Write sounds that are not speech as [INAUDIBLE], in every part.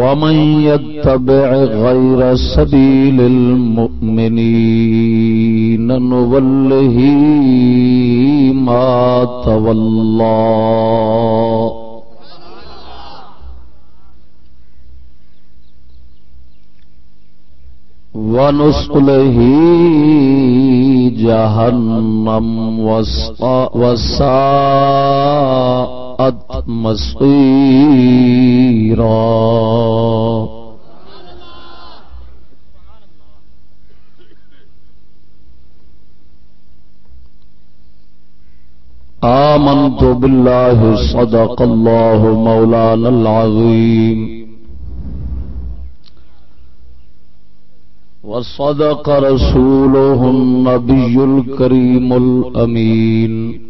ومن يتبع غير سبيل المؤمنين نوله ما تولى. ونسقله جهنم وساءت وساء آمنت بالله صدق الله مولانا العظيم. وصدق رسوله النبي الكريم الأمين.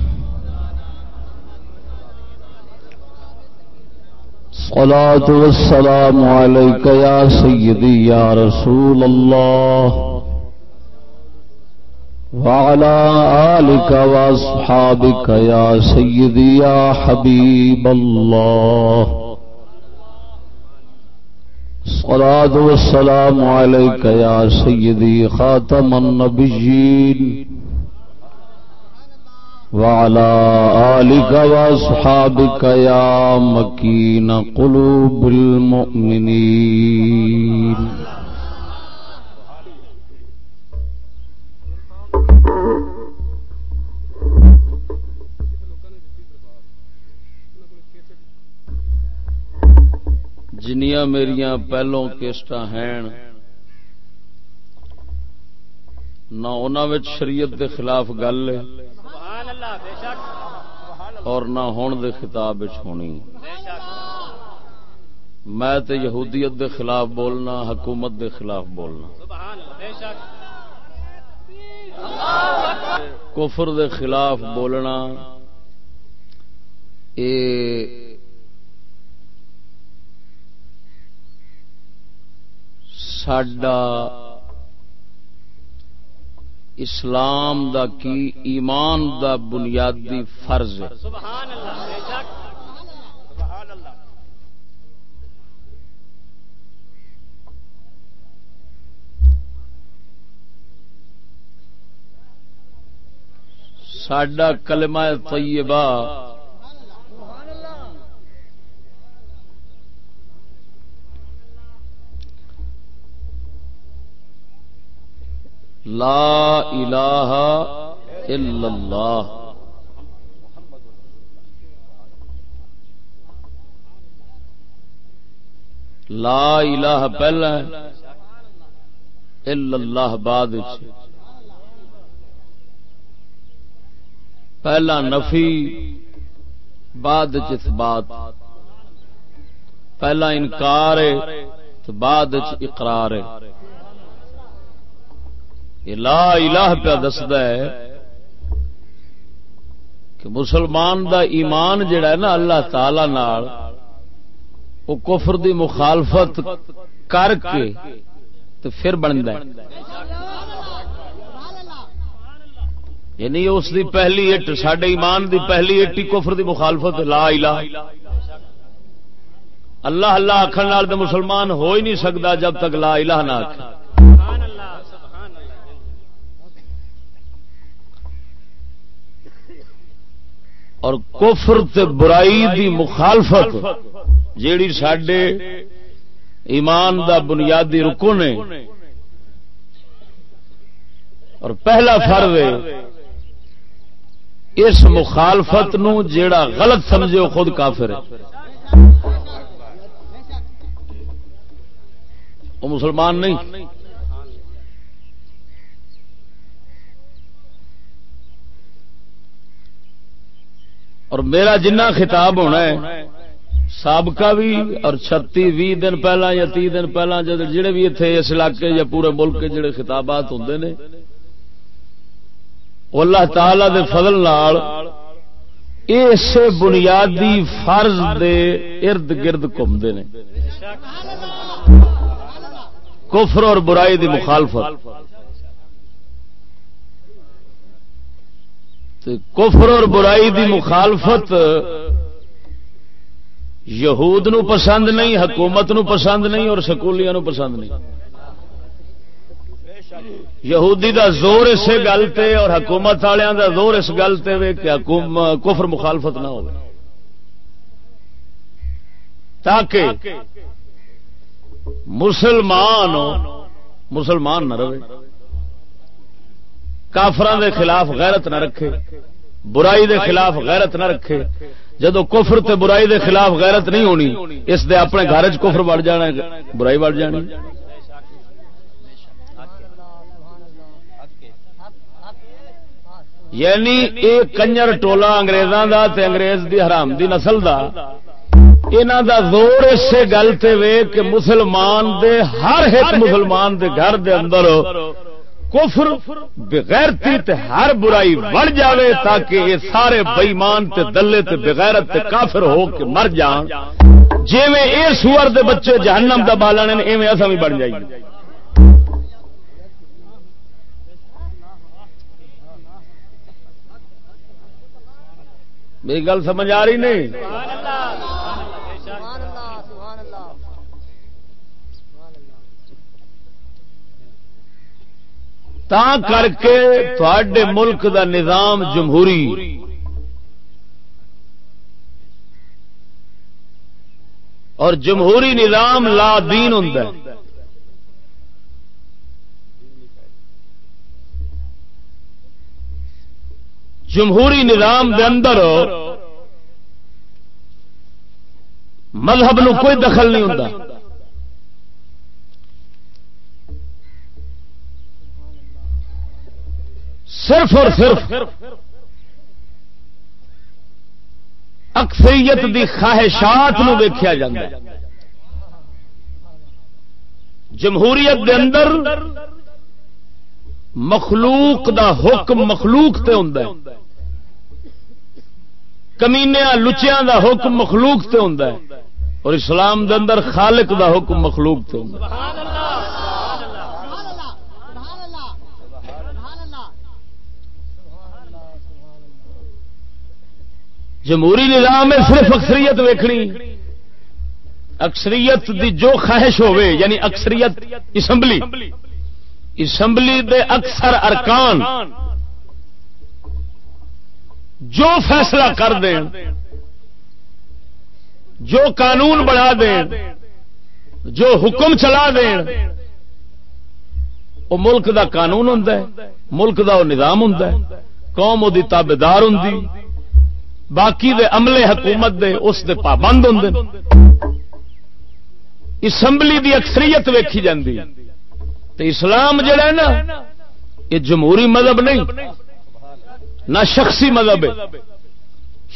صلاة والسلام عليك يا سيدي يا رسول الله وعلى آلك وأصحابك يا سيدي يا حبيب الله صلاة والسلام عليك يا سيدي خاتم النبيين وعلى آلك وأصحابك يا مكين قلوب المؤمنين. جنیاں میریاں پہلوں کیسٹ ہیں۔ نہ انہوں شریعت دے خلاف گل ہے۔ اور نہ ہون دے خطاب ہونی۔ میں تے یہودیت دے خلاف بولنا حکومت دے خلاف بولنا۔ کفر دے خلاف بولنا اے ساڈا اسلام دا کی ایمان دا بنیادی فرض ہے۔ ساڈا کلمہ طیبہ لا الہ الا اللہ لا الہ پہلا ہے الا اللہ بعد. پہلا نفی، بعد اثبات. پہلا انکار ہے، تو بعد اقرار ہے. لا الہ پہ دستا ہے کہ مسلمان دا ایمان جڑا ہے نا اللہ تعالی نال، وہ کفر دی مخالفت کر کے تو پھر بنتا ہے۔ یعنی اس دی پہلی اٹ سڈے ایمان دی پہلی اٹ ہی کفر دی مخالفت لا الہ۔ اللہ اللہ آخر مسلمان ہو ہی نہیں سکتا جب تک لا الہ نہ آخ اور کفر تے برائی دی مخالفت جیڑی سڈے ایمان دا بنیادی رکن ہے۔ اور پہلا فرض ہے، اس مخالفت نو جیڑا غلط سمجھے وہ خود کافر ہے۔ وہ مسلمان نہیں۔ اور میرا جنہ خطاب ہونا ہے، سابقہ بھی اور چھتی بھی دن پہلا یا تی دن پہلا جڑے بھی اتنے اس علاقے یا پورے ملک کے جڑے خطابات ہوں نے اللہ تعالی دے فضل نال اس بنیادی فرض دے ارد گرد گھومتے ہیں کفر اور برائی دی مخالفت۔ کفر اور برائی دی مخالفت یہود نو پسند نہیں، حکومت نو پسند نہیں اور سکولیاں نو پسند نہیں۔ یہودی دا زور اس گل تے اور حکومت والوں دا زور اس گل تے کہ کفر مخالفت نہ ہو تاکہ مسلمان مسلمان نہ رہے۔ کافران دے خلاف غیرت نہ رکھے، برائی دے خلاف غیرت نہ رکھے۔ جدو کفر تے برائی دے خلاف غیرت نہیں ہونی، اس دے اپنے گھر چ کفر بڑھ جانا برائی بڑھ جانی یعنی ایک کنجر ٹولا اگریزاں دا تے انگریز دی حرام دی نسل دا، انہاں دا زور اسے گل تے وے کہ مسلمان دے، ہر ایک مسلمان دے گھر دے اندر کفر بغیرتی تے ہر برائی بڑھ جاوے تاکہ یہ سارے بئیمان تے دلے تے بغیرت تے کافر ہو کے مر جان۔ جی میں اے سور دے بچے جہنم دا بالا ایویں ایسا بھی بن جائیے۔ میری گل سمجھ آ رہی نہیں؟ تا کر کے تھوڑے ملک دا نظام جمہوری۔ اور جمہوری نظام لا دین ہوں جمہوری نظام دے اندر مذہب نو کوئی دخل نہیں ہوتا صرف اور صرف اکثریت دی خواہشات نو ویکیا جمہوریت دے اندر مخلوق دا حکم مخلوق تے ہوں کمینیا لچیا دا حکم مخلوق تے ہوں اور اسلام دے اندر خالق دا حکم مخلوق تے ہوں جمہوری نظام میں صرف اکثریت ویکھنی۔ اکثریت دی جو خواہش ہوئے یعنی اکثریت اسمبلی۔ اسمبلی دے اکثر ارکان جو فیصلہ کر دیں، جو قانون بنا دیں، جو حکم چلا دیں، وہ ملک دا قانون ہوں ملک دا وہ نظام ہوں قوم وہ تابے دار ہوں باقی دے عملے حکومت دے، اس دے پابند ہوں اسمبلی دی اکثریت ویکھی جاندی۔ تو اسلام جڑا ہے نا، یہ جمہوری مذہب نہیں، نہ شخصی مذہب ہے۔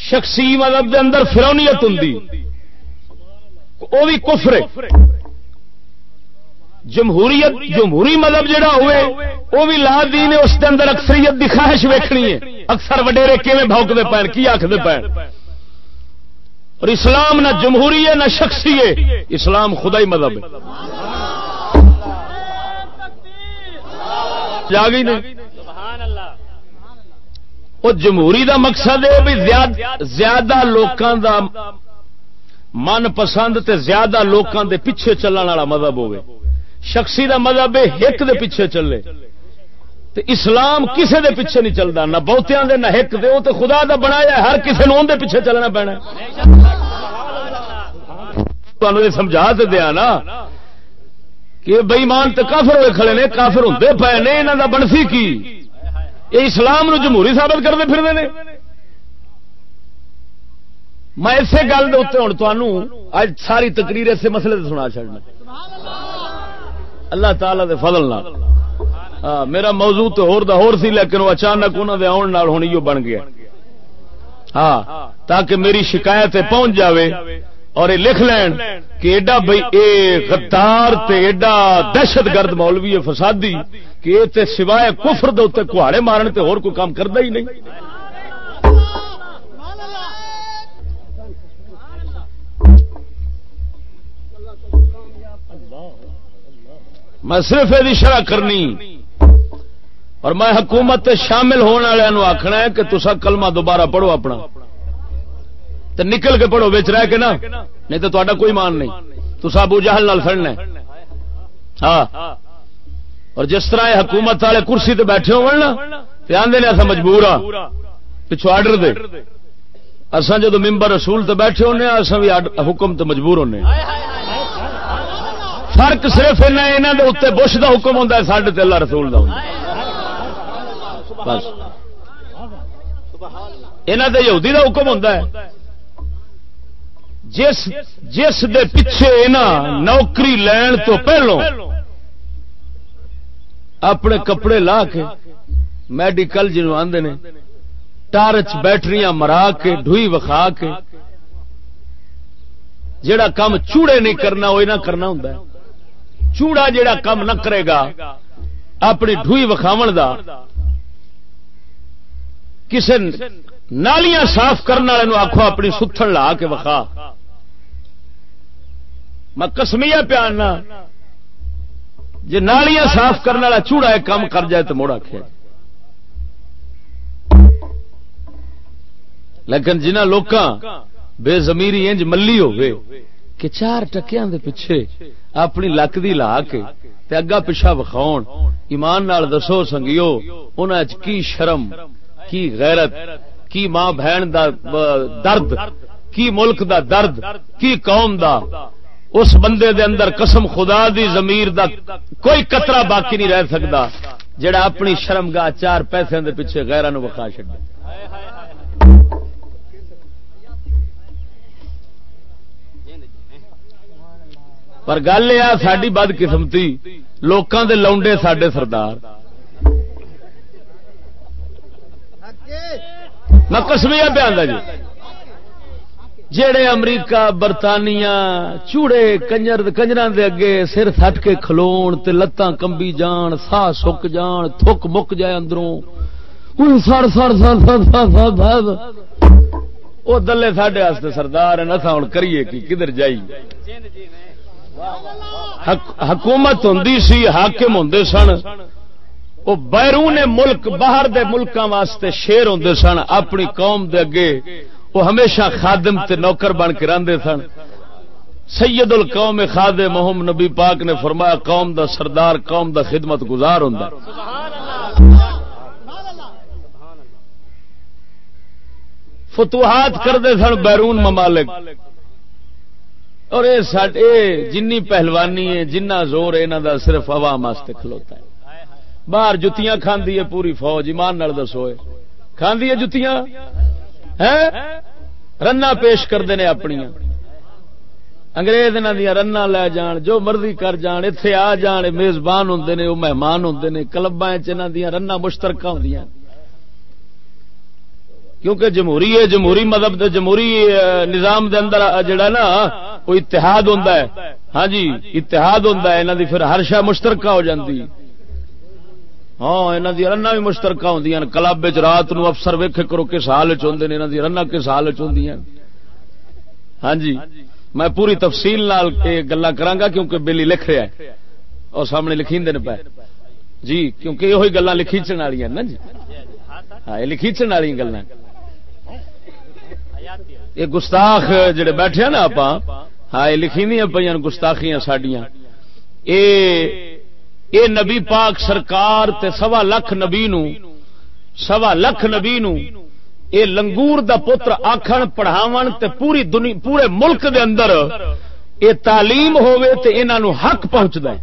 شخصی مذہب دے اندر فرونیت ہوں وہ بھی کفر جمہوریت، جمہوری مذہب جڑا ہوئے، وہ بھی لا دین اس کے اندر اکثریت کی خواہش ویکنی ہے۔ اکثر وڈیرے کیون بھوکتے پے کی آخر پے اور اسلام نہ جمہوری ہے نہ شخصی ہے اسلام خدا ہی مذہب ہے۔ نہیں؟ وہ جمہوری دا مقصد ہے بھی زیادہ لوکاں دا من پسند تے زیادہ لوکاں دے پیچھے چلن والا مذہب ہوئے شخصی دا مذہب ایک دے پیچھے چلے۔ تے اسلام کسے دے پیچھے نہیں چلتا نہ بہتیاں دے، نہ ایک دے وہ تے خدا دا بنایا ہر کسے نو دے پیچھے چلنا پینا تمہیں سمجھا تے دیا نا کہ بئیمان تے کافر ہوئے کھڑے نے، کافر ہوں پے نے یہاں دا بنسی کی؟ یہ اسلام نو جمہوری ثابت کرتے پھرتے ہیں میں اسی گل کے اتنے ہوں تمہوں اج ساری تقریر اسے مسئلے سے سنا چڑنا اللہ تعالی دے فضل نہ ہاں، میرا موضوع تو ہور دا ہور سی، لیکن وہ اچانک انہوں دے آن نال ہونی بن گیا۔ ہاں تاکہ میری شکایت پہنچ جاوے اور یہ لکھ لین کہ ایڈا بھائی، اے غدار تے ایڈا دہشت گرد مولوی ہے فسادی کہ یہ تے سوائے کفر دے اتنے کہاڑے مارن تے اور کوئی کام کرتا ہی نہیں۔ میں صرف یہ شرح کرنی۔ اور میں حکومت شامل ہونے والوں آخنا ہے کہ تسا کلمہ دوبارہ پڑھو اپنا۔ تو نکل کے پڑھو بچ رہ کے نا۔ نہیں تو تا کوئی مان نہیں۔ تسا ابو جہل نال فڑنا ہاں۔ اور جس طرح یہ حکومت والے کرسی تے بیٹھے ہو آدھے نے اصا مجبور ہاں۔ پچھو آڈر دے۔ اصا جدو ممبر رسول تے بیٹھے ہونے ہاں، اصا بھی حکم تے مجبور ہونے ہاں۔ فرق صرف اتنے بش کا حکم ہوتا ہے سڈے تلا رسول کا بس۔ یہاں کے یہودی کا حکم ہے۔ جس جس دے پیچھے نوکری لین تو پہلو اپنے کپڑے لا کے میڈیکل جنوب آدھے نے ٹارچ بیٹریاں مرا کے ڈوئی وکھا کے جڑا کام چوڑے نہیں کرنا وہ نہ کرنا ہوں چوڑا جڑا کام نہ کرے گا اپنی ڈوئی وکھاو دا کسی نالیاں صاف کرنے والے آخو اپنی ستھن لا کے وکھا میں کسمیا پیارنا جی نالیاں صاف کرنے والا چوڑا ایک کام کر جائے تو موڑ آخ لیکن جنہ لوگ بے زمیری انج ملی ہوئے کہ چار ٹکیا پیچھے اپنی لک دی لا کے تے اگا پچھا وکھاؤ ایمان نال دسو، سنگیو ان کی شرم کی غیرت، کی ماں بہن دا درد، کی ملک دا درد، کی قوم دا، اس بندے دے اندر قسم خدا دی، ضمیر دا کوئی قطرہ باقی نہیں رہ سکتا، جڑا اپنی شرم گاہ چار پیسے دے پیچھے غیران وکھا چڈ پر گل یہ ساری بد قسمتی لوکاں دے لونڈے سڈے سردار۔ میں کسمیا پہ آتا جی۔ جڑے امریکہ، برطانیہ، چوڑے کنجر کنجر دے اگے سر سٹ کے کھلو لتاں کمبی جان سا سک جان تھک مک جائے اندروں۔ سر سر سر سر سر سر سر وہ دلے سڈے سردار ہوں کریے کی، کدھر جائی؟ حکومت ہوں سی، حاکم ہوں سن۔ وہ بیرون ملک، باہر دے ملکاں واسطے شیر ہوں سن، اپنی قوم دے اگے، وہ ہمیشہ خادم تے نوکر بن کے رہتے سن۔ سید القوم خاد محم نبی پاک نے فرمایا، قوم دا سردار، قوم دا خدمت گزار ہوں فتوحات کرتے سن بیرون ممالک۔ اور اے جن پہلوانی ہے جنہ زور یہاں دا صرف عوام واسطے کھلوتا ہے۔ باہر جتیاں کھاندی ہے پوری فوج، ایمان نال دسو کھاندی ہے جتیاں؟ رنا پیش کرتے ہیں اپنی انگریز انہوں دیا رنا لے جان، جو مرضی کر جان اتے آ جان میزبان ہوں نے وہ مہمان ہوں نے کلبا دیا رنا مشترکہ ہوں کیونکہ جمہوری ہے، جمہوری مذہب دے، جمہوری نظام دے اندر جڑا نا، وہ اتحاد ہوتا ہے۔ ہاں جی اتحاد ہوتا ہے انہوں دی پھر ہر شہ مشترکہ ہو جاتی ہاں یہاں دیا رنا بھی مشترکہ ہوں کلب رات نو افسر ویخ کرو کس حال چاہتے ہیں یہاں دیا رنا کس حال چاہتی ہاں جی میں پوری تفصیل نال گلا کرا کیونکہ بلی لکھ رہا ہے۔ اور سامنے لکھی دن پہ جی کیونکہ یہ گلا لکھیچن والی نا جی۔ ہاں یہ لکھیچن والی گلیں یہ گستاخ جڑے بیٹھے نا آپ ہاں یہ لکھی پہ گستاخیاں سڈیا اے نبی پاک سرکار تے سوا لکھ نبی نو، سوا لکھ نبی نو اے لنگور دا پتر آخر پڑھاو تے پوری دنیا پورے ملک دے اندر اے تعلیم ہوئے تے انہاں نو حق پہنچتا ہے۔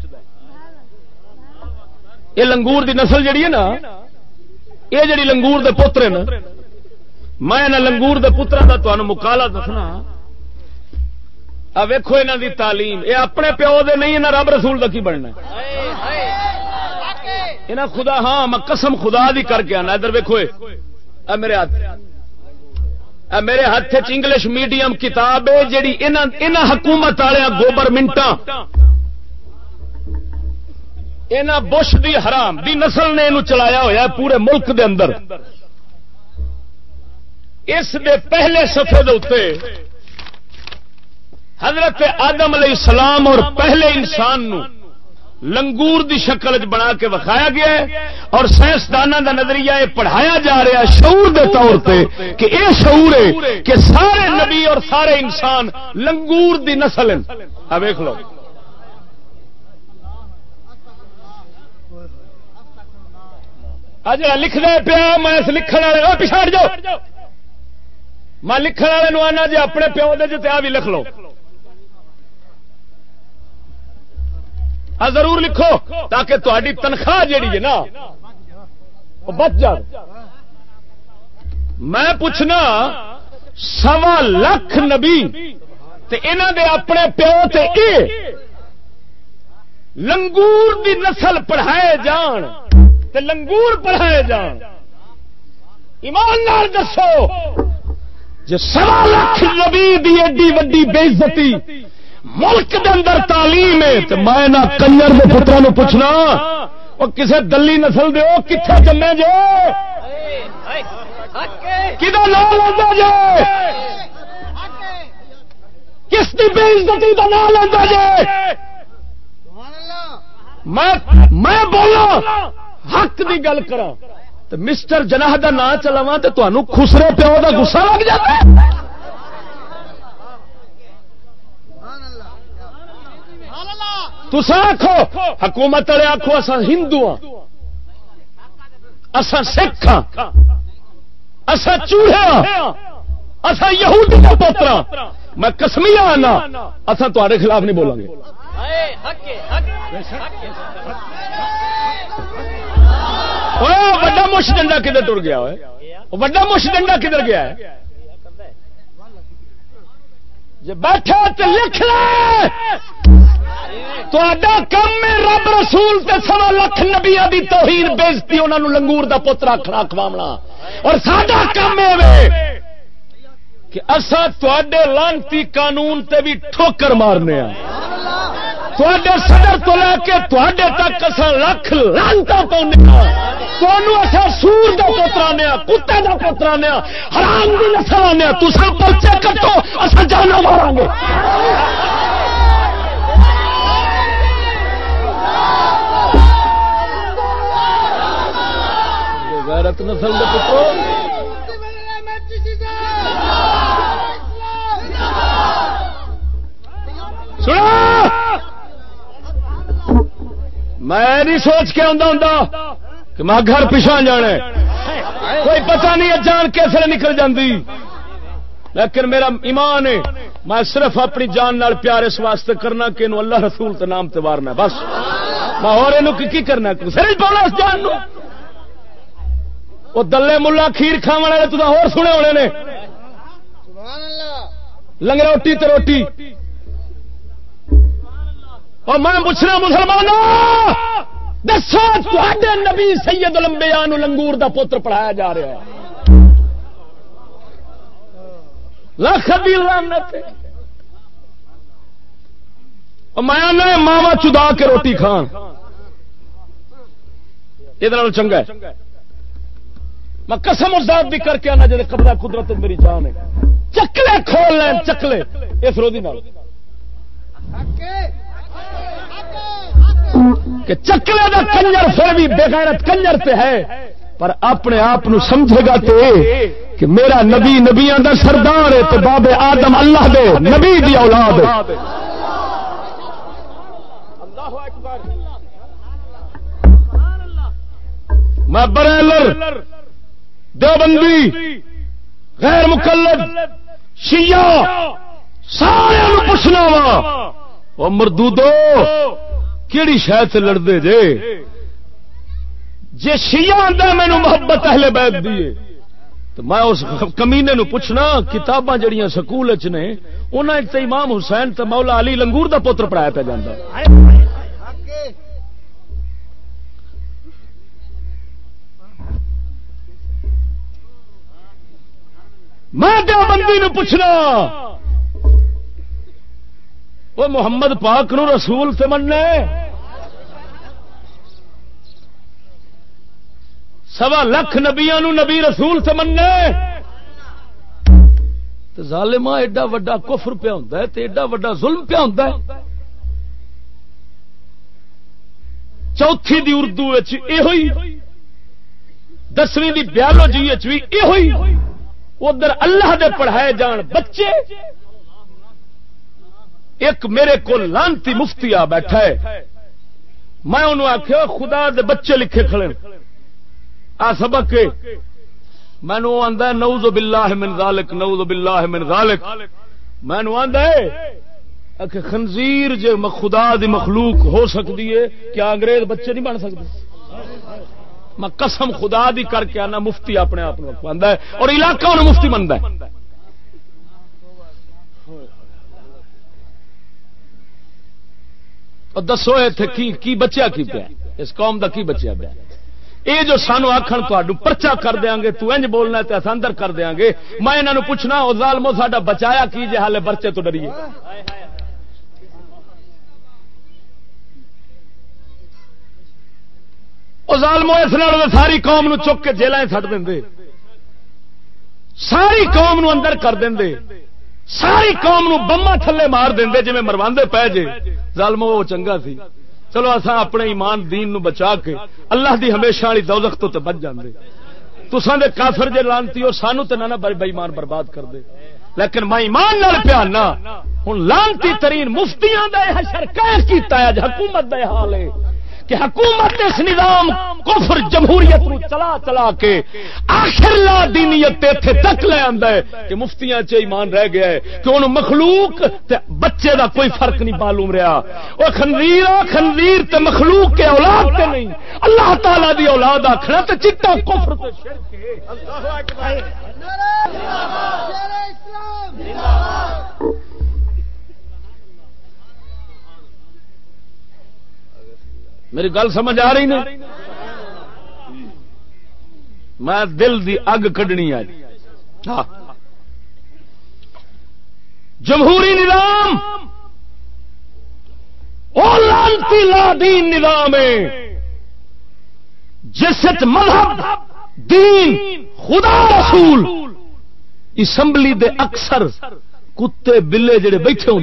یہ لنگور دی نسل جڑی ہے نا یہ جڑی لنگور دے پوتر نا، میں لنگور دے پترا کا تمہیں مکالا دسنا۔ ویکو یہاں دی تعلیم۔ یہ اپنے پیو دے نہیں یہاں رب رسول کا کی بننا یہاں خدا ہاں میں قسم خدا دی کر کے آنا۔ ادھر ویکو میرے ہاتھ۔ میرے ہاتھ انگلش میڈیم کتاب ہے جیڑی ان حکومت والے گوبرمنٹا بش دی حرام دی نسل نے یہ چلایا ہوا پورے ملک دے اندر۔ اس دے پہلے سفے دے حضرت آدم علیہ السلام اور پہلے انسان نو لنگور دی شکل بنا کے وکھایا گیا ہے اور سائنسدانوں کا نظریہ یہ پڑھایا جا رہا ہے شعور دے طور پہ کہ یہ شعور ہے کہ سارے نبی اور سارے انسان لنگور دی نسل ویخ لو۔ جا لکھ دے پیا، میں لکھن والے پچھاڑ جاؤ۔ میں لکھن والے آنا جی اپنے پیو دے جو بھی لکھ لو۔ ضرور لکھو، تاکہ تاری تنخواہ جیڑی ہے نا بچ جائے میں پوچھنا، سوا لکھ نبی دے اپنے پیو تے اے، لنگور دی نسل پڑھائے جان، تے لنگور پڑھائے جان۔ ایمان نال دسو جو سوا لکھ نبی دی ایڈی وڈی بےزتی ملک دے اندر تعلیم ہے تو میں نہ کنجر کے پترا نو پوچھنا، وہ کسے دلی نسل دے کتنے جمے جے؟ کدا نام لینا جے؟ کس کی بے عزتی کا نام لینا جے؟ میں میں بولا حق کی گل کرا مسٹر جناح کا نام چلاوا تو تمہیں خسرے پیو کا گسا لگ جاتا ہے۔ تسا آخو حکومت والے آخو اصا ہندو ہاں۔ اصا سکھ ہاں۔ اصا چوڑے ہاں۔ اصا یہودی کا پوترا ہاں۔ میں کسمیا ہاں آنا اصا تے خلاف نہیں بولیں گے وا مش ڈنڈا کدھر ٹر گیا وا مش ڈنڈا کدھر گیا ہے جی بیٹھا تو لکھ لے۔ کم میں رب رسول تے سوا لکھ نبیا دی توہین، بےزتی انہوں لنگور دا پوترا کھڑا کھواونا اور ساڈا کم ہے کہ اصا تے لانتی قانون تے بھی ٹھوکر مارنے ہاں تے صدر تو لے کے تے تک اصا لکھ لانتا پاؤں اصا سور کا پوترا نیا کتے کا پوترا نیا حرام کی نسل آنے تصا پرچے کٹو اصا جانا مارا گے غیرت نسل دے پترو۔ میں نہیں سوچ کے آتا ہوں کہ میں گھر پچھا جانا کوئی پتہ نہیں جان کیسے نکل جاندی۔ لیکن میرا ایمان ہے میں صرف اپنی جان نال پیار اس واسطے کرنا کہ اللہ رسول کے نام تارنا بس۔ میں اور کی کرنا صرف پاؤنا اس جان نو وہ دلے ملا کھیر کھا والے تو ہو سنے ہونے نے۔ لنگ روٹی تو روٹی۔ اور میں پوچھنا مسلمان دسو تے نبی سید لمبیا لنگور دا پوتر پڑھایا جا رہا ہے۔ لکھ دی لانت میں ماوا چدا کے روٹی کھان۔ یہ چنگا ہے۔ میں قسم ازاد بھی کر کے آنا جی قبضہ قدرت میری جان ہے۔ چکلے کھول لین، چکلے۔ اس روی نال۔ کہ چکلے دا کنجر پھر بھی بغیرت کنجر پہ ہے۔ پر اپنے آپ سمجھے گا تو کہ میرا نبی نبیاں دا سردار ہے تو باب آدم اللہ دے نبی دی اولاد میں بریلر دیوبندی غیر مقلد شیعہ سارے پوچھنا وا۔ وہ مردودو کیڑی شہ سے لڑتے جے؟ جی شیعہ آتا مینو محبت اہل بیت دیے تو میں اس کمینے نو پوچھنا، کتاباں جڑیاں سکول چ نے، انہاں تے امام حسین تے مولا علی لنگور دا پتر پڑھایا پہ جاندا۔ میں دیوبندی نو پوچھنا وہ محمد پاک نو رسول سے مننے سوا لکھ نبیا نبی رسول سے مننے ظالما ایڈا وڈا کفر پیا ہوں ایڈا وڈا ظلم پیا ہوں چوتھی دی اردو یہ دسویں دی بیالوجی بھی یہ ادھر اللہ دے پڑھائے جان بچے۔ ایک میرے کو لانتی مفتی آ بیٹھا ہے۔ میں انہوں آخیا خدا دے بچے لکھے کھڑے آ سبق مینو آدھا نوز باللہ من ذالک نوز باللہ من ذالک مینو آدھا کہ خنزیر جے خدا دی مخلوق ہو سکتی ہے، کیا انگریز بچے نہیں بن سکتے میں قسم خدا دی کر کے آنا، مفتی اپنے آپ ہے۔ اور علاقہ انہوں مفتی منتا ہے۔ اور دسو کی, کی بچیا کی پیا؟ اس قوم دا کی بچیا پیا؟ یہ جو سانو آخر پرچا کر دیا گے تو انج بولنا تو اندر کر دیا گے میں انہوں پوچھنا وہ ظالمو ساڈا بچایا کی جی ہالے برچے تو ڈریے؟ ظالمو اس ساری قوم نو چک کے جیل سٹ دیں ساری قوم نو اندر کر دیں ساری قوم نو بما تھلے مار دیں جی مروا پی جے۔ ظالمو، وہ چنگا سی۔ چلو اصا اپنے ایمان، دین نو بچا کے اللہ دی ہمیشہ والی دولت تو بچ جاندے۔ تسان دے کافر جے لانتی ہو سانو تو نہ بے ایمان برباد کر دے لیکن میں ایمان نال پیانا ہوں لانتی ترین مفتیاں دا حشر کیتا ہے حکومت دا حال ہے۔ کہ حکومت اس نظام کفر جمہوریت نو چلا چلا کے آخر لا دینیت اتنے تک لے آندا ہے کہ مفتیاں چ ایمان رہ گیا ہے کہ انہوں مخلوق تے بچے دا کوئی فرق نہیں معلوم رہا۔ وہ خنزیر خنزیر تے مخلوق کے اولاد تے نہیں۔ اللہ تعالی دی اولاد آخنا تے چٹا کفر تے شرک اللہ اکبر نعرہ اسلام زندہ باد میری گل سمجھ آ رہی نہیں میں دل دی اگ کڈنی آئی جمہوری نظام لانتی لا دین نظام ہے۔ جس مذہب، دین، خدا، رسول، اسمبلی دے اکثر کتے، بلے جڑے بیٹھے ہوں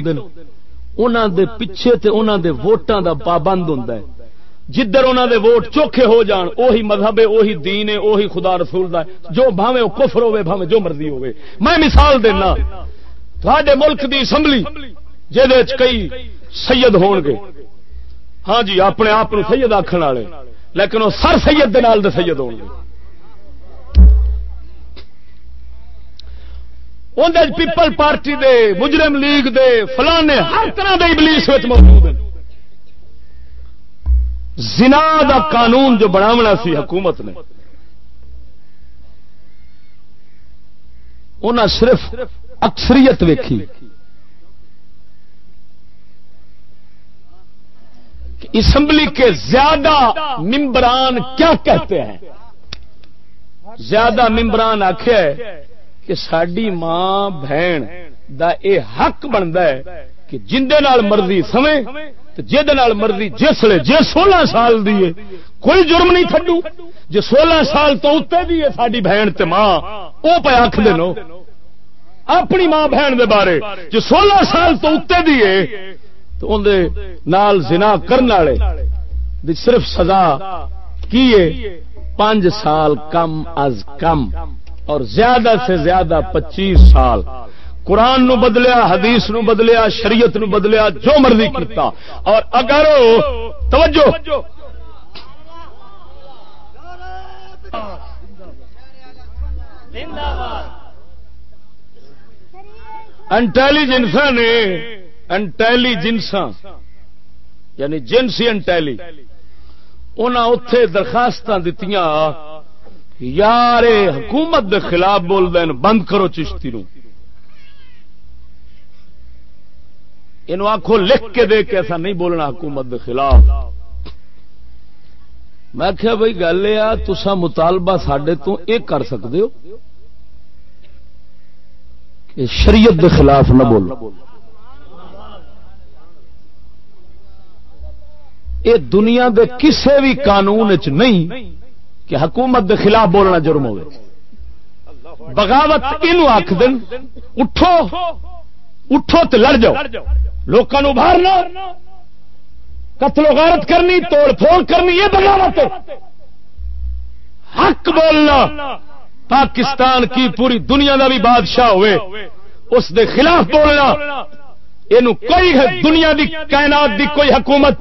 انہوں دے پیچھے تے انہوں دے ووٹاں دا پابند ہوں جدھر انہوں دے ووٹ چوکھے ہو جان، اوہی مذہب ہے، اوہی دین ہے، اوہی خدا رسول دا جو بھاوے کفر ہوے بھاوے جو مرضی ہوے میں مثال دینا تھوڑے ملک دی اسمبلی جہد کئی سید ہون گے۔ ہاں جی اپنے آپ سید آخر والے، لیکن وہ سر سید دے نال دے سید ہون گے۔ پیپل پارٹی دے، مجرم لیگ دے، فلانے ہر طرح دے ابلیس موجود ہیں۔ زنا دا قانون جو بناونا سی حکومت نے انہیں صرف اکثریت ویکھی اسمبلی کے زیادہ ممبران کیا کہتے ہیں؟ زیادہ ممبران آخیا کہ ساری ماں بہن دا اے حق بنتا ہے کہ جندے نال مرضی سمے جہد مرضی جسے جی سولہ سال دی کوئی جرم نہیں تھڈو۔ جی سولہ سال تو اتنے دی ہے ساری بہن تے ماں وہ پہ آخ دو اپنی ماں بہن دے بارے جی سولہ سال تو اتنے دی ہے، تو اندر نال زنا کرنے والے صرف سزا کی پانچ سال کم از کم اور زیادہ سے زیادہ پچیس سال۔ قرآن نو بدلیا، حدیث نو بدلیا، شریعت نو بدلیا، جو مرضی کرتا اور اگر توجہ۔ انٹیلیجنس نے انٹیلیجنسا یعنی جنسی انٹیلی انہیں اتے درخواست دیتی یار، حکومت دے خلاف بول دین، بند کرو چشتی نو۔ یہ آخو لکھ کے دے کے ایسا نہیں بولنا حکومت دے خلاف۔ میں کیا بھائی گل یہ تسا مطالبہ سڈے تو ایک کر سکتے ہو کہ شریعت دے خلاف نہ بولو۔ یہ دنیا دے کسے بھی قانون چ نہیں کہ حکومت دے خلاف بولنا جرم ہوگا بغاوت یہ آخ دن اٹھو اٹھو تو لڑ جاؤ۔ لوگوں باہرنا قتل و غارت کرنی، توڑ پھوڑ کرنی، یہ بغاوت حق بولنا، پاکستان کی پوری دنیا کا بھی بادشاہ ہوئے، اس دے خلاف بولنا یہ کوئی دنیا دی کائنات دی کوئی حکومت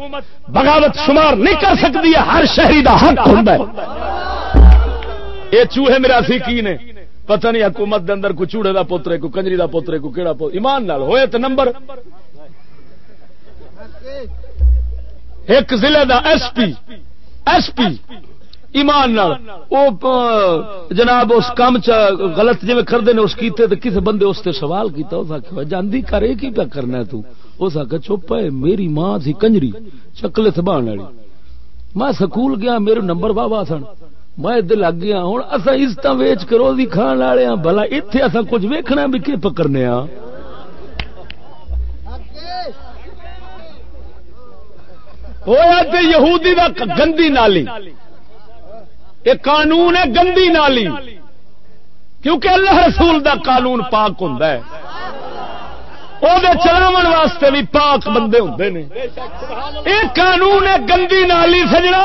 بغاوت شمار نہیں کر سکتی ہے، ہر شہری دا حق ہوتا ہے۔ یہ چوہے میرا سی کی نے پتہ نہیں حکومت دے اندر کوئی چوڑے دا پوترے کو، کنجری دا پوترے کو کیڑا پوتر ایمان نال ہوئے تو نمبر۔ ایک ضلع the S P S P ایمان او جناب، اس کام غلط جی کرتے ہیں اس کیتے تو کسی بندے اس سے سوال کیتا، اس آخر جاندی کرے کی پیا کرنا تو؟ اس آخر چپ ہے، میری ماں سی کنجری چکلے تھبان والی. میں سکول گیا، میرے نمبر واہ واہ سن۔ میں ادھر لگ گیا، ہوں اصا عزت ویچ کرو بھی کھان والے ہاں۔ بلا اتنے اصا کچھ ویکنا بھی کی پکڑنے ہاں؟ ہویا تے یہودی دا گندی نالی۔ یہ قانون ہے گندی نالی۔ کیونکہ اللہ رسول دا قانون پاک ہوں وہ چلاو واسطے بھی پاک بندے ہوں نے۔ یہ قانون ہے گندی نالی سجنا۔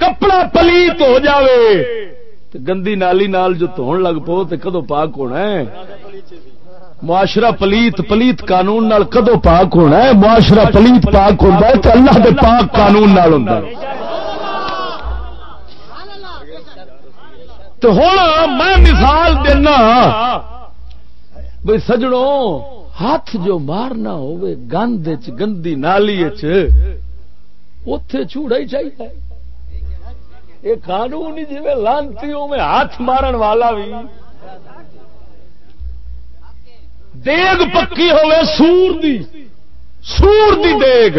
کپڑا پلیت ہو جاوے۔ گندی نالی نال جو دھون لگ پو تو کدو پاک ہونا ہے۔ معاشرہ پلیت پلیت قانون نال کدو پاک ہونا ہے؟ معاشرہ پلیت پاک ہوتا ہے تو اللہ دے پاک قانون نال ہوتا ہے۔ تو ہوں میں مثال دینا بھائی سجڑوں ہاتھ جو مارنا ہوئے گند گندی نالی اتے چوڑا ہی چاہیے۔ یہ قانون جی لانتی میں ہاتھ مارن والا بھی دیگ پکی ہوے سور دی سور دی دیگ۔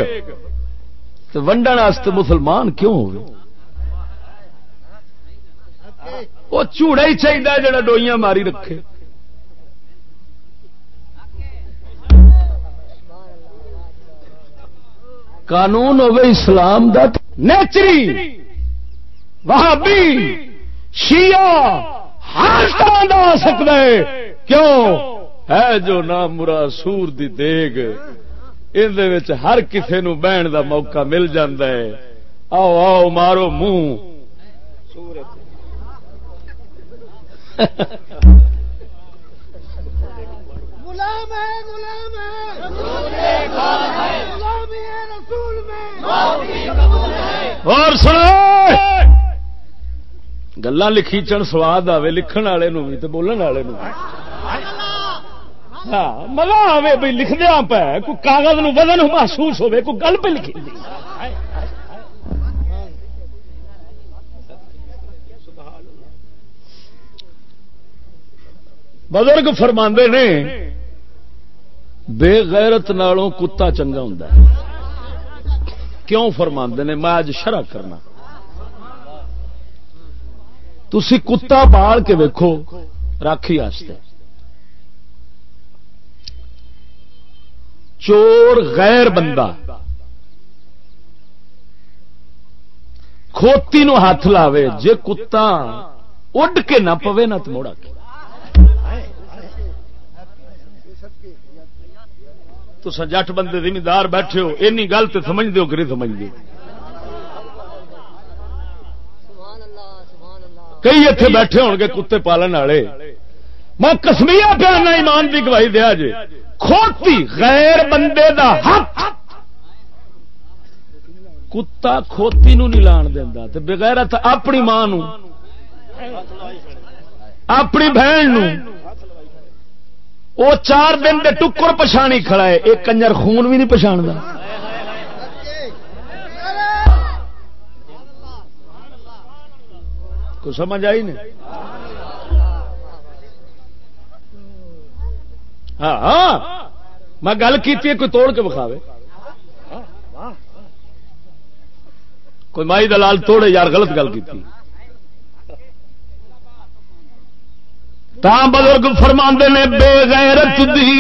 تو ونڈن واسطے مسلمان کیوں ہو وہ چوڑا ہی چاہیے جڑا ڈوئیاں ماری رکھے۔ قانون ہوے اسلام دا نیچری، وہابی، شیعہ ہر طرح دا سکتا ہے۔ کیوں؟ ہے جو نام مرا سور دی دیگ. ان ہر کسی نو بہن دا موقع مل ہے. آؤ آؤ مارو منہ. اور سنو. گلا لکھی چن سواد آئے لکھن والے بھی تو بولن والے ہاں مزہ آئے بھائی لکھ دیا ہاں پہ، کوئی کاغذ نو وزن محسوس ہوے کوئی گل پہ لکھی۔ بزرگ فرما نے، بے غیرت نالوں کتا چنگا ہوں کیوں فرما نے؟ میں اج شرح کرنا۔ تھی کتا پال کے ویکو راکھی واسطے چور غیر بندہ۔ کھوتی نو ہاتھ لاوے، جے کتا اڈ کے نہ پوے، نہ تو موڑا تو جٹ بندے زمیندار بیٹھے ہو، اینی گل تو سمجھ دو کہ نہیں سمجھ دو کئی اتنے بیٹھے ہو گے کتے پالن والے۔ میں کسمیا پیانا ایمان کی گواہی دیا جی۔ کھوتی غیر بندے دا حق۔ کتا کھوتی نو نہیں لان دینا بغیر اپنی ماں نو، اپنی بہن وہ چار دن دے ٹکر پچھانی کھڑا ہے، ایک کنجر خون بھی نہیں پچھاڑتا کو سمجھ آئی نہیں؟ ہاں،, ہاں میں گل کی کوئی توڑ کے بکھاوے کوئی مائی دلال توڑے، یار غلط گل کی بزرگ فرما نے، بے غیرت دی۔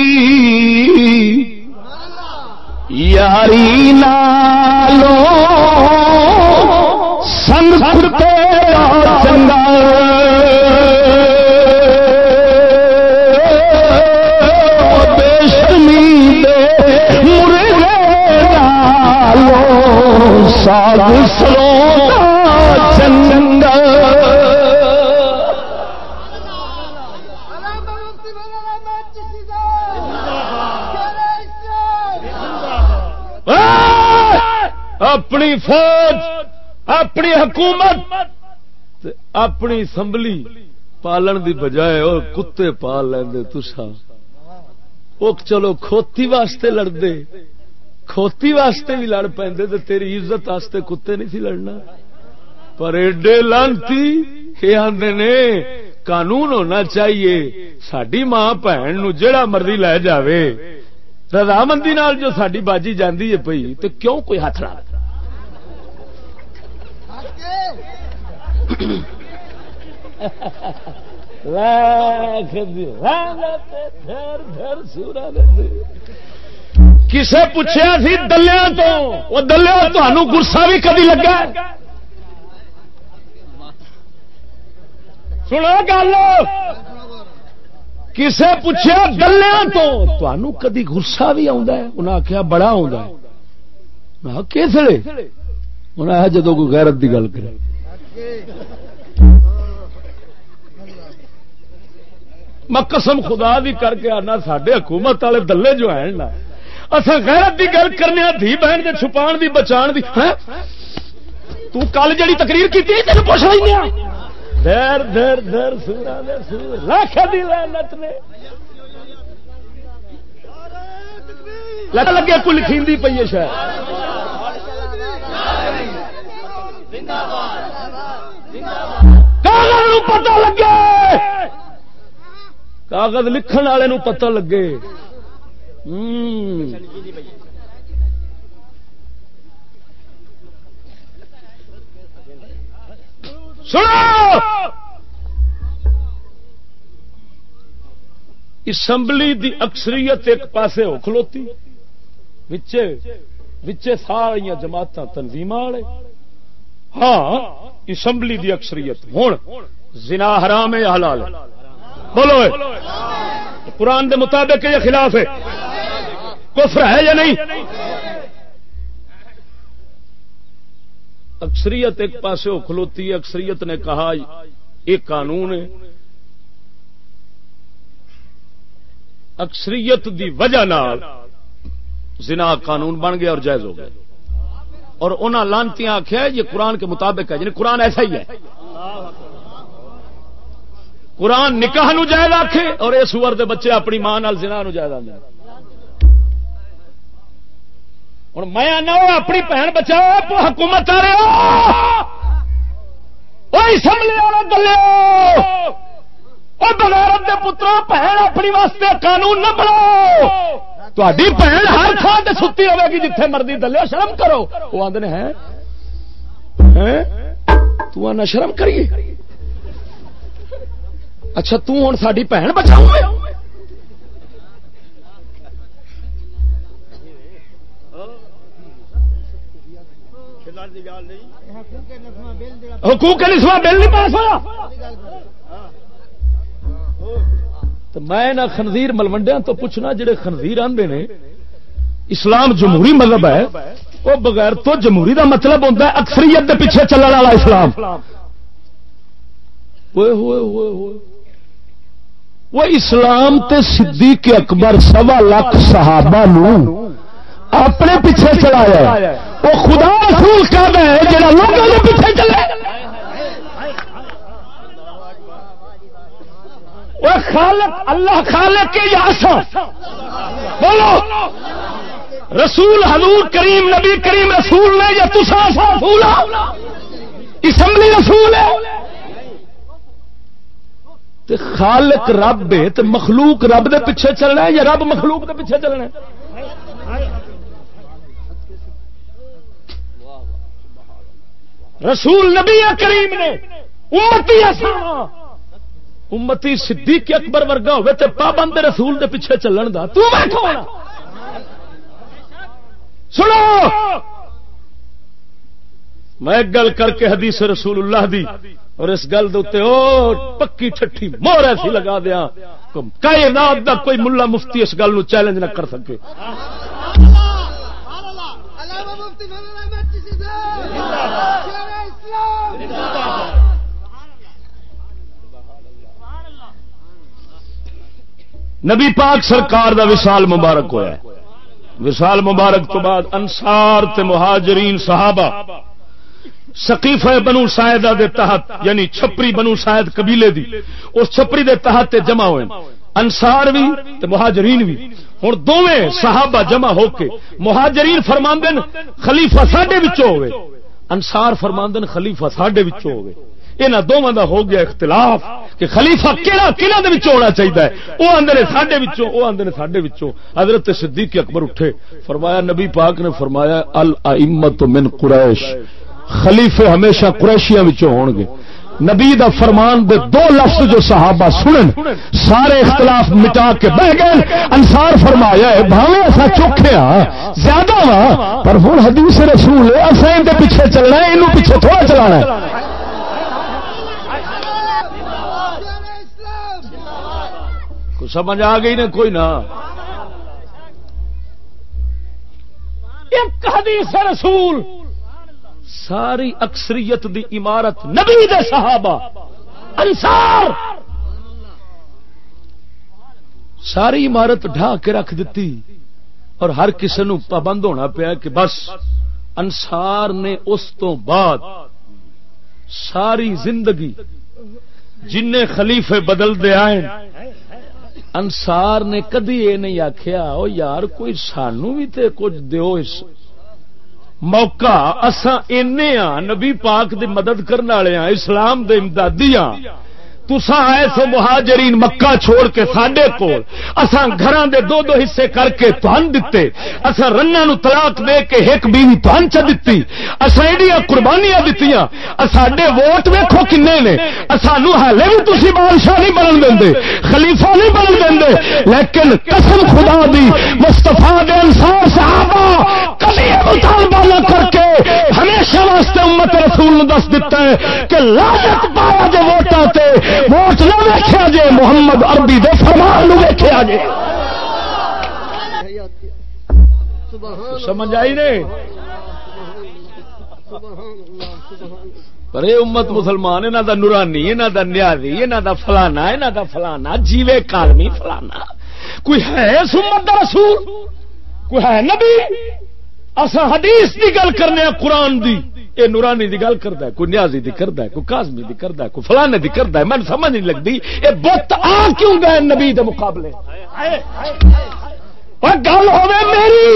یاری نالو سن چنگا ساگ چنگا اپنی فوج اپنی حکومت اپنی اسمبلی پالن دی بجائے اور کتے پال لے تسا چلو کھوتی واسطے لڑتے کھوتی واسطے بھی لڑ پہ تیری عزت واسطے کتے نہیں سی لڑنا۔ پر ایڈے لانتی، یہ آدھے نے، قانون ہونا چاہیے۔ ساری ماں بھن نو جڑا مرضی لے جاوے، رضامندی جو ساری باجی جاندی ہے پئی تو کیوں کوئی ہاتھ لا کسے پوچھا سی دلیا تو؟ وہ دلیا تمہوں گسا بھی کبھی لگا؟ سنا گل۔ کسے پوچھا دلیا تو؟ تمہوں کدی گسا بھی انہیں آخیا بڑا آ کس انہیں آیا جدو کوئی غیرت کی گل کرے۔ میں قسم خدا بھی کر کے آنا سڈے حکومت والے دلے جو ہیں نا اصا غیرت کی گل کرنے دھی بہن کے چھپان دی، بچان دی ہاں؟ تو کل جڑی تقریر کی تین پوچھ لینا دیر دیر دیر سورا لاکھ دی لعنت نے۔ لگے کوئی لکھی پی ہے شاید۔ کاغذ پتہ لگے۔ کاغذ لکھن والے پتہ لگے۔ اسمبلی دی اکثریت ایک پاسے ہو کھلوتی سارا جماعت تنظیم والے۔ ہاں اسمبلی دی اکثریت ہوں زنا حرام ہے حلال بولو قرآن دے مطابق یہ خلاف ہے۔ کفر ہے یا نہیں؟ اکثریت ایک پاسے ہو کھلوتی ہے، اکثریت نے کہا ایک قانون ہے۔ اکثریت دی وجہ نال زنا قانون بن گیا اور جائز ہو گیا۔ اور انہوں لانتی آخیا یہ قرآن کے مطابق ہے یعنی قرآن ایسا ہی ہے۔ قرآن نکاح نو جائز آخے اور اس سور دے بچے اپنی ماں زنا نو جائز آدھے ہوں میں آنا اپنی بہن بچاؤ حکومت آ رہے بغیرت دے پتروں، بہن اپنی واسطے قانون نہ بناؤ۔ تھی بہن ہر تھان سے ستی ہوے گی جتھے مرضی دلے شرم کرو۔ وہ آدھے ہیں؟ تو نہ شرم کریے۔ اچھا توں ساری بھن بچاؤ حقوق نسواں بل نہیں پاس ہوا میں نہ خنزیر ملوڈیا تو پوچھنا جڑے خنزیر آدھے نے، اسلام جمہوری مذہب ہے، وہ بغیر تو جمہوری دا مطلب ہوتا ہے، اکثریت کے پیچھے چلنے والا اسلام۔ ہوئے ہوئے ہوئے ہوئے۔ وہ اسلام تے صدیق اکبر سوا لاکھ صحابہ نو اپنے پیچھے چلایا وہ خدا رسول کر ہے جڑا لوگوں کے پیچھے چلے۔ وہ خالق، اللہ خالق کے یاسا بولو۔ رسول، حضور کریم، نبی کریم، رسول نے یا تسا رسول ہاں؟ اسمبلی رسول ہے۔ تے خالق رب ہے تو مخلوق رب دے پیچھے چلنا ہے یا رب مخلوق دے پیچھے چلنا ہے؟ رسول نبی کریم نے امتی امتی صدیق اکبر ورگا ہوئے تے پابند رسول دے پیچھے چلن دا۔ تو بیٹھو سنو! میں گل کر کے حدیث رسول اللہ دی اور اس گل دے او پکی ٹھٹھی مور ایسی لگا دیا کائنات دا کوئی ملا مفتی اس گل چیلنج نہ کر سکے۔ نبی پاک سرکار دا وصال مبارک ہوا ہے۔ وصال مبارک تو بعد انصار تے مہاجرین، صحابہ سقیف بنو سائدہ دے تحت یعنی چھپری بنو سائد قبیلے دی۔ اس چھپری دے تحت تے جمع ہوئے۔ انصار بھی تے مہاجرین بھی ہوں دونیں صحابہ جمع ہو کے مہاجرین فرماندن، خلیفہ ساڈے ہوئے۔ انصار فرماندن، خلیفہ ساڈے ہوئے۔ یہاں دونوں کا ہو گیا اختلاف کہ خلیفہ کہڑا کہڑا ہونا چاہیے وہ آدھے ساڈے وہ آدھے ساڈے حضرت صدیق اکبر اٹھے، فرمایا نبی پاک نے فرمایا المت من قریش۔ خلیفے ہمیشہ قریشیاں ہون گے۔ نبی دا فرمان دے دو لفظ جو صحابہ سنن، سارے اختلاف مٹا کے بہ گئے۔ انسار فرمایا ہے بھاوے ایسا چوکھے ہاں، زیادہ وا پر ہوں حدیث رسول ہے اصل ان پیچھے چلنا ہے یہ پیچھے تھوڑا چلانا ہے۔ سمجھ آ گئی نا کوئی نہ۔ ایک حدیث رسول ساری اکثریت دی عمارت نبی دے صحابہ انسار ساری عمارت ڈھا کے رکھ دیتی، اور ہر کسی نو پابند ہونا پیا کہ بس انسار نے اس تو بعد ساری زندگی جن خلیفے بدل دے آئے انسار نے کدی یہ نہیں آخیا وہ یار کوئی سانو بھی تے کچھ دیو موقع اساں اینے ہاں نبی پاک دی مدد کرنے والے ہاں اسلام دے امدادی ہاں تسا آئے سو مہاجرین مکہ چھوڑ کے ساڈے کول، اساں گھراں دے دو دو حصے کر کے تہن دتے، اساں رناں نو طلاق دے کے ایک بیوی تہن چ دتی، اساں ایڈیاں قربانیاں دتیاں ساڈے ووٹ ویکھو کنے نے اسانو حالے بھی تسی بادشاہ نہیں بنن دیندے خلیفہ نہیں بنن دیندے لیکن قسم خدا دی، مصطفی دے انصار صحابہ کبھی یہ مطالبہ نہ کر کے ہمیشہ واسطے امت رسول نے دس دیتا ہے کہ لعنت پایا جو ووٹاں تے ووٹ نہ ویکیا جے، محمد اربی دے فرمان ویکیا جے۔ سمجھ آئی نے؟ پر امت مسلمان یہاں دا نورانی یہاں دا نیازی یہاں دا فلانا یہاں دا فلانا، جیوے کالمی فلانا۔ کوئی ہے سمت دا رسول؟ کوئی ہے نبی؟ اصا حدیث دی گل کرنے قرآن دی۔ یہ نورانی دی گل کرتا ہے، کوئی نیازی دی کرتا ہے، کوئی کازمی دی کرتا ہے، کوئی فلانے دی کرتا ہے من سمجھ نہیں لگتی یہ بت آ کیوں گئے نبی دے مقابلے؟ ہاں، گل ہو میری،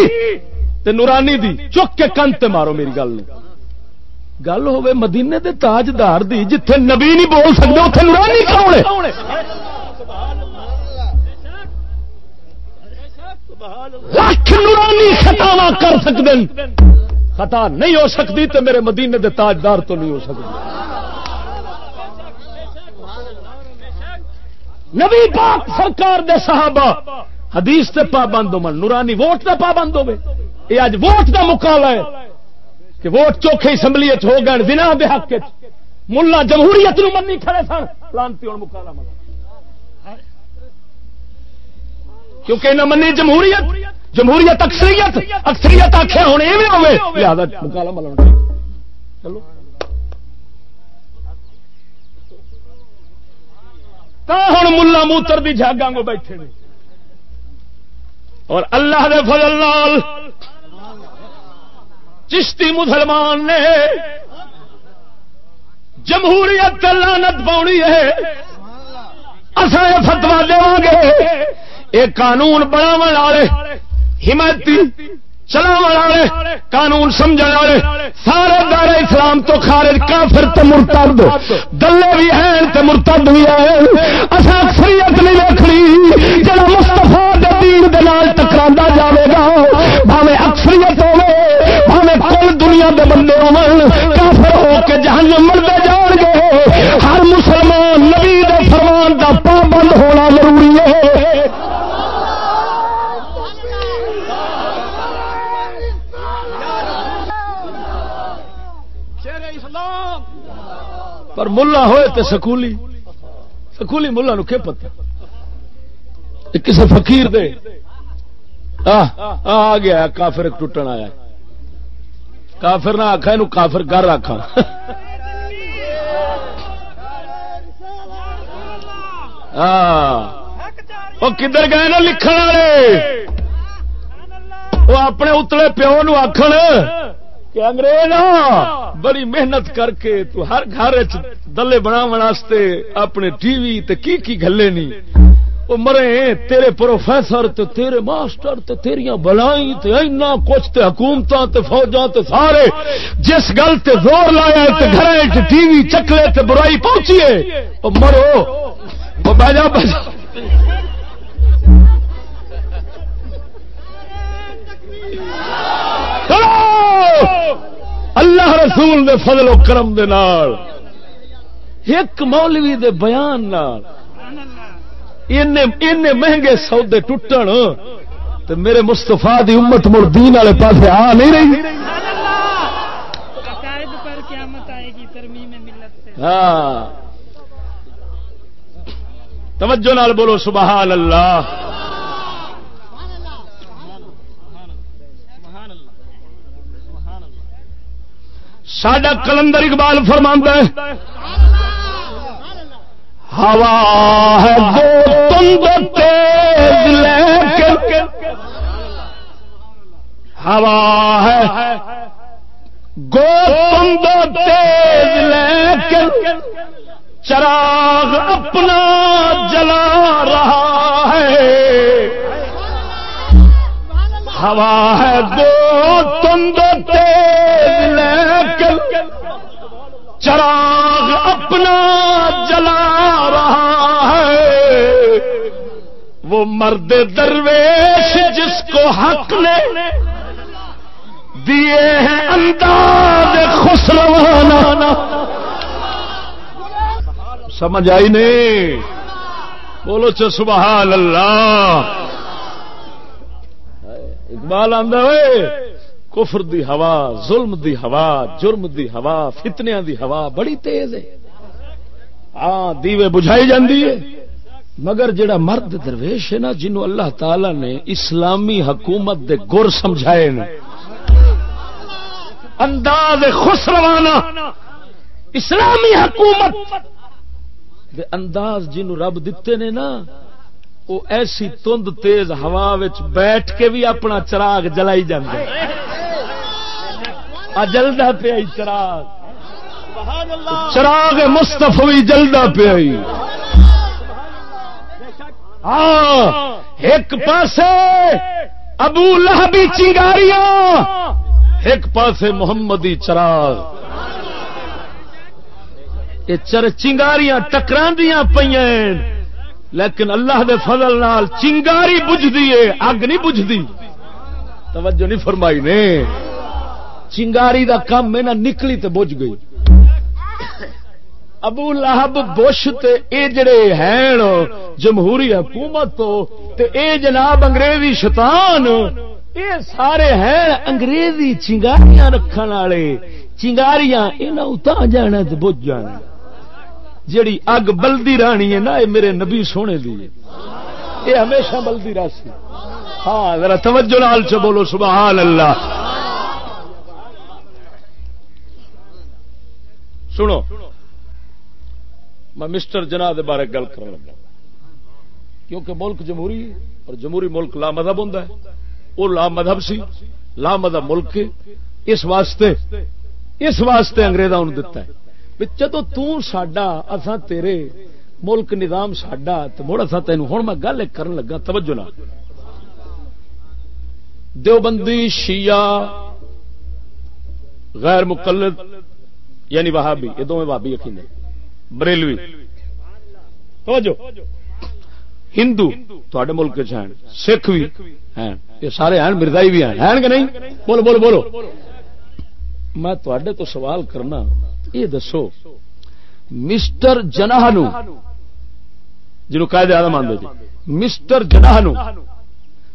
تے نورانی دی، چک کے کن تے مارو میری گل گل ہو مدینے دے تاجدار دی، جتھے نبی نہیں بول سکتے اتنے نورانی کون لاکھ نورانی خطاوا کر سکتے خطا نہیں ہو سکتی تو میرے مدینے دے تاجدار تو نہیں ہو سکتی۔ نبی پاک سرکار دے صحابہ، حدیث تے پابند ہو نورانی ووٹ تے پابند ہوے یہ اج ووٹ دا مقابلہ ہے کہ ووٹ چوکھے اسمبلی ہو گئے دن دے حق ملا جمہوریت نو منی کھڑے سن، لانتی ہوں مقابلہ کیونکہ نہ منی جمہوریت۔ جمہوریت اکثریت اکثریت آخیا ہوں لہٰذا مکالا ملا چلو۔ ہوں ملا موتر دی جاگا کو بیٹھے اور اللہ دے فضل لال چشتی مسلمان نے جمہوریت لانت پاؤنی ہے۔ اصل فتوا دے گے یہ قانون بناو والے حمایتی چلا والے قانون سمجھ والے سارے دار اسلام تو خارج، کافر تو مرتد، دلے بھی ہیں تو مرتد بھی ہیں۔ اصا اکثریت نہیں رکھنی جڑا مستفا دین ٹکرا جاوے گا، بھاوے اکثریت ہوے بھاوے کل دنیا دے بندے ہو کافر ہو کے جہان مرتے جان گے۔ ہر مسلمان نبی دے فرمان دا پابند ہونا ضروری ہے۔ پر ملا ہوئے تے سکولی۔ سکولی ملا نو کیا پتا کسی فقیر دے۔ آ گیا، کافر ٹوٹن آیا۔ کافر نہ آخا یہ کافر گھر آخا وہ کدھر گئے نا لکھن والے؟ وہ اپنے اتلے پیو نو آخر کہ انگریز بڑی محنت کر کے تو ہر گھر دلے بنا واسطے اپنے ٹی وی تے کی کی گلے نہیں وہ مرے، تیرے پروفیسر تے تیرے ماسٹر تے تیریاں بلائی تے اینا کچھ تے حکومتاں تے فوجاں تے سارے جس گل تے زور لایا تے گھر ٹی وی چکلے تے برائی پہنچیے مرو وہ بجا بجا اللہ رسول دے فضل و کرم دے نال، ایک مولوی دے بیان نال مہنگے سودے ٹوٹن تو میرے مستفا دی امت مڑ دین والے پاس آ نہیں رہی۔ ہاں۔ توجہ نال بولو، سبحان اللہ۔ ساڈا کلندر اقبال فرما ہے، ہوا ہے تند تیز لے کے ہوا ہے گو تند تیز لے کے چراغ اپنا جلا رہا ہے۔ ہوا ہے دو تند تیز لے چراغ اپنا جلا رہا ہے۔ وہ مرد درویش جس کو حق نے دیے ہیں انداز خسروانا سمجھ آئی نہیں؟ بولو چ سبحان اللہ۔ اقبال آدھا کفر دی ہوا، ظلم دی ہوا، جرم دی ہوا فتنیا دی ہوا بڑی تیز ہے۔ ہاں دیوے بجھائی جاندی ہے۔ مگر جڑا مرد درویش ہے نا، جنہوں اللہ تعالی نے اسلامی حکومت دے گر سمجھائے نا انداز خسروانا اسلامی حکومت دے انداز جنہوں رب دیتے نے نا وہ ایسی تند تیز ہوا بیٹھ کے بھی اپنا چراغ جلائی جاندے جلدا پیا چراغ۔ چراغ مستف بھی جلدا پیا ہاں ایک پاسے ابو لہبی چنگاریاں ایک پاسے محمدی چراغ۔ یہ چر چنگاریاں ٹکراندیاں پہ لیکن اللہ دے فضل نال چنگاری بجھدی ہے، اگ نہیں بجھدی۔ توجہ نہیں فرمائی نے۔ چنگاری دا کم ہے نا نکلی تے بجھ گئی۔ ابو لہب بش تے اے جڑے ہیں، جمہوری حکومت تو، تے اے جناب انگریزی شیطان۔ اے سارے ہیں انگریزی چنگاریاں رکھن والے، چنگاریاں انہاں اتا جانا تے بجھ جانا۔ جیڑی اگ بلدی رانی ہے نا، یہ میرے نبی سونے دی یہ ہمیشہ بلدی راسی ہاں ذرا توجہ لال چ بولو، سبحان اللہ۔ سنو، میں مسٹر جناح کے بارے گل کر لگا۔ کیونکہ ملک جمہوری اور جمہوری ملک لا مذہب ہوں وہ لا مذہب سی، لا مذہب ملک اس واسطے اس واسطے انگریزا دتا ہے۔ جدو تڈا اصا تیرے ملک نظام سڈا تو مڑ اصا تین ہوں میں گل ایک کرن لگا، توجہ نہ دیوبندی، شیعہ غیر مقلد یعنی وہابی، یہ دونوں وہابی یقین بریلوی۔ توجہ۔ ہندو تے ملک سکھ بھی ہیں۔ یہ سارے ہیں مردائی بھی ہیں۔ کہ نہیں؟ بولو بولو بولو۔ میں تے تو سوال کرنا یہ دسو، مسٹر جناح جنوب قائد آدم آدھے جی مسٹر جناح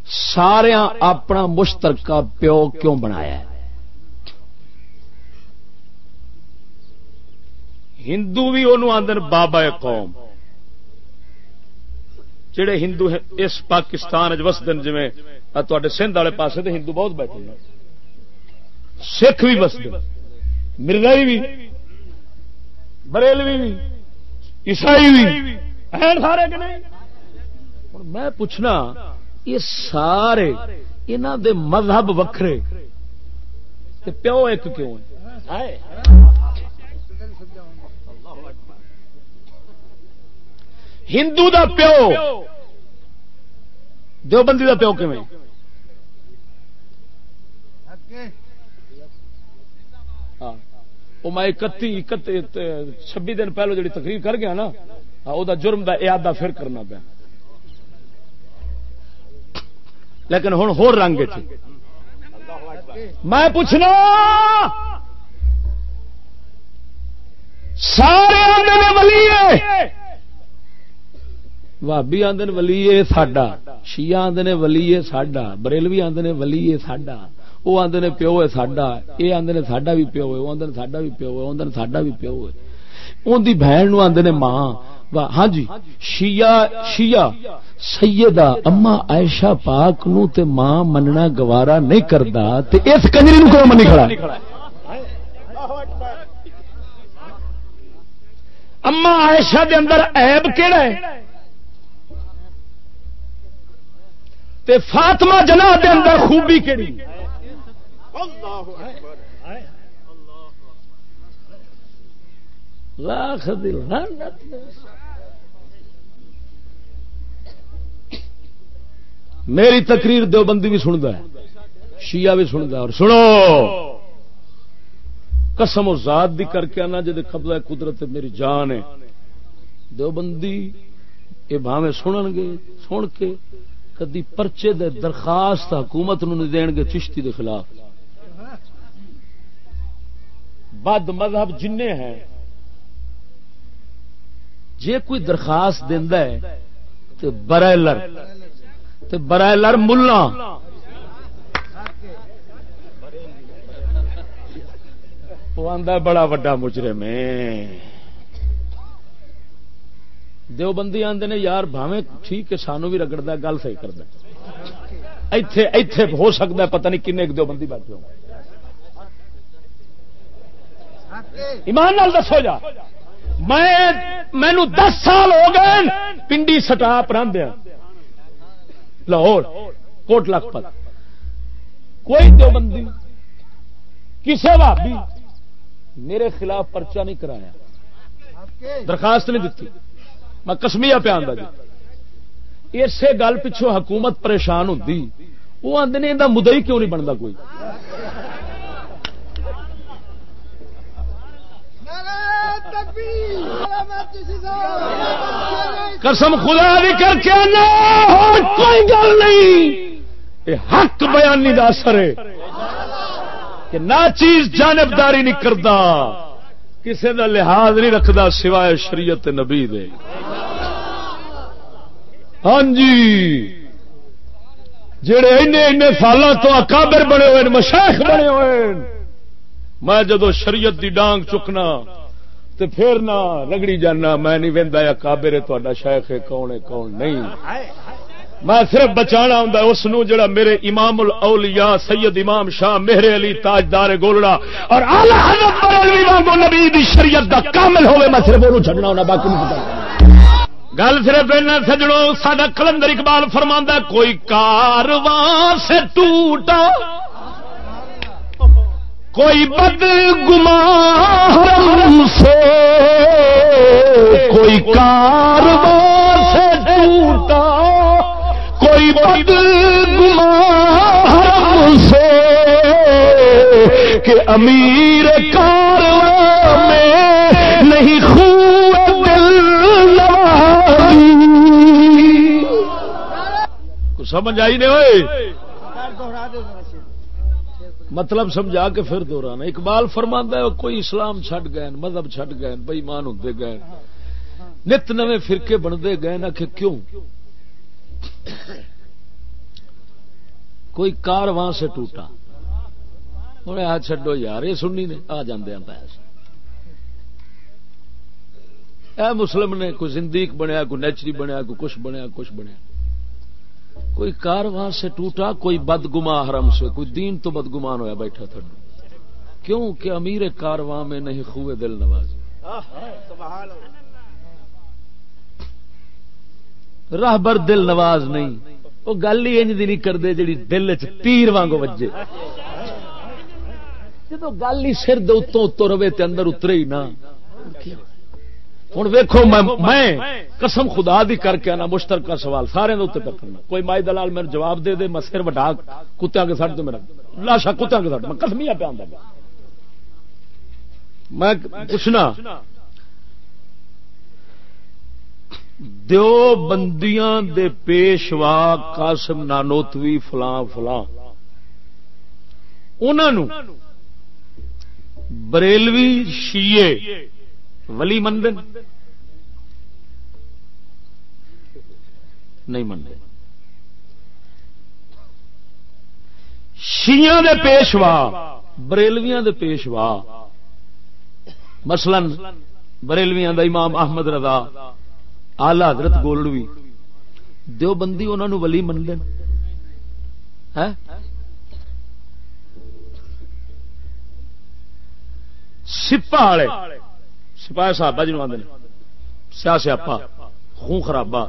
سارا اپنا مشترکہ پیو کیوں بنایا ہے؟ ہندو بھی انہوں آدھے بابا قوم۔ جڑے ہندو اس پاکستان وسدن جی تے سندھ والے پاس تو ہندو بہت بیٹھے سکھ بھی وسد مرگائی بھی بریلوی بھی عیسائی بھی سارے میں پوچھنا، یہ سارے انہوں دے مذہب وکھرے پیو ایک کیوں ہے؟ ہندو دا پیو دیوبندی دا پیو کیون میں اکتی چھبی دن پہلو جی تقریر کر گیا نا وہ جرم کا ارادہ پھر کرنا پیا۔ لیکن ہوں ہو رنگ میں پوچھنا، سارے ولی بھابی آدھے ولی ساڈا شیا آدھے ولی ساڈا، بریلوی آدھے ولی ساڈا۔ وہ آدھے نے پیو ہے ساڈا یہ آدھے نے ساڈا بھی پیو ہے وہ آدھے نے ساڈا بھی پیو ہے آدھے نے ساڈا بھی پیو ہے ان کی بہن نو آدھے نے ماں ہاں جی شیا شیا سیدہ اما عائشہ پاک نو تے ماں مننا گوارا نہیں کرتا تے اس کنجری نو کو منی کھڑا اما عائشہ دے اندر عیب کیڑا ہے تے فاطمہ جنا دے اندر خوبی کیڑی لاکھ دل میری تقریر دیوبندی بھی سنتا ہے، شیعہ بھی سنتا ہے، اور سنو! قسم و ذات بھی کر کے آنا جی قبضہ قدرت میری جان ہے۔ دیوبندی یہ بھاوے سنن گے، سن کے کدی پرچے دے درخواست حکومت نو نہیں دین گے چشتی دے خلاف۔ بد مذہب جن ہیں۔ جے کوئی درخواست دینا ہے تو برائلر برائلر ملا بڑا وا مجرم دیوبندی آدھے نے یار بھاوے ٹھیک ہے سانو بھی رگڑتا گل صحیح کرتا ایتھے ایتھے ہو سکتا ہے، پتہ نہیں کن دیوبندی بیٹھے ہو ایمان نال دسو جا۔ میں مینو دس سال ہو گئے پنڈی سٹاپ رہدیا لاہور، کوٹ لکھپت کوئی دیوبندی کسی بھابی میرے خلاف پرچہ نہیں کرایا۔ درخواست نہیں دیتی۔ میں کسمیا پیا جی۔ اسی گل پچھو حکومت پریشان ہوتی وہ آدھے مدعی کیوں نہیں بنتا کوئی؟ قسم خدا بھی کر کے کوئی گل نہیں۔ حق بیانی دا اثر ہے کہ نہ چیز جانبداری نہیں کرتا کسی کا لحاظ نہیں رکھتا سوائے شریعت نبی دے۔ ہاں جی جڑے این سال تو اکابر بنے ہوئے مشاخ بنے ہوئے میں جدو شریعت دی ڈانگ چکنا تے پھر نہ رگڑی جانا، میں نہیں وہدا یا کابر تا شیخ ہے، کون ہے، کون نہیں۔ میں صرف بچانا ہوں اس جڑا میرے امام الاولیاء، سید امام شاہ میرے علی تاجدار گولڑا اور نبی دی شریعت دا کامل ہوئے، میں صرف وہ چڑنا ہونا، باقی نہیں پتا۔ گل صرف سجڑوں ساڈا کلندر اقبال فرماندا کوئی کارواں سے ٹوٹا۔ کوئی بد گمان سے، کوئی کارواں سے ٹوٹا، کوئی بد گمان کہ امیر کار میں نہیں خوب دل سمجھ آئی نہیں ہوئے مطلب سمجھا کے پھر دورانا اقبال فرما ہے، کوئی اسلام چھٹ گئے، مذہب چھٹ گئے بئی مان ہوتے گئے۔ نت نوے فرقے بنتے گئے نا کہ کیوں؟ کوئی کار وہاں سے ٹوٹا۔ ہوں آ چڈو یار، یہ سننی نے، آ جاندے پیس اے مسلم نے، کوئی زندیق بنیا، کوئی نیچری بنیا، کوئی کچھ بنیا کچھ بنیا۔ کوئی کار وہاں سے ٹوٹا، کوئی بدگما حرم سے، کوئی دین تو بدگمان ہوا بیٹھا تھا۔ کیوں کہ امیر کارواں میں نہیں خوے دل نواز راہ بر دل نواز نہیں۔ وہ گل ہی انج نہیں کرتے جی دل چ تیر وانگو وجے۔ جدو گل ہی سر دتوں اتو رہے اندر اترے ہی نہ ہوں ویکو میں قسم خدا دی کر کے آنا، مشترکہ سوال سارے پہ کرنا۔ کوئی مائی دلال میرے جواب دے دے، میں سر وڈا کتیا کے سٹ تو میرا لاشا کتیا کے سٹ میں کسمیا پہ آدھا میں پوچھنا، دیو بندیاں دے پیشوا قاسم نانوتوی فلاں فلاں۔ انہوں بریلوی شیے ولی منگ نہیں منگے شیاں دے پیشوا، بریلویاں دے پیشوا، مثلا بریلویاں دا امام احمد رضا آلہ حضرت گولڈوی دو بندی انہوں ولی من دین سپا والے سپاہی صاحب جنوب آدھے سیا سیاپا خون خرابا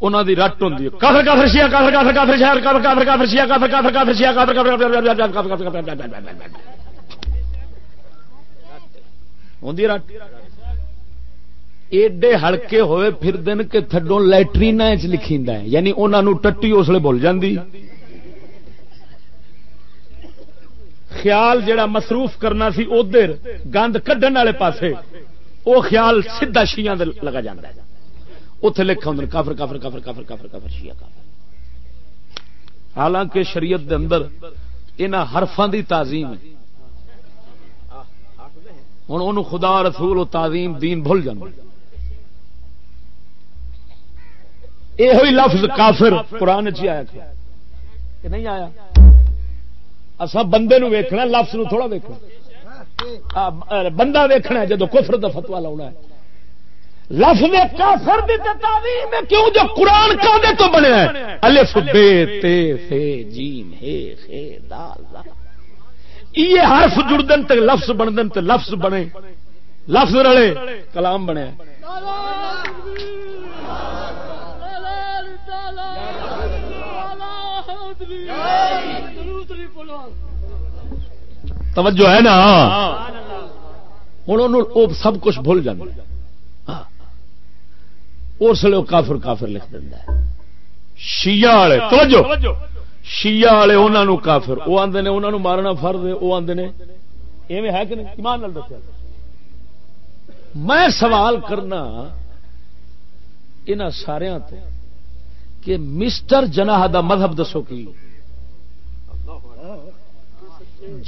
انہوں دی رٹ ہوں کافر کافر شیا کافر کافر کافر شہر کافر کافر کافر شیا کافر کافر کافر شیا کافر ہوں رٹ ایڈے ہلکے ہوئے پھر دن کے تھڈوں لٹرین لکھی یعنی انہوں ٹٹی اس لیے بھول جاندی خیال جڑا مصروف کرنا سی ادھر گند کڈن والے پاسے وہ خیال سیدا شیاں لگا جا اتے لکھا ہوں کافر کافر کافر کافر کافر کافر شیا کافر۔ حالانکہ شریعت دے اندر انہاں حرفاں دی تعظیم ہے۔ ہوں ان خدا رسول و تعظیم دین بھول جانا یہ لفظ کافر قرآن چ آیا کہ نہیں آیا؟ اصا بندے نو ویکھنا لفظ نو تھوڑا ویکھنا بندہ ویکھنا جدو کفر دا فتوا لاؤنا ہے۔ لفظ کافر دی تعظیم کیوں جو قرآن کا تو بنے ہیں الف بے تے فے جیم ہے خے دال یہ حرف جڑدن تے لفظ بندن تے لفظ بنے۔ لفظ رلے، کلام بنے توجہ ہے نا؟ ہوں سب کچھ بھول جانا اس لیے کافر کافر لکھ دینا شیا والے توجہ۔ شیا والے انہوں کافر۔ وہ آدھے نے انہوں مارنا فرد وہ آدھے نے۔ ایویں ہے کہ نہیں؟ ایمان دسیا۔ میں سوال کرنا ان سارا کہ مسٹر جناح دا مذہب دسو کی۔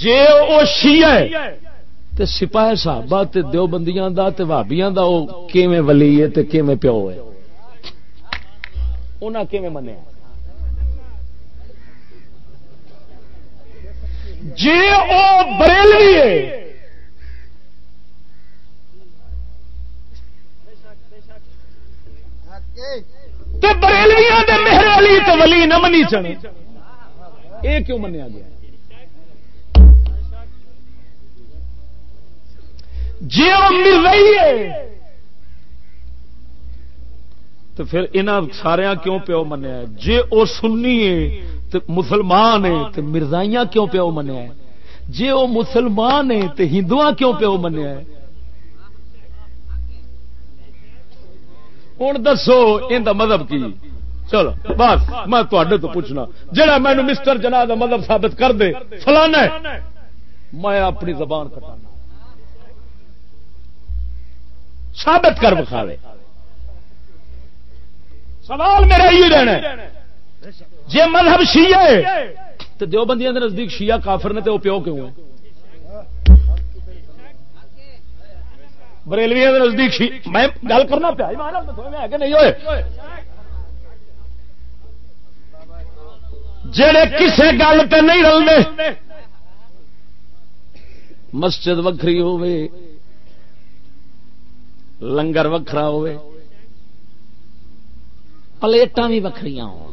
جے او شیعہ ہے، تے سپاہ صحابہ، تے دیوبندیاں دا، تے بھابیاں دا، او کیویں ولی ہے، تے کیویں پیو ہے۔ انہاں کیویں منیا؟ جے او بریلوی ہے Okay. تے بریلویاں دے مہر علی تے ولی نہ منی چن اے کیوں منیا گیا؟ جی وہ مل رہی ہے، تو پھر انہاں سارا کیوں پیو منیا جی وہ سنی ہے تو مسلمان ہے تو مرزائیاں کیوں پیو منیا جی وہ مسلمان ہے تو ہندو کیوں پیو منیا ہوں دسو، ان مذہب کی؟ چلو، بس، میں تے تو پوچھنا۔ جہاں مینو مسٹر جنا مذہب ثابت کر دے، فلانا میں اپنی زبان کٹانا۔ ثابت کر بکھاوے سوال میرا یہ رہنا جی مذہب شیعہ ہے تو دو بندیاں نزدیک شیعہ کافر نے تو وہ پیو کیوں ہے بریلوی نزدیک میں گل کرنا پیا۔ کہ نہیں؟ ہوئے جڑے کسے گل پہ نہیں رلتے مسجد وکری ہوے لنگر وکھرا ہوے پلیٹاں بھی وکری ہو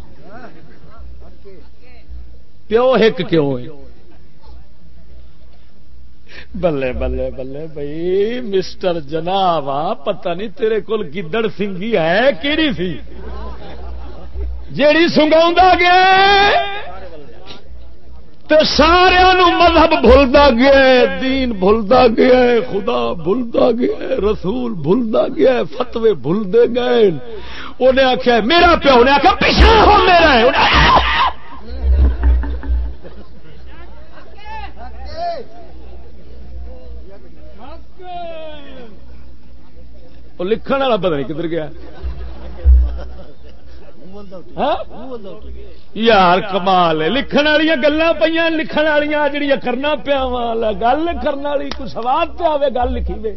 پیو ایک کیوں ہے بلے بلے بلے بھائی مسٹر جناب پتہ نہیں تیرے کول گدڑ سنگھی ہے کیڑی سی جیڑی سنگا گیا تو سارا مذہب بھولتا گیا دین بھولتا گیا خدا بھولتا گیا رسول بھولتا گیا فتوے بھولتے گئے انہیں آخیا میرا پیو نے آخیا پیچھا ہو میرا ہے وہ لکھن والا پتا نہیں کدھر گیا۔ ہاں؟ یار کمال ہے۔ لکھن والی گلا پہ لکھن والی جڑی کرنا پیا وا گل کرنے والی کوئی سواد پہ آئے گل لکھی دے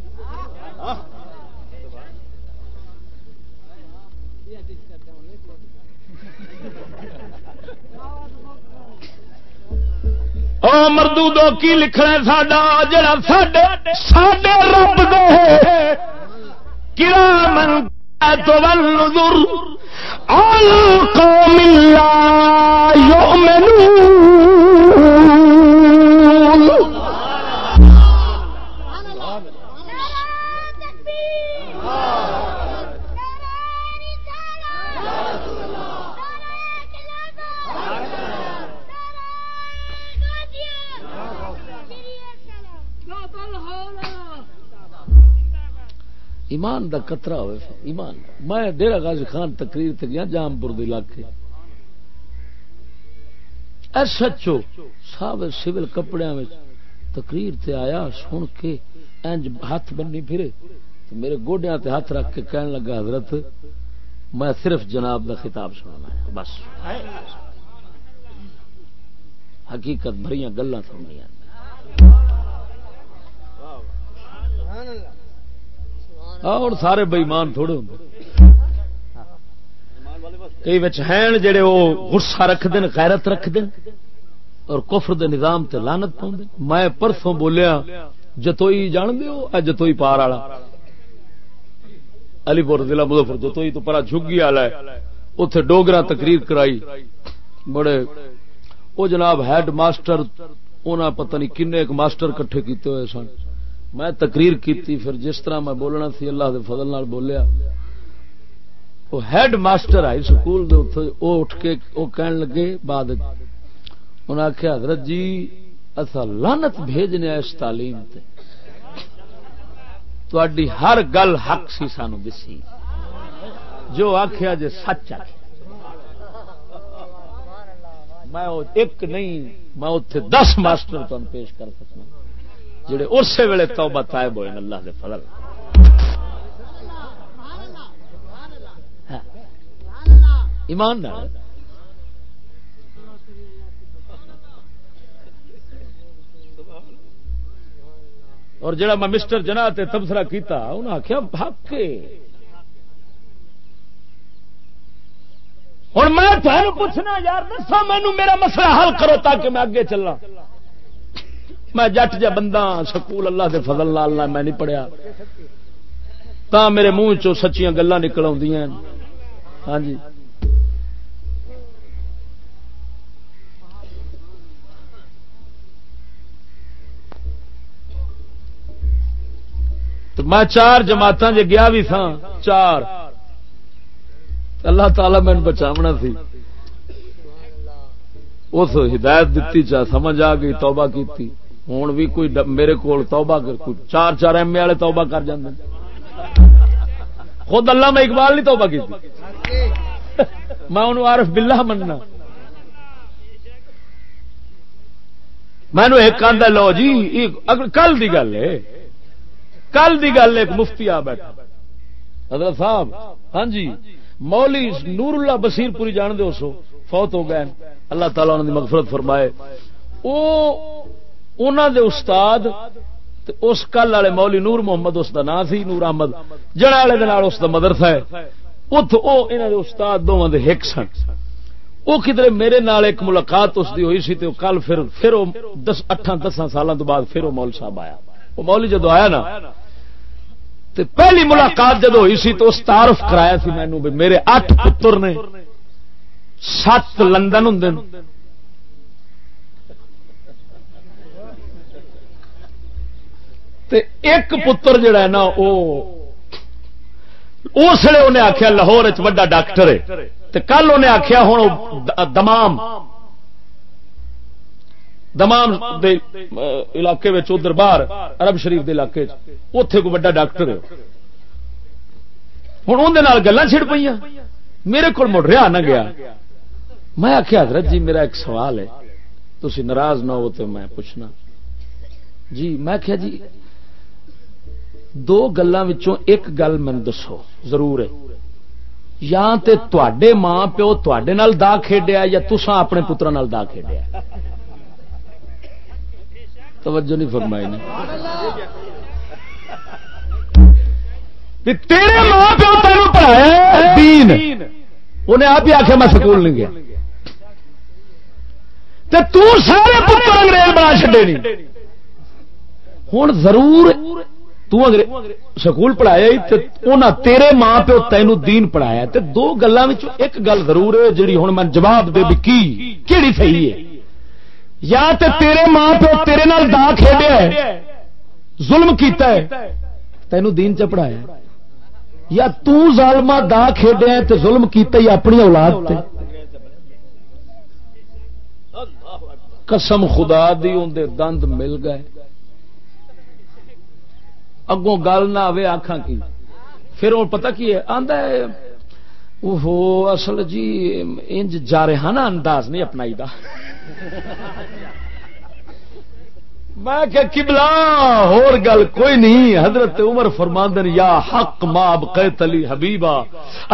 مردو دو کی لکھنا ساڈا؟ جڑا ساڈے ساڈے رب دے۔ کرامن والنذر ونظر القوم لا يؤمنون. ایمان دا قطرہ ہوئے ایمان۔ میں ڈیرا غازی خان تقریر تے گیا جام پور علاقے۔ ایس ایچ او صاحب سول کپڑے میں تقریر تے آیا، سن کے انج ہاتھ بننی پھرے۔ تو میرے گوڈیاں تے ہاتھ رکھ کے کہنے لگا، حضرت، میں صرف جناب دا خطاب سننا ہے، بس۔ حقیقت بھریاں گلاں سننیاں۔ سبحان اللہ۔ اور سارے بئیمان تھوڑے ہوں کئی بچ ہیں جڑے وہ غصہ رکھ دین غیرت رکھ دین اور کفر دے نظام تے لانت پاؤں میں پرسوں بولیا جتوئی جان دیو جتوئی پار والا علی پور ضلع مظفر جتوئی تو پرا جھگی والا ہے اتے ڈوگرا تقریر کرائی بڑے وہ جناب ہیڈ ماسٹر انہاں پتہ نہیں کنے ایک ماسٹر کٹھے کیتے ہوئے سن میں تقریر کیتی، پھر جس طرح میں بولنا سی اللہ دے فضل نال بولیا۔ وہ ہیڈ ماسٹر آئی سکول دے او اٹھ کے او کہن لگے بعد انہاں آخیا حضرت جی اصا لانت بھیجنے اس تعلیم تے۔ تھی ہر گل حق سی سانو دسی۔ جو آخیا جی سچ آ میں ایک نہیں، میں اتنے دس ماسٹر تمہیں پیش کر سکنا۔ جڑے اسی ویلے توبہ تائب ہوئے اللہ دے فضل۔ ہاں۔ ایمان اور جڑا میں مسٹر جنا تبصرہ کیتا انہیں آخیا حق ہوں میں پوچھنا، یار دسا مینو میرا مسئلہ حل کرو تاکہ میں اگے چلا میں جٹ جا بندہ ہاں، سکول اللہ دے فضل لال میں نہیں پڑھیا۔ تا میرے منہ چو سچیاں گلا نکل آدی ہاں جی۔ تو میں چار جماعت جی گیا بھی تھا، چار۔ اللہ تعالی میں بچاونا سی۔ اس ہدایت دیتی چاہ، سمجھ آ گئی، توبہ کی ہوں بھی کوئی میرے کو توبہ کر چار چار ایم اے والے توبہ کر جاندے خود اللہ میں اقبال نہیں توبہ کی میں انہوں عارف باللہ مننا مینو ایک آدھا لو جی کل دی گل ہے کل دی گل ایک مفتی آ بیٹھا حضرت صاحب ہاں جی مولی نور اللہ بصیر پوری جان دو سو فوت ہو گئے اللہ تعالیٰ نے مغفرت فرمائے او دے استاد اس کل والے مولی نور محمد، اس کا نام سی نور احمد، جڑا والے اس کا مدرسہ ہے ات استاد دونوں دے ہک سن۔ وہ کدھر میرے نال ایک ملاقات اس دی ہوئی سی تو کل پھر پھر دس اٹھان دساں سالوں تو بعد پھر وہ مول صاحب آیا۔ وہ مولی جدو آیا نا تو پہلی ملاقات جدو ہوئی سی تو اس تعارف کرایا سی مینو بھی میرے اٹھ پتر نے، سات لندن ہوں ایک پتر جڑا ہے نا اس لیے انہیں آخیا لاہور چا ڈاکٹر ہے۔ کل انہیں آخیا ہوں دمام۔ دمام دے علاقے ادھر باہر، عرب شریف دے علاقے اتے کوئی بڑا ڈاکٹر ہے۔ ہوں اندر گلا چڑ پہ میرے کو مڑ رہا نہ گیا۔ میں آخیا حضرت جی میرا ایک سوال ہے۔ تھی ناراض نہ ہو تو میں پوچھنا۔ جی میں کیا جی دو گلوں ایک گل من دسو، ضرور ہے۔ یا تے ماں پیو تے دا کھیڈیا یا تسا اپنے پترا دا کھیڈیا۔ توجہ نہیں فرمائی نے۔ تیرے ماں پیو تین پڑھایا دین۔ انہیں آپ ہی آخیا میں سکول نہیں گیا۔ تو سارے پتر انگریز بنا چڈے نہیں ہوں ضرور سکول پڑھایا تیرے ماں پیو تین دین پڑھایا تے دو گلوں ایک گل ضرور ہے جی ہوں میں جواب دے بھی کی؟ کہڑی صحیح ہے؟ یا تے تیرے ماں پیو تیرے نال دا کھیڈیا ہے، ظلم کیتا ہے، تینو دین چ پڑھایا یا تو ظالما دا کھیڈیا تے ظلم کیتا ہی اپنی اولاد تے۔ قسم خدا دی اندر دند مل گئے۔ اگوں گل نہ آئے آخان کی؟ پھر وہ پتا کی ہے؟ آدھا وہ اصل جی انج جا رہا نا انداز نہیں اپنائی دا۔ میں کہ کبلا اور گل کوئی نہیں، حضرت عمر فرماندن، یا حق ماب قیت علی حبیبا۔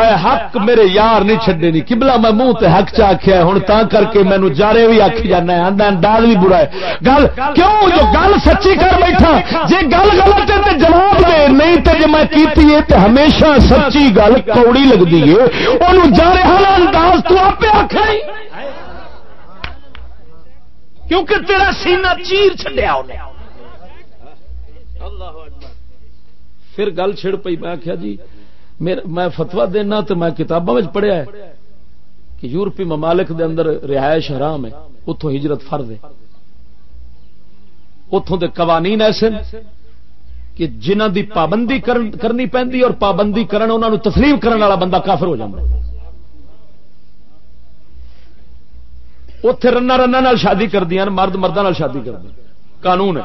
اے حق میرے یار نہیں چھڈے نہیں کبلا میں منہ تے حق چ آکھیا ہن تاں کر کے مینوں جارے بھی آکھی جانا ہے، آندا انداز بھی برا ہے۔ گل کیوں؟ جو گل سچی کر بیٹھا، جے گل غلط ہے تے جواب دے، نہیں تے جے میں کیتی ہے تے ہمیشہ سچی گل کوڑی لگدی ہے۔ اونوں جارے حال انداز تو اپے آکھے کیونکہ تیرا سینہ چیر چڈیا پھر گل چھڑ پی میں آخیا جی میں فتوا دینا تو میں کتابوں میں پڑھیا ہے کہ یورپی ممالک دے اندر رہائش حرام ہے اتوں ہجرت فرد ہے۔ اتوں دے قوانین ایسے کہ جنہ دی پابندی کرنی پہنتی اور پابندی کرن انہوں تسلیم کرنے والا بندہ کافر ہو جاتا ہے۔ اتے رنا رنا شادی کردیا مرد مردوں شادی کر قانون ہے۔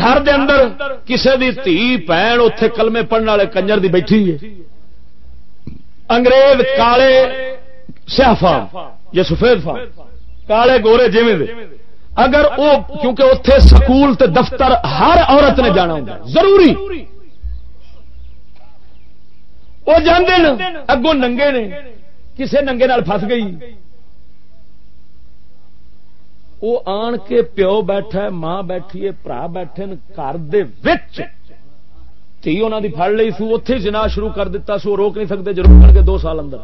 گھر دے اندر کسے دی تھی بھن اتے کلمے پڑھنے والے کنجر دی بیٹھی ہے۔ انگریز کالے سیافا یا سفید فا کالے گورے جیویں دے۔ اگر وہ کیونکہ اتے سکول تے دفتر ہر عورت نے جانا ہوگا ضروری۔ وہ جانے اگوں ننگے نے۔ کسے ننگے نال فس گئی۔ وہ آن کے پیو بیٹھا ہے، ماں بیٹھی ہے برا بیٹھے گھر تھی انہوں کی فڑ لی سو اتے جنا شروع کر دیتا سو، روک نہیں سکتے جو روکن گے دو سال اندر۔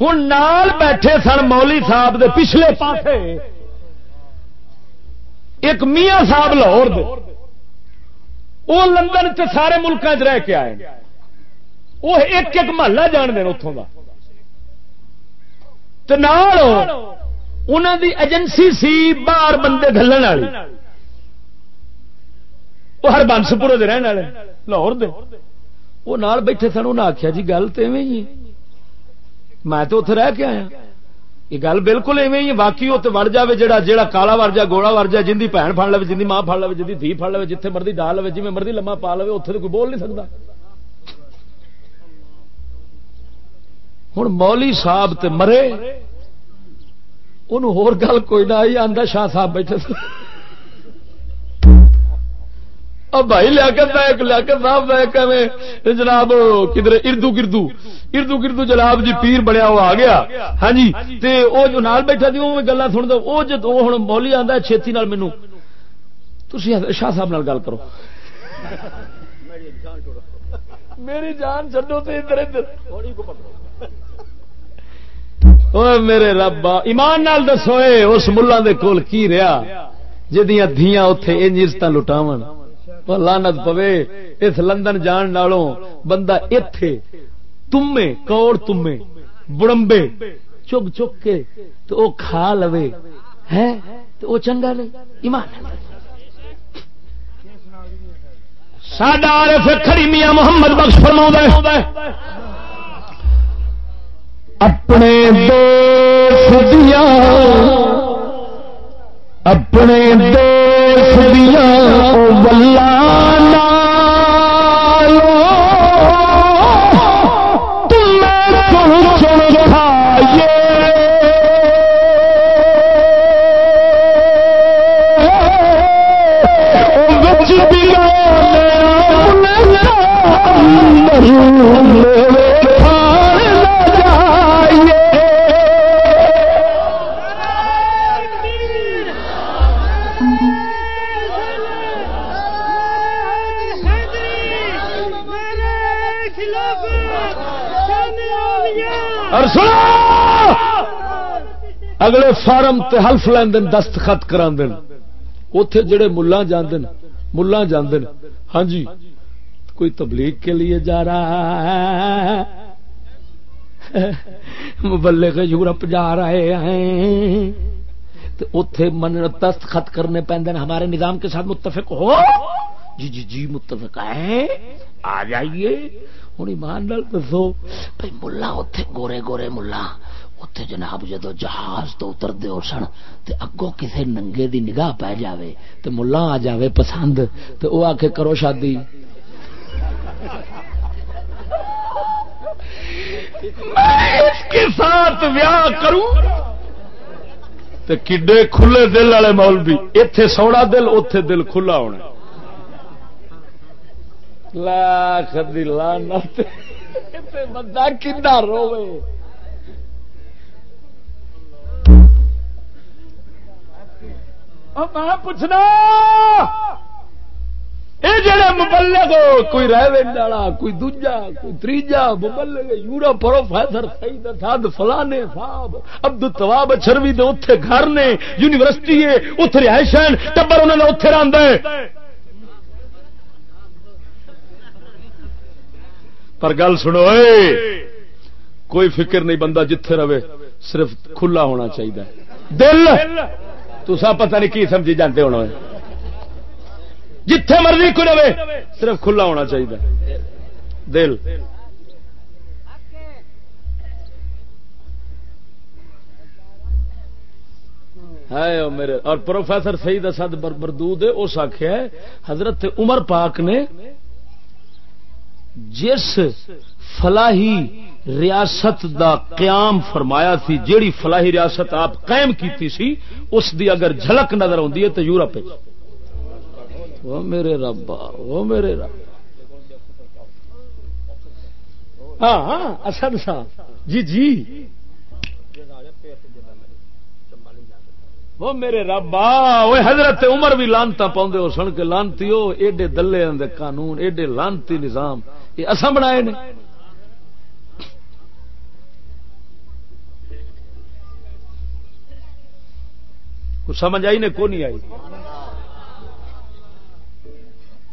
ہوں نال بیٹھے سن مولی صاحب دے پچھلے پاسے۔ ایک میاں صاحب لاہور دے۔ وہ لندن چ سارے ملکوں چ رہ کے آئے۔ وہ ایک ایک محلہ جان دین اتوں کا دی ایجنسی سی باہر بندے گلن والی۔ وہ ہر بنس پورے دے رہن والے۔ لاہور دے۔ وہ نال بیٹھے سن انہیں آخیا جی گل تو ایویں ہی میں تو اتنے رہ کے آیا۔ یہ گل بالکل ایویں ہی باقی وہ تو وڑ جائے جا جا کالا وڑ جائے، گوڑا وڑ جائے، جن کی بھن پڑ لے جن کی ماں پڑ لے جن کی دھی پڑ لے جتنے مرضی ڈال لے جی مرضی لما پا لے اتنے تو کوئی بول نہیں سکتا ہوں مولی صاحب تے مرے انہوں گل کوئی نہ آئی آدھا شاہ صاحب بیٹھے اب بھائی لیاقت ایک لیاقت صاحب ایک جناب کدھر اردو گردو اردو گردو جناب جی پیر بنیا وہ آ گیا۔ ہاں جی تے او جو نال بیٹھا دی وہ گلا سن دو۔ وہ جب ہوں مولی آتا چھتی نال مینو تھی شاہ صاحب نال گل کرو۔ میری جان چڈو تو ادھر ادھر۔ میرے ربا ایمان نال دسو اس ملا دے کول کی رہا جدیاں دھیاں اتے انجرت لٹاو لانت پوے اس لندن جان نالوں بندہ اتے تمے کوڑ تمے بڑمبے چگ چک کے تو او کھا لو ہے تو او چنگا نہیں ایمان ساڈا عارف کھڑی میاں محمد بخش فرما اپنے دوست دیا اپنے دوست دیا بلا اگلے فارم تے حلف لین دستخط کرا اتے جڑے ملا جاندن ملا جاندن ہاں جی کوئی تبلیغ کے لیے جا رہا ہے؟ مبلغ یورپ جا رہے ہیں۔ تو اتے من دستخط کرنے پہ ہمارے نظام کے ساتھ متفق ہو؟ جی جی جی متفق ہے آ جائیے۔ ہوں ایمان دسو بھائی ملا اتے گورے گورے ملا۔ اتے جناب جدو جہاز تو اتر دے سن، تے اگوں کسے ننگے دی نگاہ پی جاوے، تے ملا آ جاوے پسند، تے او آ کے کرو شادی۔ اس کے ساتھ ویاہ کروں؟ تے کڈے کھلے دل والے مولوی اتے سوڑا دل اتے دل کھلا ہونا۔ لاکھ دلانا بندہ کنا روے میں پوچھنا یہ جڑے مبلغ کوئی ریونڈ والا، کوئی دوجا، کوئی تیجا مبلغ یورا پروفیسر سعید سعد فلانے صاحب، عبد التواب چروی دے اوتھے گھر نے، یونیورسٹی ہے، اوتھے رہائش ہیں ٹبر انہوں نے اوتھے رہندا ہے۔ پر گل سنو، اے! کوئی فکر نہیں بندہ جتھے رہے، صرف کھلا ہونا چاہیے۔ دل! تو سب پتہ نہیں کی سمجھی جانتے ہونا جتھے مرضی کو رہے، صرف کھلا ہونا چاہیے۔ دل! ہے میرے، اور پروفیسر سعید اسد بردود اس آخیا حضرت عمر پاک نے جس فلاحی ریاست دا قیام فرمایا سی، جیڑی فلاحی ریاست آپ قائم کیتی سی، اس دی اگر جھلک نظر آتی ہے تو یورپ وہ میرے ربا وہ میرے رب۔ ہاں ہاں اسد صاحب۔ جی جی۔ وہ میرے ربا وہ حضرت عمر بھی لانتا پاؤں ہو سن کے، لانتی ہو، ایڈے دلے قانون، ایڈے لانتی نظام۔ یہ اصا بنا کچھ سمجھ آئی نے کو نہیں آئی۔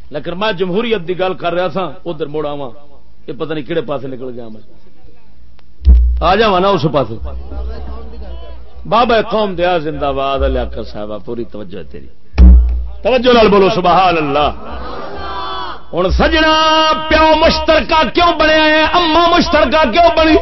لیکن میں جمہوریت کی گل کر رہا تھا ادھر مڑ آوا یہ پتہ نہیں کہڑے پاسے نکل گیا میں۔ آ جا نا اس پاس بابا قوم دیا زندہ باد لیاقت صاحبہ، پوری توجہ تیری۔ توجہ لال بولو، سبحان اللہ۔ ہوں سجنا پیو مشترکہ کیوں بنیا ہے؟ اما مشترکہ کیوں بنی؟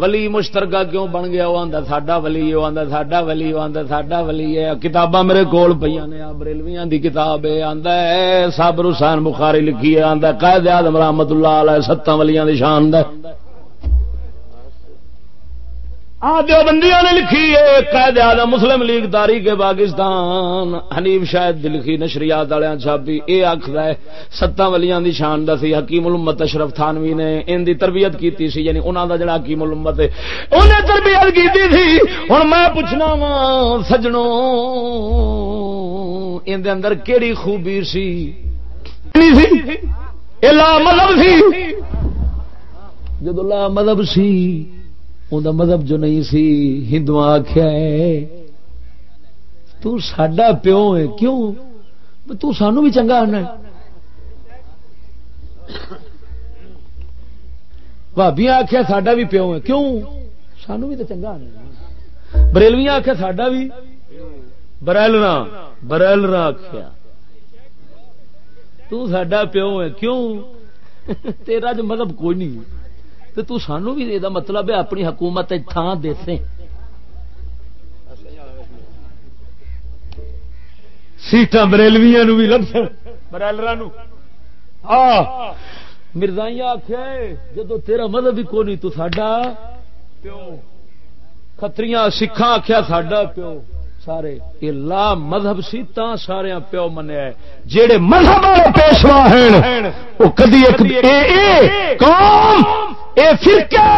ولی مشترکہ کیوں بن گیا؟ وہ آدھا ساڈا ولی وہ آدھا ساڈا ولی وہ آدھا ساڈا ولی ہے۔ کتاباں میرے کول پہ نے بریلویاں دی کتاب ہے، آندا ہے، صابر حسین بخاری لکھی ہے آدھا قائد آدم رحمت اللہ علیہ، ستاں ولیاں دی شان دا دیوبندیاں نے لکھی ہے، قائد اعظم مسلم لیگ تاریخ کے پاکستان۔ حنیف شاید لکھی نشریات والے چھاپی یہ آخر ہے، ستاں ولیاں دی شان دا سی، حکیم الامت اشرف تھانوی نے ان دی تربیت کیتی سی یعنی انہاں دا جڑا حکیم الامت ہے۔ انہیں تربیت کیتی تھی ہن میں پوچھنا وا سجنوں ان دے اندر کیڑی خوبی سی؟ لا مذہب سی۔ جدو لا مذہب سی ان مذہب جو نہیں سی ہندو آخیا ہے، تو ساڈا پیو ہے، کیوں؟ تو سانو بھی چنگا آنا بھابیا آخیا ساڈا بھی پیو ہے، کیوں؟ سانو بھی تو چنگا آنا بریلویا آخیا ساڈا بھی۔ برائلنا برائلنا آخیا تو ساڈا پیو ہے، کیوں؟ تیرا جو مذہب کوئی نہیں تو تو سانو بھی یہ مطلب ہے اپنی حکومت تھان دے سیٹاں بریلویا بھی لب برائلر مرزائی آخیا جدو تیرا مذہب بھی کون تو ساڈا پیو۔ کتری سکھا آخیا ساڈا پیو۔ سارے۔ یہ لا مذہب سی تا سارے پیو منیا جہے مذہب والے پیشوا ہیں وہ کدی ایک قوم اے فرقے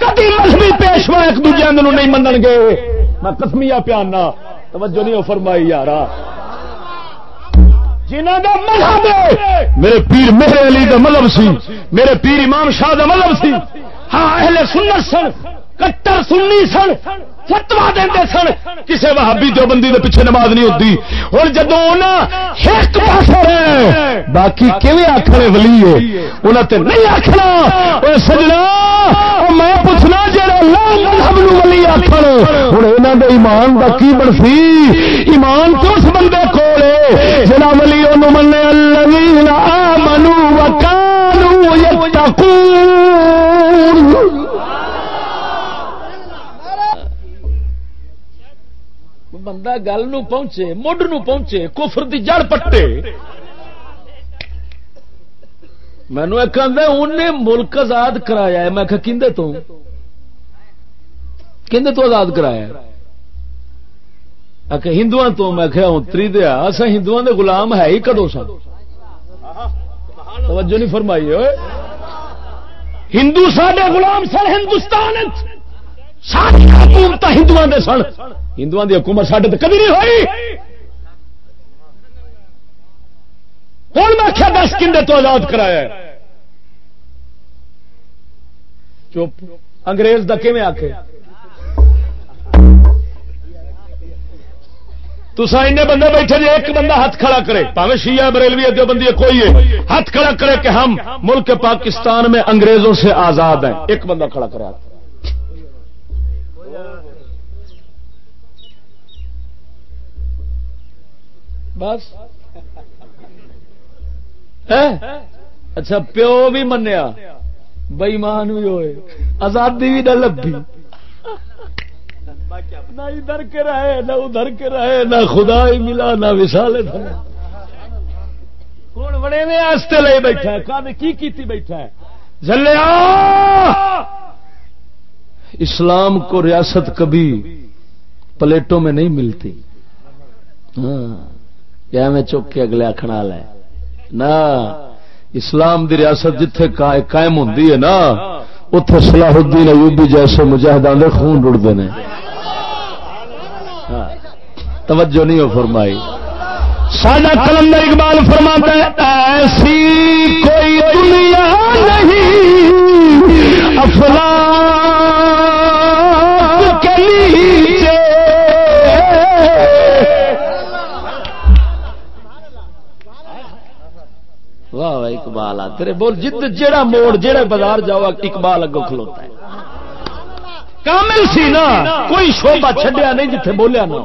کدی مذہبی پیشوا ایک دوجے نہیں منن گے۔ میں کسمیا پیانا توجہ نہیں فرمائی یار جنہ مذہب میرے پیر میرے علی کا مذہب سی میرے پیر امام شاہ کا مذہب سی۔ ہاں اہل سنت سن۔ کٹر سننی سن فتوا دے سن۔ کسی وہابی جو بندی دے پیچھے نماز نہیں ہوتی اور جدو ایک پاس باقی کیون آخر ولی ہے؟ انہوں نے نہیں آخنا سجنا میں پوچھنا جہاں مذہب ولی آخر ہوں یہاں کے ایمان کا کی بنسی ایمان تو اس بندے کول جنا ولی وہ من منو وکانو یتقون۔ بندہ گل نو پہنچے، مڈ نو پہنچے، کفر دی جڑ پٹے۔ مینو ایک انہیں ملک آزاد کرایا ہے۔ میں کھندے تو؟ کھندے تو آزاد کرایا آ ہندو تو؟ میں کیا اتری دیا اصا ہندو دے غلام ہے ہی کدو سا توجہ نہیں فرمائی ہوئے ہندو سڈے غلام سن ہندوستان ساری حکومت ہندو سن۔ ہندو کی حکومت سڈے تو کبھی نہیں ہوئی۔ ہوں میں آخیا دس کنڈے تو آزاد کرایا چپ۔ انگریز کا کھے آخ تسا این بندے بیٹھے جی ایک بندہ ہاتھ کھڑا کرے۔ پاوے شیعہ بریلوی ادو بندی کوئی ہے۔ ہاتھ کھڑا کرے کہ ہم ملک پاکستان میں انگریزوں سے آزاد ہیں۔ ایک بندہ کھڑا کرے ہاتھ۔ بس۔ اچھا پیو بھی منیا۔ بئیمان بھی ہوئے۔ آزادی بھی نہ لبھی۔ نہ ادھر کے رہے، نہ ادھر کے رہے، نہ خدا ہی ملا، نہ وسال کون بڑے میں آستے لے بیٹھا ہے؟ کی کیتی بیٹھا ہے؟ جلیا! اسلام کو ریاست کبھی پلیٹوں میں نہیں ملتی۔ ہاں کیا میں چک کے اگلے آخنا ہے۔ نہ اسلام دی ریاست جتھے قائم ہوں نا اتے صلاح الدین ایوبی جیسے مجاہدان دے خون رڑتے ہیں توجہ نہیں ہو فرمائی۔ ساڈا کلندر اقبال فرماتا ہے، ایسی کوئی دنیا نہیں۔ افلا واہ اقبال آ، تیرے بول جد جیڑا موڑ جیڑا بازار جاؤ، اقبال اگو کھلوتا ہے۔ کامل سی نا، کوئی شوبا چھڈیا نہیں جتھے بولیا نا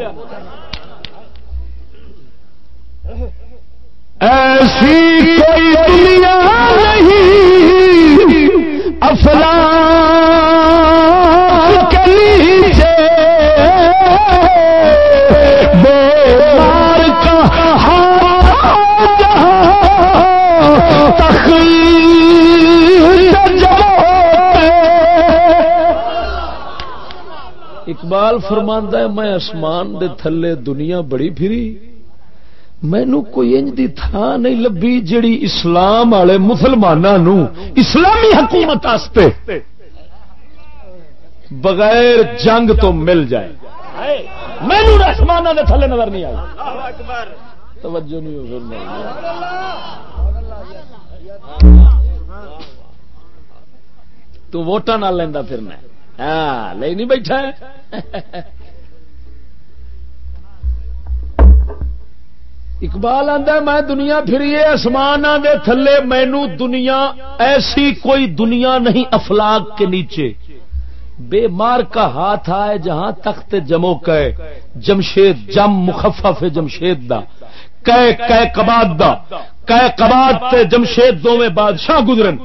ایسی کوئی دنیا نہیں افلا اقبال فرماندہ ہے، میں آسمان دے تھلے دنیا بڑی پھری، مینو کوئی انج دی تھان نہیں لبھی جڑی اسلام والے مسلمانوں اسلامی حکومت آستے بغیر جنگ تو مل جائے۔ مینو آسمان دے تھلے نظر نہیں آئی توجہ نہیں ہو تو ووٹاں نہ لینا پھرنا ہاں لے نہیں بیٹھا اقبال آتا میں دنیا پھری آسمان دے تھلے مینو دنیا ایسی کوئی دنیا نہیں افلاق کے نیچے۔ بے مار کا ہاتھ آئے جہاں تخت جمو کہ جمشید، جم مخفف جمشید دا۔ کہ کباد دا کہ کباد تے جمشید دو میں بادشاہ گزرن۔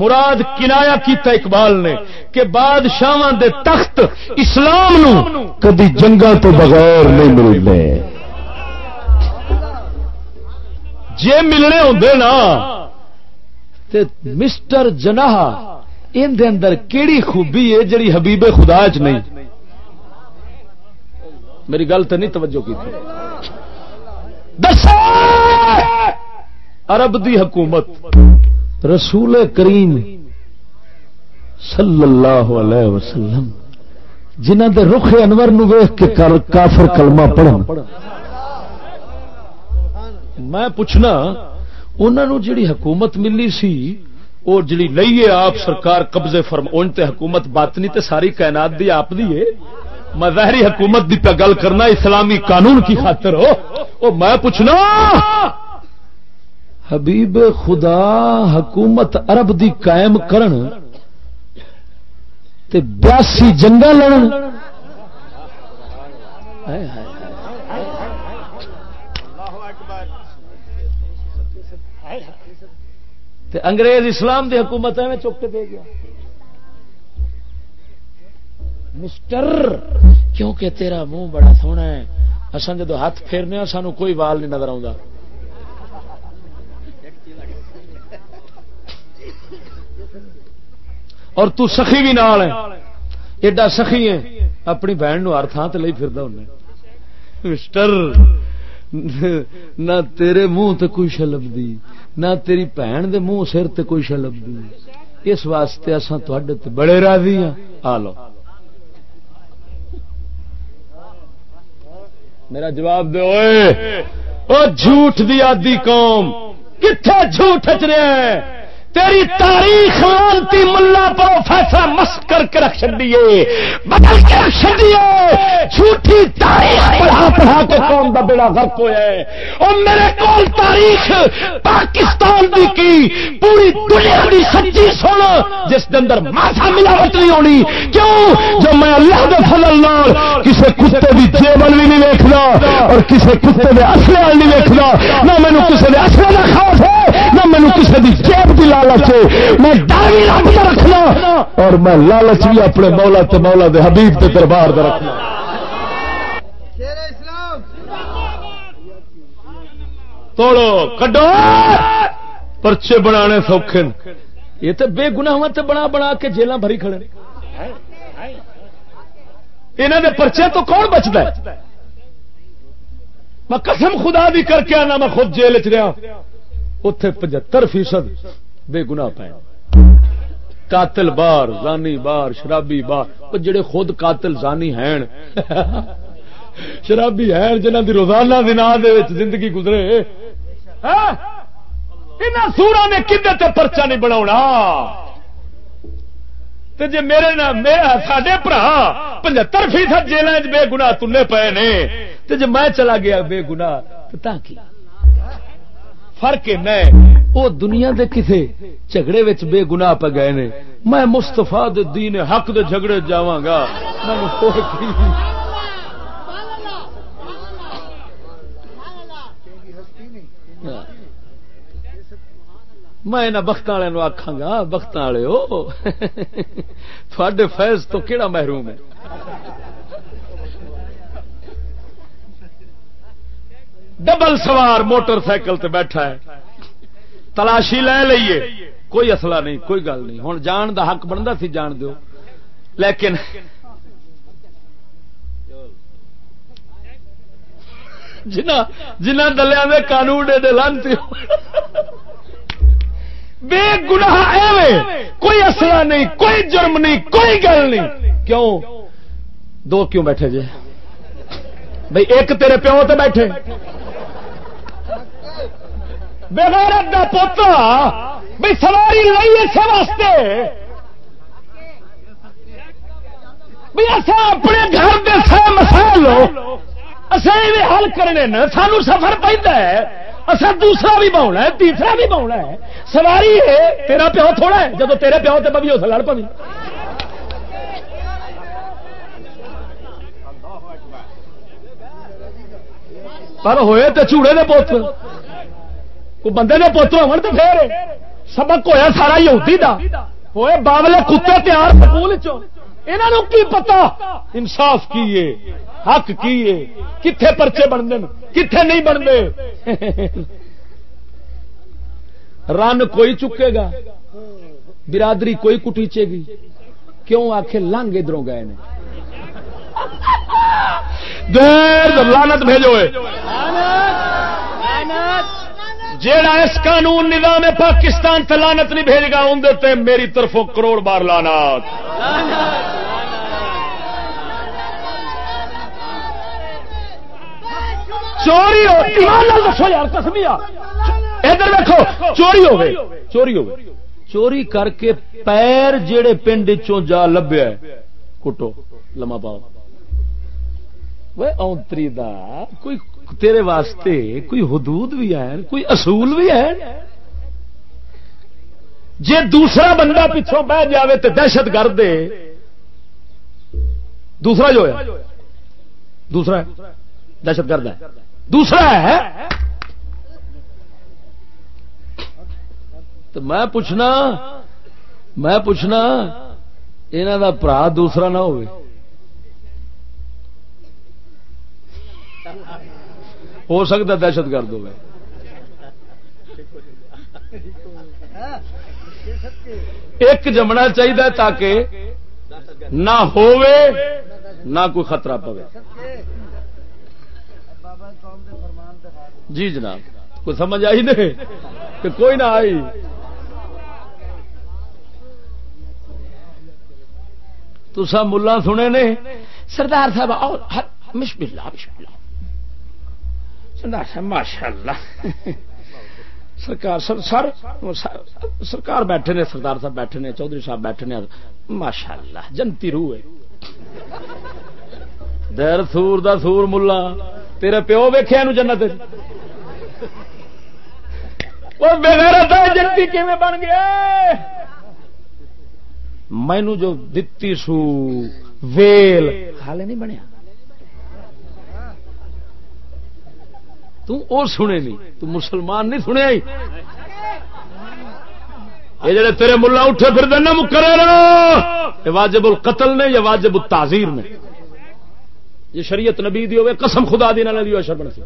مراد کنایا کیتا اقبال نے کہ بادشاہ دے تخت اسلام نو کدی جنگا تو بغیر نہیں ملتے جے ملنے ہوں نا، تے مسٹر جناح، ان دے اندر کیڑی خوبی ہے جڑی حبیب خدا چ نہیں۔ میری گل تو نہیں توجہ کی تھی عرب دی حکومت رسول کریم صلی اللہ علیہ وسلم جنہ دے رخ انور نو ویخ کے کافر کلمہ پڑھن۔ میں پوچھنا انہوں جڑی حکومت ملی سی اور جڑی لئیے آپ سرکار قبضے فرم ان تے حکومت باطنی تے ساری کائنات دی، آپ دی ہے؟ میں ظاہری حکومت دی پہ گل کرنا اسلامی قانون کی خاطر ہو او میں پوچھنا؟ حبیب خدا حکومت عرب دی قائم کرن تے بیاسی جنگا لڑن۔ تے انگریز اسلام دی حکومت میں چک کے دے گیا۔ مسٹر، کیونکہ تیرا منہ بڑا سونا ہے اصل جدو ہاتھ پھیرنے ہاں سانو کوئی وال نہیں نظر آتا اور تو سخی بھی نال ہے۔ ایڈا سخی ہے۔ اپنی بہن نو ہر تھان تے لئی پھردا ہوں مسٹر، نہ تیرے منہ تے کوئی شلب دی نہ تیری بھن دے منہ سر تے کوئی شلب دی اس واسطے اساں تواڈے تے بڑے راضی ہاں۔ آ لو۔ میرا جواب دے او جھوٹ دی آدی قوم کتنے جھوٹ چ رہے ہیں؟ تیری تاریخ لانتی ملا پروفیسر مس کر کے رکھ چڈیے بدل کے رکھ چڈیے جھوٹھی تاریخ پڑھا پڑھا کے قوم کا بیڑا غرق ہوا ہے۔ اور میرے کول تاریخ پاکستان دی کی، پوری دنیا دی سچی سن، جس کے اندر ماسا ملاوٹ نہیں ہونی۔ کیوں؟ جو میں اللہ کے فضل نال کسی کتے کی جیبل بھی نہیں ویکنا اور کسی کتے کے اصل نہیں ویکنا نہ مینو کسی کے اصل کا خاص ہے نہ مینو کسی کی جیب کی لالچ میں ڈر رب کا رکھنا اور میں لالچ بھی اپنے مولا تے مولا دے حبیب کے دربار کا رکھنا۔ توڑو کڈو۔ پرچے بنا سوکھے یہ تو بے گنا بنا بنا کے جیل بھری کھڑے یہاں دے پرچے تو کون بچتا ہے؟ میں قسم خدا بھی کر کے آنا میں خود جیل چ رہا اتے پچہتر فیصد بے گنا پے۔ قاتل بار، زانی بار، شرابی بار جڑے خود قاتل زانی ہیں۔ شرابی ہیں جنہ دی روزانہ دن زندگی گزرے۔ ہاں؟ سورا نے کدے پرچا نہیں بنا جی میرے سڈے برا پچہتر فیصد جیل بے گنا تنے پے نے۔ جی میں چلا گیا بے گنا تو کی؟ فرق میں۔ وہ دنیا دے کسے جھگڑے وچ بے گناہ پہ گئے نے۔ میں مستفا دین حق دے جھگڑے جاواں گا۔ میں یہاں بخت والے آخا گا بخت والے تھوڑے فیض تو کہڑا محروم ہے؟ ڈبل سوار موٹر سائیکل تے بیٹھا ہے۔ تلاشی لے لیے کوئی اصلا نہیں، کوئی گل نہیں۔ ہوں جان دا حق بنتا سی، جان دیو۔ لیکن جنہ دلیا میں قانون ڈے لانتی بے گناہ ایویں۔ کوئی اصلہ نہیں، کوئی جرم نہیں، کوئی گل نہیں۔ کیوں؟ دو کیوں بیٹھے جی بھائی ایک تیرے پیو تے بیٹھے۔ بغیرت دا پوتا بھائی سواری لائی اسے واسطے۔ بھی اصا اپنے گھر کے سارے مسائل اصل حل کرنے نا سانو سفر پہنتا ہے۔ اصا دوسرا بھی باؤنا ہے، تیسرا بھی باؤنا ہے۔ سواری ہے، تیرا پیو تھوڑا ہے۔ جب تیرے پیو تو پبھی اس لڑ پوی پر ہوئے تو چوڑے دے پوتر۔ کو بندے دے پوتر ہو پھر سبق ہویا سارا یہودی دا۔ ہوئے باولے کتے تیار سکول چ انہوں کی پتا انصاف کیے، حق کیے۔ کتنے پرچے بنتے کتنے نہیں بنتے رن کوئی چکے گا، برادری کوئی کٹیچے گی۔ کیوں آخ لنگ ادھر گئے نے؟ دیر لانت بھیجو جیڑا اس قانون نظام پاکستان لانت نہیں بھیج گا اندر میری طرفوں کروڑ بار لانات چوری دسو یار ادھر دیکھو چوری ہو گئی چوری ہو گئی چوری کر کے پیر جیڑے پنڈ چوں جا لبیا کٹو لما پاؤ۔ وہ اونتری دا، کوئی تیرے واسطے کوئی حدود بھی ہے کوئی اصول بھی ہے جی دوسرا بندہ پچھوں بہ جائے تو دہشت گرد دوسرا جو ہے؟ دوسرا دہشت گرد ہے۔ دوسرا ہے؟ تو میں پوچھنا میں پوچھنا یہاں کا برا دوسرا نہ ہوئے۔ ہو سکتا دہشت گرد ہوئے۔ ایک جمنا چاہیے تاکہ نہ نہ کوئی خطرہ پوے۔ جی جناب، کوئی سمجھ آئی نہیں؟ کہ کوئی نہ آئی۔ تو سب ملا سنے نے؟ سردار صاحب مشب اللہ مشب اللہ۔ ماشاء اللہ سرکار، سر سرکار بیٹھے نے، سردار صاحب بیٹھے نے، چودھری صاحب بیٹھے نے ماشاء اللہ جنتی روح ہے۔ دیر سور دا سور ملا، تیرے پیو ویخیا نو جنت جنتی کیون بن گیا؟ مینو جو دتی سو، ویل، حالے نہیں بنیا۔ تو سنے نہیں، تو مسلمان نہیں سنیا یہ جڑے تیرے ملا اٹھے پھر دینا مکرے یہ واجب القتل نے یا واجب التعزیر نے۔ یہ شریعت نبی دی ہوئے، قسم خدا دی نہ دی اشر بن سی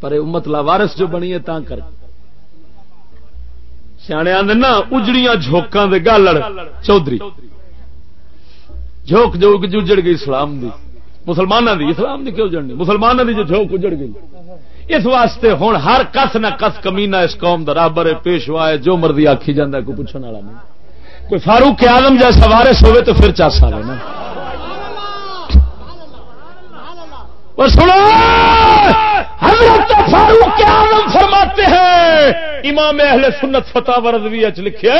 پر امت لاوارس جو بنی ہے، تاں کر۔ سیانے آدھے نا، اجڑیاں جھوکاں دے گالڑ، چودھری۔ جھوک جو جڑ گئی اسلام دی۔ مسلمانوں دی اسلام دی کیوں جڑنی؟ مسلمانوں دی جو جھوک اجڑ گئی۔ اس واسطے ہوں ہر کس نہ کس کمینا اس قوم کا رابر، پیشوا ہے، جو مرضی آخی جانا کوئی پوچھنے والا نہیں۔ کوئی فاروق آدم جیسا وارس ہوئے تو پھر چاس آئے نا۔ سنو، حضرت فاروق آدم فرماتے ہیں، امام اہل سنت فتح ورزوی لکھے،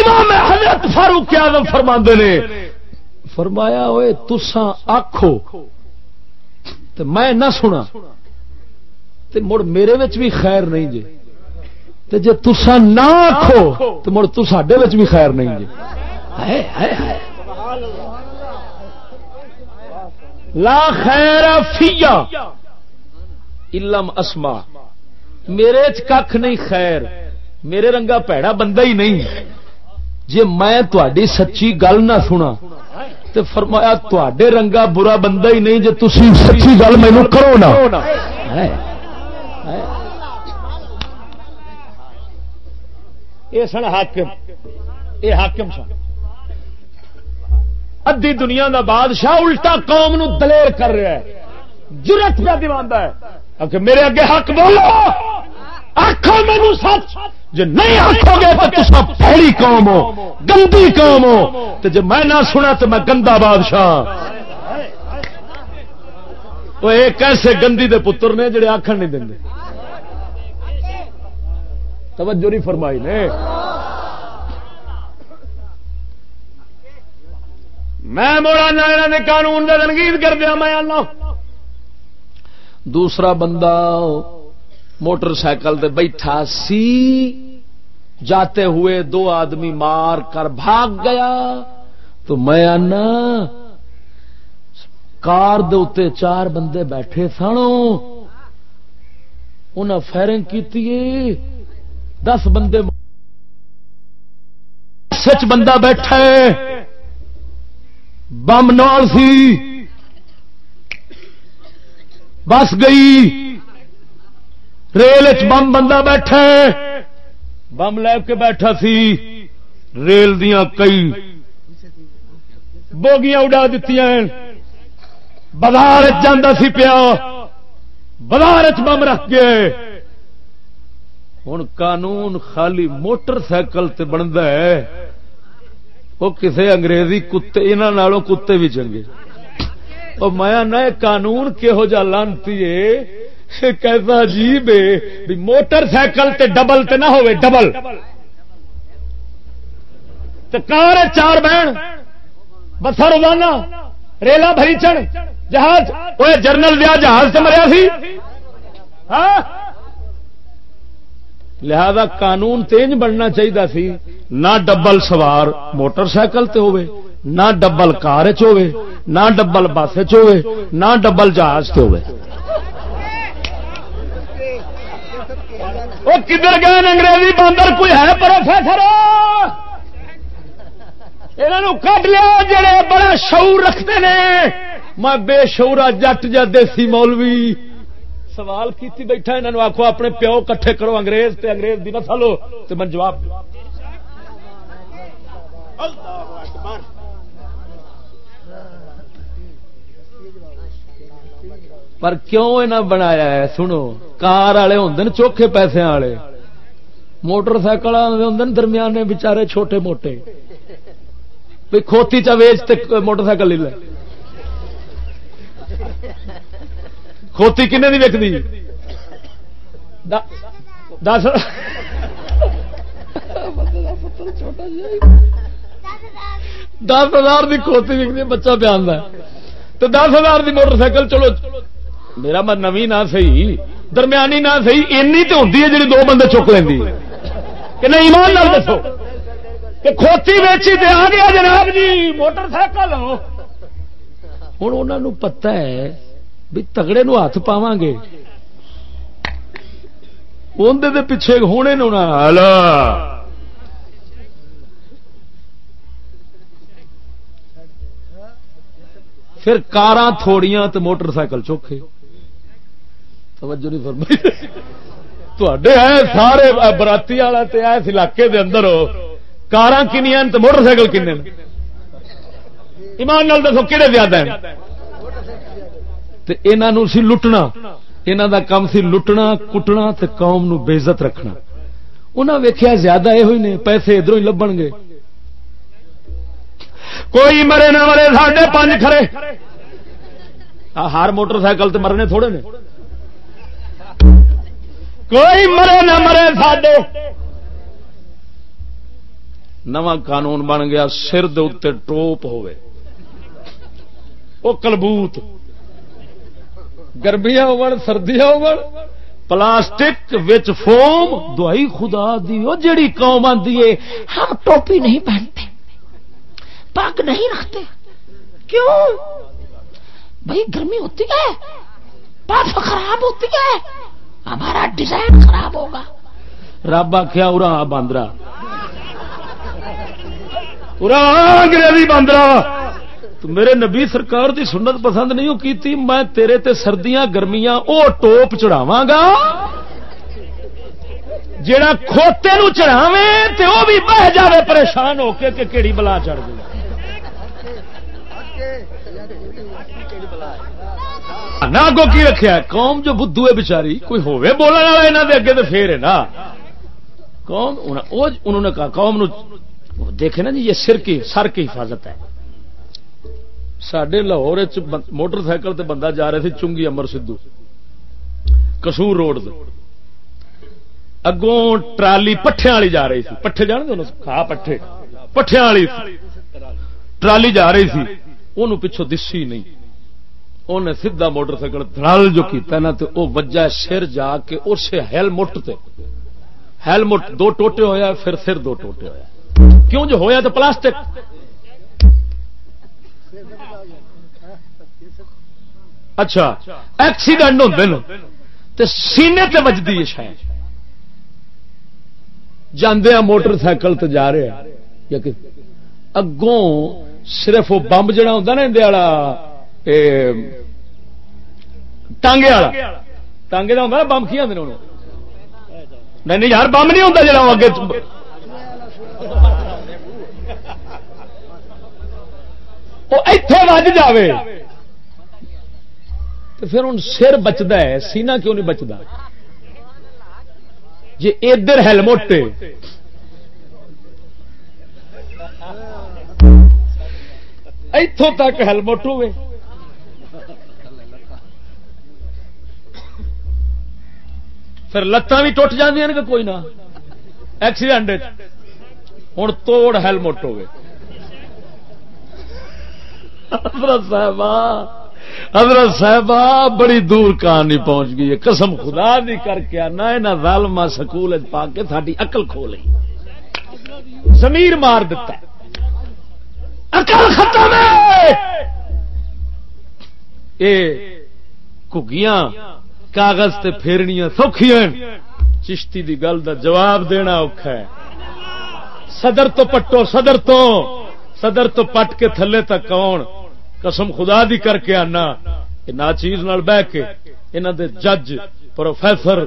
امام حضرت فاروق آدم فرما نے فرمایا ہوئے تسا آخو تو میں نہ سنا تو مڑ میرے بھی خیر نہیں جی تو جی تسا نہ آخو تو مڑ تصاڈے بھی خیر نہیں جی لا خیر فیا علم اسما میرے کھ نہیں خیر، میرے رنگا پیڑا بندہ ہی نہیں۔ جی میں سچی گل نہ سنا تو فرمایا تے رنگا برا بندہ ہی نہیں جی تھی سچی گل مینو کرو نا۔ یہ سن حاکم۔ یہ حاکم سن۔ ادی دنیا دا بادشاہ الٹا قوم نو دلیر کر رہا ہے۔ جرت پہ دیوانا ہے۔ کہ میرے اگے حق بولو۔ آخو مینو سچ۔ جی نہیں آخو گے تو تصا پہلی قوم ہو، گندی قوم ہو۔ تو جی میں نہ سنا تو میں گندا بادشاہ۔ وہ ایک ایسے گندی دے پتر نے جڑے آخر نہیں دیں توجہ نہیں فرمائی نے۔ میں موڑا نہ قانون کا تنقید کر دیا میں اللہ۔ دوسرا بندہ موٹر سائیکل پہ بیٹھا سی، جاتے ہوئے دو آدمی مار کر بھاگ گیا۔ تو میں آنا، کار دے چار بندے بیٹھے سنو۔ انہیں فائرنگ کی دس بندے سچ بندہ بیٹھا بم نال سی۔ بس گئی۔ ریل بم بندہ بیٹھا بم لے کے بیٹھا سی۔ ریل دیا کئی بوگیاں اڈا دیتی بازار جانا سی پیا۔ بازار بم رکھ گئے ہوں قانون خالی موٹر سائیکل بنتا ہے۔ وہ کسی انگریزی کتے یہاں کتے بھی چنگے۔ وہ مایا نہ قانون کہہو جا لانتی کیسا عجیب ہے موٹر سائیکل تے ڈبل تے نہ ہوئے، ڈبل۔ کار چار بہن بسا روزانہ ریلا بھری چڑھ جہاز۔ وہ جرنل دیا جہاز سے مریا سی۔ ہاں؟ لہذا قانون تیج بننا چاہیے سی۔ نہ ڈبل سوار موٹر سائیکل تے ہوئے، نہ ڈبل کار ہوئے، نہ ڈبل بس ہوئے، نہ ڈبل جہاز تے ہوئے۔ وہ کدھر گئے انگریزی باندر؟ کوئی ہے پروفیسر؟ یہ کٹ لیا جڑے بڑا شعور رکھتے ہیں میں بے شعورا جٹ جا دیسی مولوی۔ سوال کی بیٹھا انہوں آخو اپنے پیو کٹھے کرو انگریز تے انگریز دی نسل ہو تو میں جواب اللہ اکبر۔ پر کیوں انہیں بنایا ہے؟ سنو، کار والے ہوں چوکھے پیسے والے۔ موٹر سائیکل ہوں درمیانے بچارے چھوٹے موٹے۔ کھوتی چا ویچ موٹر سائیکل لے لے۔ کھوتی کن وکتی دس۔ دس ہزار کی کھوتی وکتی بچہ پیان تو دس ہزار کی موٹر سائیکل، چلو۔ میرا مت نوی نہ سی درمیانی نہ سی اینی تو ہوں جی دو بندے چک لینی کہ نہیں، ایمان نال دسو۔ کہ کھوتی ویچی تے آ گیا جناب جی موٹر سائیکل۔ ہوں انہوں پتا ہے بھی تگڑے نو ہاتھ پاو گے۔ اندر دے پیچھے ہونے نو نہ۔ پھر کار تھوڑیاں تو موٹر سائیکل چوکھے۔ توجہ نہیں فرمائی۔ تے سارے براتی والا اس علاقے دے اندر کار کنیا تو موٹر سائیکل کن ایمان نال دسو کہڑے زیادہ ہیں۔ انہوں سی لٹنا۔ انہوں دا کام سی لٹنا، کٹنا تے قوم نو بےزت رکھنا۔ انہاں ویکھیا زیادہ یہ ہوئی نے، پیسے ادھر ہی لبن گے۔ کوئی مرے نہ مرے، ساڈے پانچ کھڑے۔ ہر موٹر سائیکل تے مرنے تھوڑے نے۔ کوئی مرے نہ مرے ساڈے۔ نواں قانون بن گیا، سر دے ٹوپ ہوئے وہ کلبوت۔ گرمیاں سردیاں پلاسٹک وچ فوم۔ دوائی خدا دی وہ جڑی قوم آتی ہے ہم ٹوپی نہیں پہنتے۔ پگ نہیں رکھتے۔ کیوں؟ بھائی گرمی ہوتی ہے برف خراب ہوتی ہے۔ ہمارا ڈیزائن خراب ہوگا۔ رب آخیا ارا باندرا۔ ارا انگریزی باندرا۔ تو میرے نبی سرکار دی سنت پسند نہیں کی میں تیرے تے سردیاں، گرمیاں، او ٹوپ چڑھاوا گا۔ جڑا کھوتے نو چڑھاوے تے او بھی بہ جاوے پریشان ہو کے کہ کیڑی بلا چڑھ گئی۔ نہ اگو کی رکھا قوم جو بدھو ہے بچاری کوئی ہوے بولنے والا یہاں دے اگے تو پھر ہے نا؟ قوم انہوں نے کہا، قوم نو دیکھے نا جی یہ سر کی سر کی حفاظت ہے۔ سڈے لاہور موٹر سائیکل تے بندہ جا رہے تھے چنگی امر سدھو کسور روڈ دے۔ اگوں ٹرالی پٹھے والی جا رہی تھی پٹھے جان دو کھا پٹھے۔ پٹھے والی ٹرالی جا رہی تھی وہ پچھوں دسی نہیں۔ انہیں سیدا موٹر سائیکل دڑل جو کیتا نا تو وہ وجہ سر جا کے اس ہیلمٹ تے ہیلمٹ دو ٹوٹے ہویا پھر سر دو ٹوٹے ہویا کیوں جو ہویا تو پلاسٹک؟ اچھا ایکسیڈنٹ ہوتے سینے تے بجتی ہے شاید۔ جاندے ہیں موٹر سائیکل تے جا رہے ہیں اگوں صرف وہ بمب جڑا ہوتا نا اندر والا ٹانگے والا ٹانگے کا ہوتا بمب کی آدھے نہیں یار بمب نہیں ہوتا جا اگے اتے وج جائے تو پھر ہوں سر بچتا ہے سینا کیوں نہیں بچتا جی ادھر ہیلمٹ اتوں تک ہیلمٹ ہوئے پھر لتان بھی ٹوٹ جاندیاں کہ کوئی نہ؟ ایکسیڈنٹ ہوں توڑ ہیلمٹ ہوئے حضرت صاحبہ حضرت صاحبہ، بڑی دور کہانی پہنچ گئی ہے۔ قسم خدا دی کر کے آنا یہاں ظالما سکول پا کے ساری اقل کھو لی زمیر مار دیتا اقل ختم ہے۔ اے کگیاں کاغذ تے پھیرنیاں سوکھیاں۔ چشتی دی گل دا جواب دینا اوکھا ہے۔ صدر تو پٹو، صدر تو۔ صدر تو پٹ کے تھلے تک کون قسم خدا دی کر کے آنا۔ نہ چیز بہ کے انہوں دے جج، پروفیسر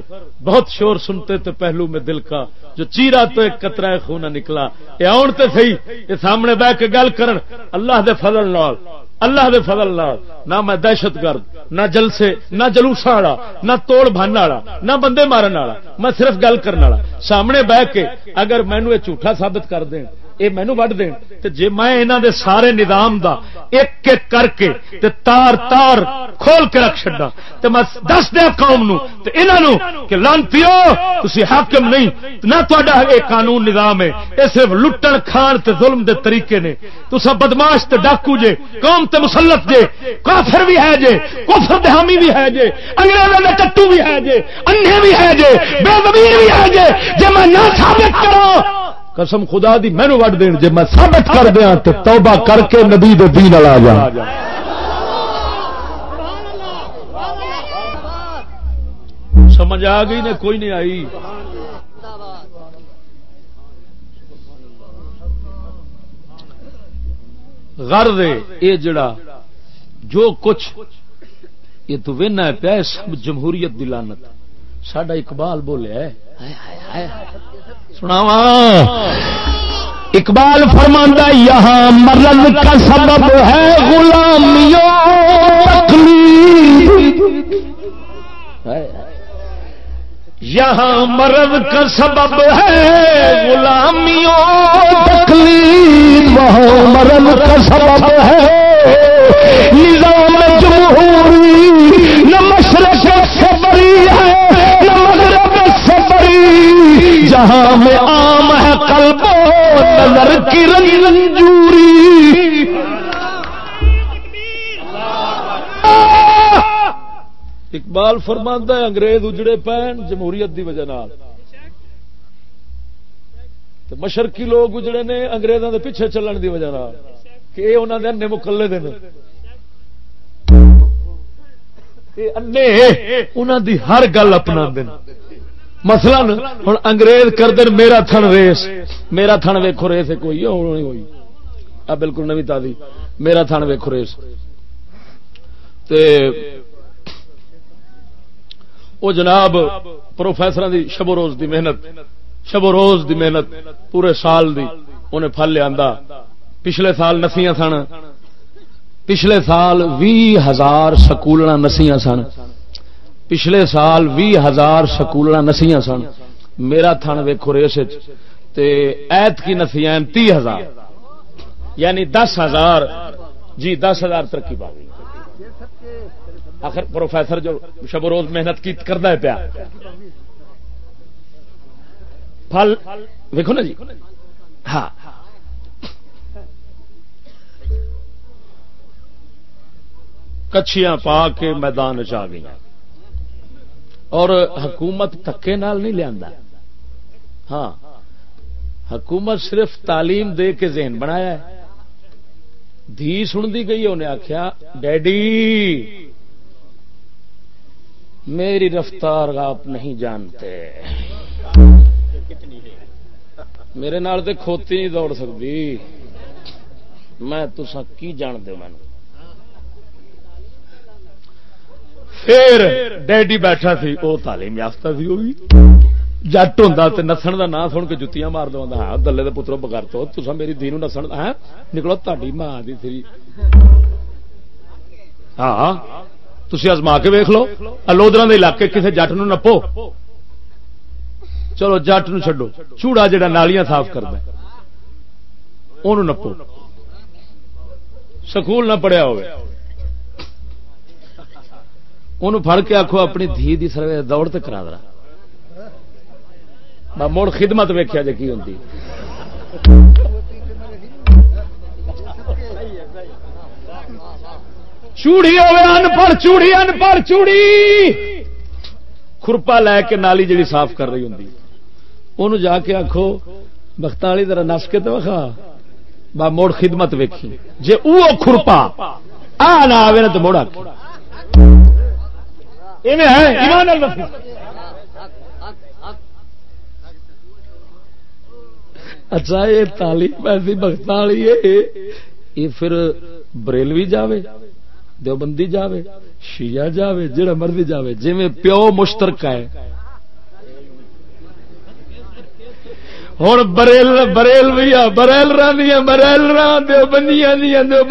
بہت شور سنتے تھے پہلو میں دل کا۔ جو چیرا تو ایک قطرہ خونا نکلا۔ یہ آن تے صحیح، یہ سامنے بہ کے گل کرن۔ اللہ دے فضل نال۔ اللہ دے فضل نال، نہ میں دہشت گرد، نہ جلسے، نہ جلوسا والا، نہ توڑ بھن والا، نہ بندے مارن والا، میں صرف گل کرنے والا۔ سامنے بہ کے اگر مینو یہ جھوٹا ثابت کر دیں یہ مینو وڈ دین۔ تے جے میں انہاں دے سارے نظام دا ایک ایک کر کے تے تار تار کھول کے رکھ چھڈا تے میں دس دیا قوم نو تے انہاں نو کہ لانتیو، تسی حاکم نہیں، نہ تہاڈا اے قانون نظام ہے، اے صرف لٹن کھان تے ظلم دے طریقے نے۔ تسا بدماش تے ڈاکو جے، قوم تے مسلط جے، کافر بھی ہے جے، کفر دے حامی بھی ہے جے، انگریزاں دے ٹٹو بھی ہے جے انھے بھی ہے جے، بے ضمیر بھی ہے جے جے میں نہ ثابت کراں قسم خدا دی، مینو وڈ دین جی میں ثابت کر دیا تو توبہ کر کے نبی دے دین آ جا۔ سمجھ آ گئی نے؟ کوئی نہیں آئی۔ غرض اے جڑا جو کچھ یہ تو وینا پیا، سب جمہوریت دلانت ساڈا اقبال بولے سناوا اقبال فرماندہ یہاں مرض کا سبب ہے غلامیوں یہاں مرض کا سبب ہے غلامیوں تکلیف۔ وہاں مرض کا سبب ہے نظام جمہوری، نہ مشرق صبری ہے، نہ جہاں میں عام ہے قلب و نظر کی رنجوری اقبال فرماندہ ہے، انگریز اجڑے پین جمہوریت دی وجہ نال۔ مشرقی لوگ اجڑے نے انگریزوں دے پیچھے چلن دی وجہ نال کہ یہ انہوں نے انے مکلے دے دن انہوں دی ہر گل اپنا دن مسئلہ ہوں انگریز کر دن میرا تھن ریس۔ میرا تھن ویکو ریس کوئی ہوئی آ، بالکل نوی تازی۔ میرا تھن ویکو ریس۔ وہ جناب پروفیسر دی شب و روز دی محنت، شب و روز دی محنت، پورے سال دی انہیں پھل لیا پچھلے سال نسیاں سن۔ پچھلے سال بھی ہزار سکول نسیاں سن۔ پچھلے سال بھی ہزار سکول نسیاں سن۔ میرا تھن ویکو ریس ایت کی نسیاں تی ہزار۔ یعنی دس ہزار۔ جی دس ہزار ترقی پا گئی۔ آخر پروفیسر جو شب روز محنت کی کرتا ہے پیا۔ پھل دیکھو نا جی۔ ہاں۔ کچھیاں پا کے میدان چ گئی اور حکومت تکے نال نہیں لیا ہاں۔ حکومت صرف تعلیم دے کے ذہن بنایا ہے۔ دھی سنتی گئی انہیں آخیا ڈیڈی، میری رفتار آپ نہیں جانتے۔ میرے نال کھوتی نہیں دوڑ سکتی میں تسا کی جان دو مینو پھر ڈیڈی بیٹھا سی وہ تعلیم یافتہ سی وہ جٹ ہوں نسن کا نام سن کے جتیاں مار دوں ہاں دلے کے پترو بغیر تو تصا میری دھی نسن ہے نکلو تاری ماں کی تھی ہاں تھی ازما کے ویخ لو لودرا کے علاقے کسی جٹ نپو۔ چلو، جٹ نڈو چوڑا جڑا نالیاں صاف کرتا ان نپو۔ سکول نہ پڑھیا ہو پڑ کے آخو اپنی دھی دی سروے دوڑ تو کرا دیا مڑ خدمت ویکیا جی کی ہوں چوڑی ہوڑ چوڑی، ان پڑھ، چوڑی۔ خرپا لے کے نالی جڑی صاف کر رہی ہوں انہوں جا کے آخو بخت والی طرح نس کے تو وکھا۔ با موڑ خدمت ویکھی۔ جی وہ خرپا آ نہ آئے نا تو موڑ آ ایمان اچھا یہ تعلیم ایسی بخت والی ہے، یہ پھر بریلوی جاوے، دیوبندی جاوے، شیعہ جاوے جڑا مرضی جاوے جی پیو مشترکہ ہے۔ ہوں بریل بریل بھی بریل رہی بریل رہو بندیاں دیا دو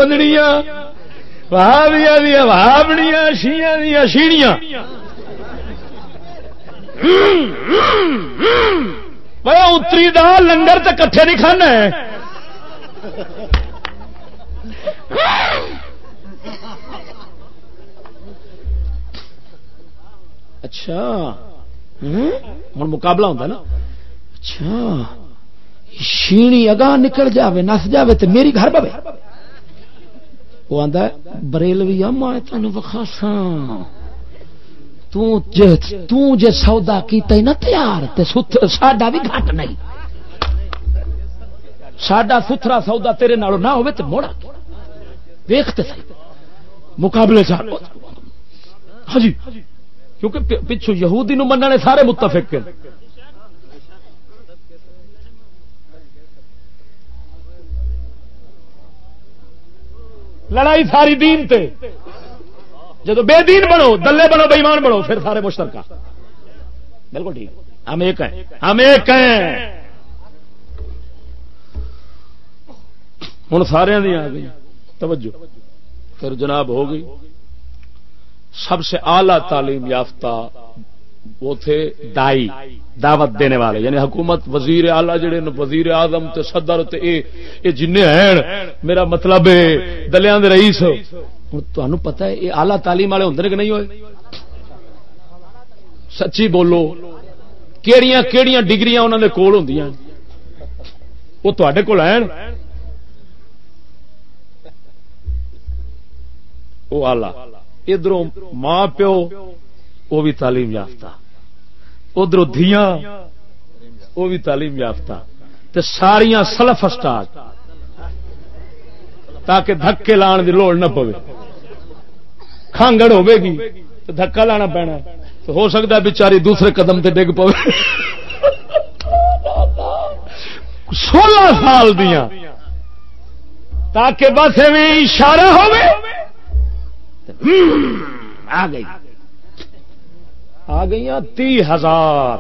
بندڑیاں وہابیاں دیا وہابڑیاں شیاں دیا شیڑیاں اتری دا لنگر تو کٹھے نہیں کھانا اچھا۔ ہوں، مقابلہ ہوتا نا۔ اچھا۔ شینی اگاں نکل جاوے، نس جاوے تو میری گھر پوے وہ آتا بریلوی میں تین وخاسا جے سودا کیتا ہی نہ تیار ساڈا بھی گھٹ نہیں۔ ساڈا ستھرا سودا تیرے نالوں نہ ہوئے تو موڑا۔ دیکھتے سی مقابلے چاہ ہاں جی۔ کیونکہ پچھو یہودی نو مننے سارے متفق لڑائی ساری دین تے۔ جب بے دین بنو، دلے بنو بےمان بنو، پھر سارے مشترکہ۔ بالکل ٹھیک۔ ہم ایک ہیں۔ ہم ایک ہیں۔ ہوں سارے دیا آ گئی۔ توجہ۔ پھر جناب ہو گئی۔ سب سے اعلی تعلیم یافتہ وہ تھے دائی، دعوت دینے والے یعنی حکومت، وزیر آلہ جڑے وزیر آزم تے صدر تے اے اے جن ہیں، میرا مطلب دلیا رئیس ہوں پتا ہے یہ آلہ تعلیم والے ہوں کہ نہیں ہوئے؟ سچی بولو، کیڑیاں کیڑیاں ڈگریاں انہوں نے کول ہوں وہ تے کول ہیں؟ وہ آلہ ادھر ماں پیو وہ بھی تعلیم یافتہ۔ ادھر دیا وہ بھی تعلیم یافتہ۔ ساریا سلف اسٹارٹ تاکہ دھکے لان کی لوڑ نہ پوے۔ کھانگڑ ہوے گی تو دھکا لانا پینا۔ تو ہو سکتا ہے دوسرے قدم تے ڈگ پو سولہ سال دیا تاکہ بس ایویں اشارہ ہوئے آ گئی۔ آ گئی تی ہزار۔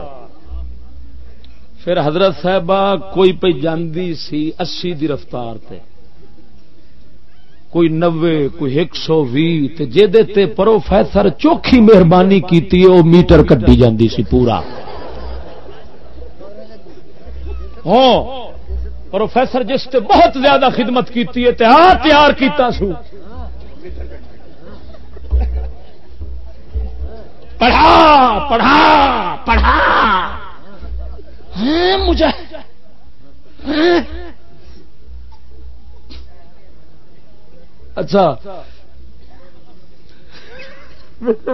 پھر حضرت صاحبہ کوئی پہ جاندی سی اسی دی رفتار تے۔ کوئی نوے، کوئی ایک سو بھی جی پروفیسر چوکھی مہربانی کی وہ میٹر کٹی جاتی سی پورا۔ ہاں پروفیسر جس سے بہت زیادہ خدمت کی ہاں تیار کیتا سو۔ پڑھا پڑھا پڑھا۔ ہاں، مجھے ہاں۔ اچھا۔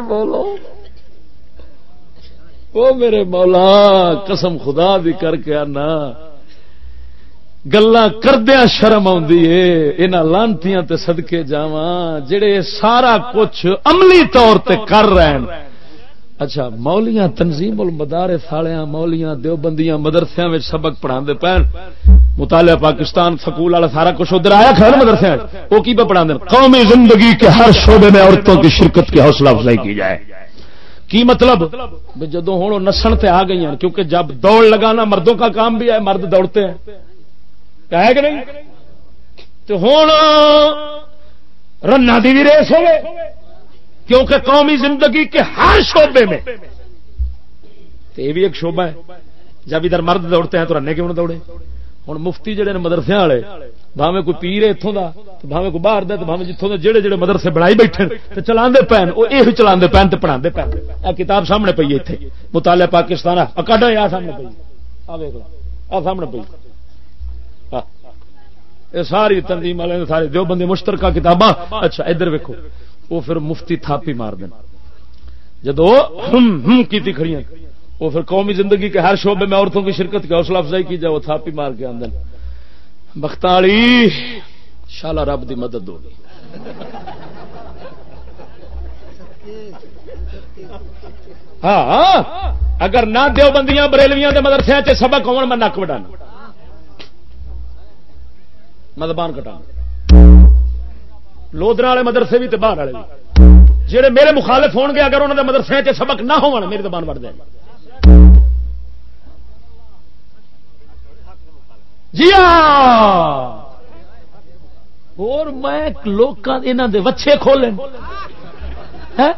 بولو وہ میرے مولا، قسم خدا بھی کر کے آنا۔ گلا کردیا شرم آنتی سدکے جا جڑے سارا کچھ عملی طور تے کر رہے ہیں۔ اچھا مولیاں تنظیم المدار سالیاں مولیاں دیوبندیاں مدرسے میں سبق پڑھا پہن مطالعہ پاکستان سکول والا سارا کچھ ادھر آیا کھڑا مدرسے وہ کی پہ پڑھا قومی زندگی کے ہر شعبے میں عورتوں کی شرکت کی حوصلہ افزائی کی جائے۔ کی مطلب؟ جدو ہوں نسن تے آ گئی ہیں کیونکہ جب دوڑ لگانا مردوں کا کام بھی ہے، مرد دوڑتے ہیں۔ ہے کہ نہیں؟ تو ہوں رنا دی بھی ریس ہوئے کیونکہ قومی زندگی کے ہر شعبے میں یہ بھی ایک شعبہ ہے۔ جب ادھر مرد دوڑتے ہیں تو رنے کیوں نہ دوڑے؟ ہوں مفتی جڑے نے مدرسے والے بھاوے کوئی پیر ہے اتوں کا بھاوے کوئی باہر دے جتوں جڑے جڑے مدرسے بنائی بیٹھے تو چلا پین، وہ یہ چلا پین تو پڑھا پین۔ آ کتاب سامنے پی اتنے مطالعہ پاکستان اکاڈا آ سامنے پی آ ویک آ سامنے پی یہ ساری تنظیم والے سارے دو بندے مشترکہ کتاباں۔ اچھا ادھر ویکو وہ پھر مفتی تھاپی مار دین جدو ہم ہم کی کھڑی وہ پھر قومی زندگی کے ہر شعبے میں عورتوں کی شرکت کی حوصلہ افزائی کی جائے، وہ تھاپی مار کے آدھے بختالی شالا رب دی مدد ہوگی۔ ہاں اگر نہ دیو بندیاں بریلویاں کے مدرسے سبق ہو میں نک وڈانا۔ مدبان کٹا لودرا والے مدرسے بھی تو باہر والے بھی۔ جہے میرے مخالف ہون گے اگر انہوں نے مدرسے سبق نہ ہو میری زبان بڑھ دیں جی ہاں! اور میں لوگ وچھے کھولے ہاں؟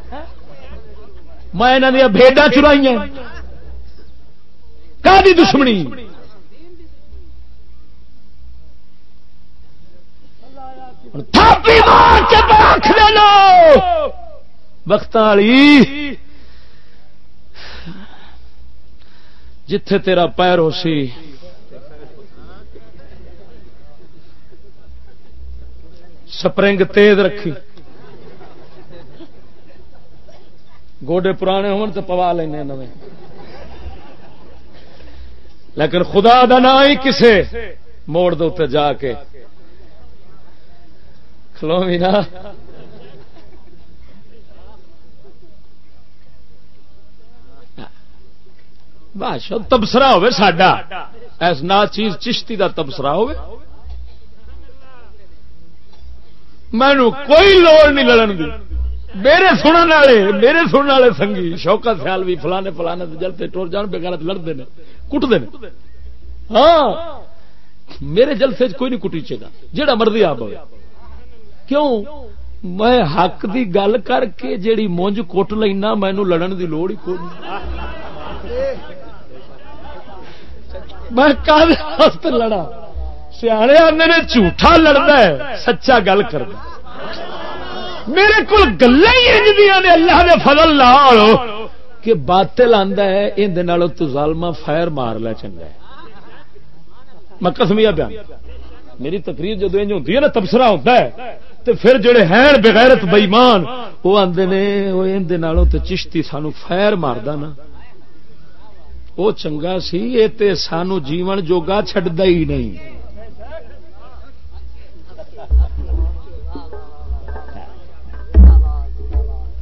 میں یہاں دیا بھیڈا چرائی کا دشمنی؟ وقت والی۔ جتھے تیرا پیر ہو سی۔ سپرنگ تیز رکھی۔ گوڈے پرانے ہون تو پوا لینے نویں۔ لیکن خدا دا نہ ہی کسے موڑ دے جا کے۔ کھلو بھی نا بادشاہ، تبصرہ ہوے ساڈا۔ ایس نہ چیز چشتی دا تبصرہ ہوے مینو کوئی لوڑ نہیں لڑن دی۔ میرے سننے والے، میرے سننے والے سنگھی، شوکت خیال بھی فلانے فلانے جلتے ٹور جان بغیر لڑتے ہیں کٹتے ہیں ہاں میرے جلسے کوئی نہیں کٹیچے گا۔ جہاں مرضی آپ کیوں؟ میں حق دی گل کر کے جیڑی مونج کٹ لینا مینو لڑن دی لوڑ ہی کوئی نہیں میں کل لڑا؟ سیانے آدھے نے جھوٹا لڑتا ہے، سچا گل کر میرے کو گلا ہی نے، اللہ نے فضل لال کہ باطل آندا ہے اندر تو ظالما فائر مار لے، چنگا ہے۔ میں کسمیا بیان۔ میری تقریر جدو انج ہوتی ہے نا، تبصرہ ہوتا ہے۔ تو پھر جڑے ہیں بغیرت بئیمان وہ آدھے نے، وہ اندر تو چشتی سانو فائر ماردا نا۔ وہ چنگا سی، یہ سانو جیون جوگا چڈا ہی نہیں۔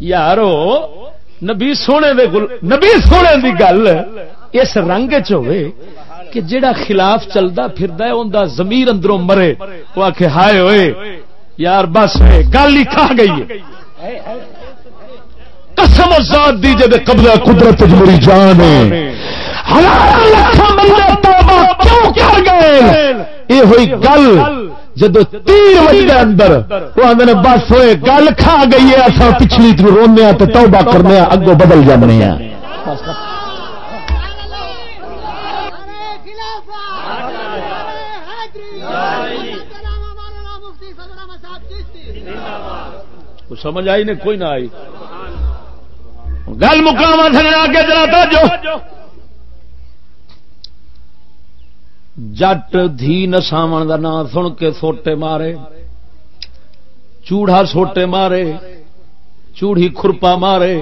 یارو، نبی سونے دے گل نبی سونے دی گل اس رنگ کہ جڑا خلاف چلتا پھر زمیر اندروں مرے۔ وہ آخ ہائے ہوئے یار بس گل ہی کھا گئی قسم ذات دی جب قبضہ قدرت میری جان یہ ہوئی گل جب تیر وجہ اندر وہ آدھے بس ہوئے گل کھا گئی ہے اصل پچھلی تر رونے تو توبہ کرنے اگوں بدل جانے ہیں۔ سمجھ آئی نہیں کوئی نہ آئی۔ گل سجنا کے جو۔ جٹ دھی نساو کا نام سن کے سوٹے مارے چوڑا سوٹے مارے چوڑی کھرپا مارے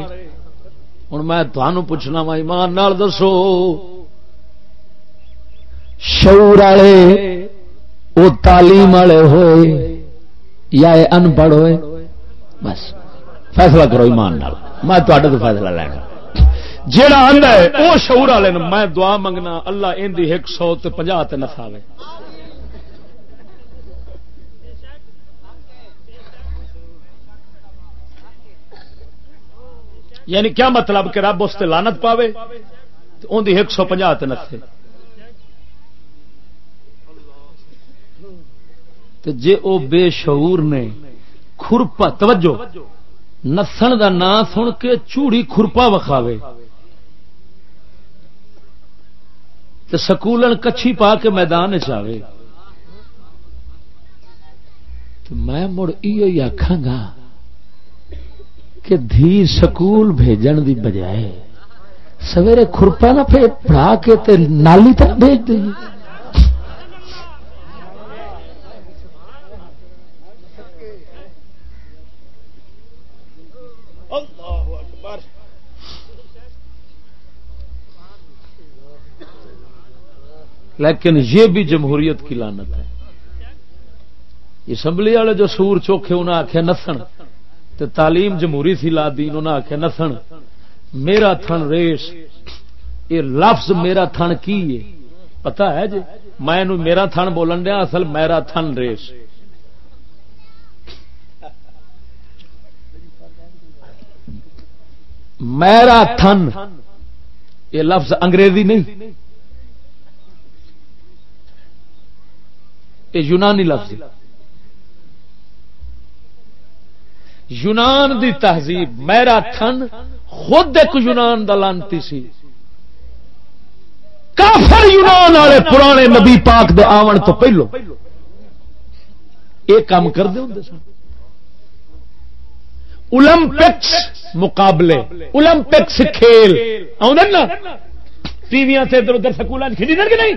ہوں میں تھانوں پوچھنا وا ایمان نال دسو شعور والے وہ تعلیم والے ہوئے یا انپڑھ ہوئے بس فیصلہ کرو ایمان نال میں تو فیصلہ لینا جیڑا آندا ہے وہ شعور والے میں دعا منگنا، اللہ ان دی ایک سو تے پنجا تے نساوے یعنی کیا مطلب کہ رب اس لانت پاوے؟ ان دی ایک سو پنجا تے جے او بے شعور نے خرپا توجہ، نسن دا نام سن کے چوڑی خرپا وکھاوے۔ تو سکولن کچھی پا کے میدان چاہے تو میں مڑ یہ آخا گا کہ دھی سکول بھیجن دی بجائے سویرے کورپا نہ پڑھا کے نالی تک بھیج دیں لیکن یہ بھی جمہوریت کی لانت ہے۔ اسمبلی والے جو سور چوکھے انہیں آخیا نسن تو تعلیم جمہوری سی لا دی انہیں آخیا نسن۔ میرا تھن ریس، یہ لفظ میرا تھن کی ہے؟ پتا ہے جی؟ میں میرا تھن بولن دیا، اصل میرا تھن ریس۔ میرا تھن، یہ لفظ انگریزی نہیں۔ یہ یونانی لفظ یونان دی تہذیب، میرا تھن خود ایک یونان دا لانتی سی۔ کافر یونان والے پرانے نبی پاک دے آون تو پہلو۔ یہ کام کرتے ہوں سن۔ اولمپکس مقابلے، اولمپکس کھیل۔ نا؟ ٹی وی ادھر ادھر سکول کھیلی کہ نہیں؟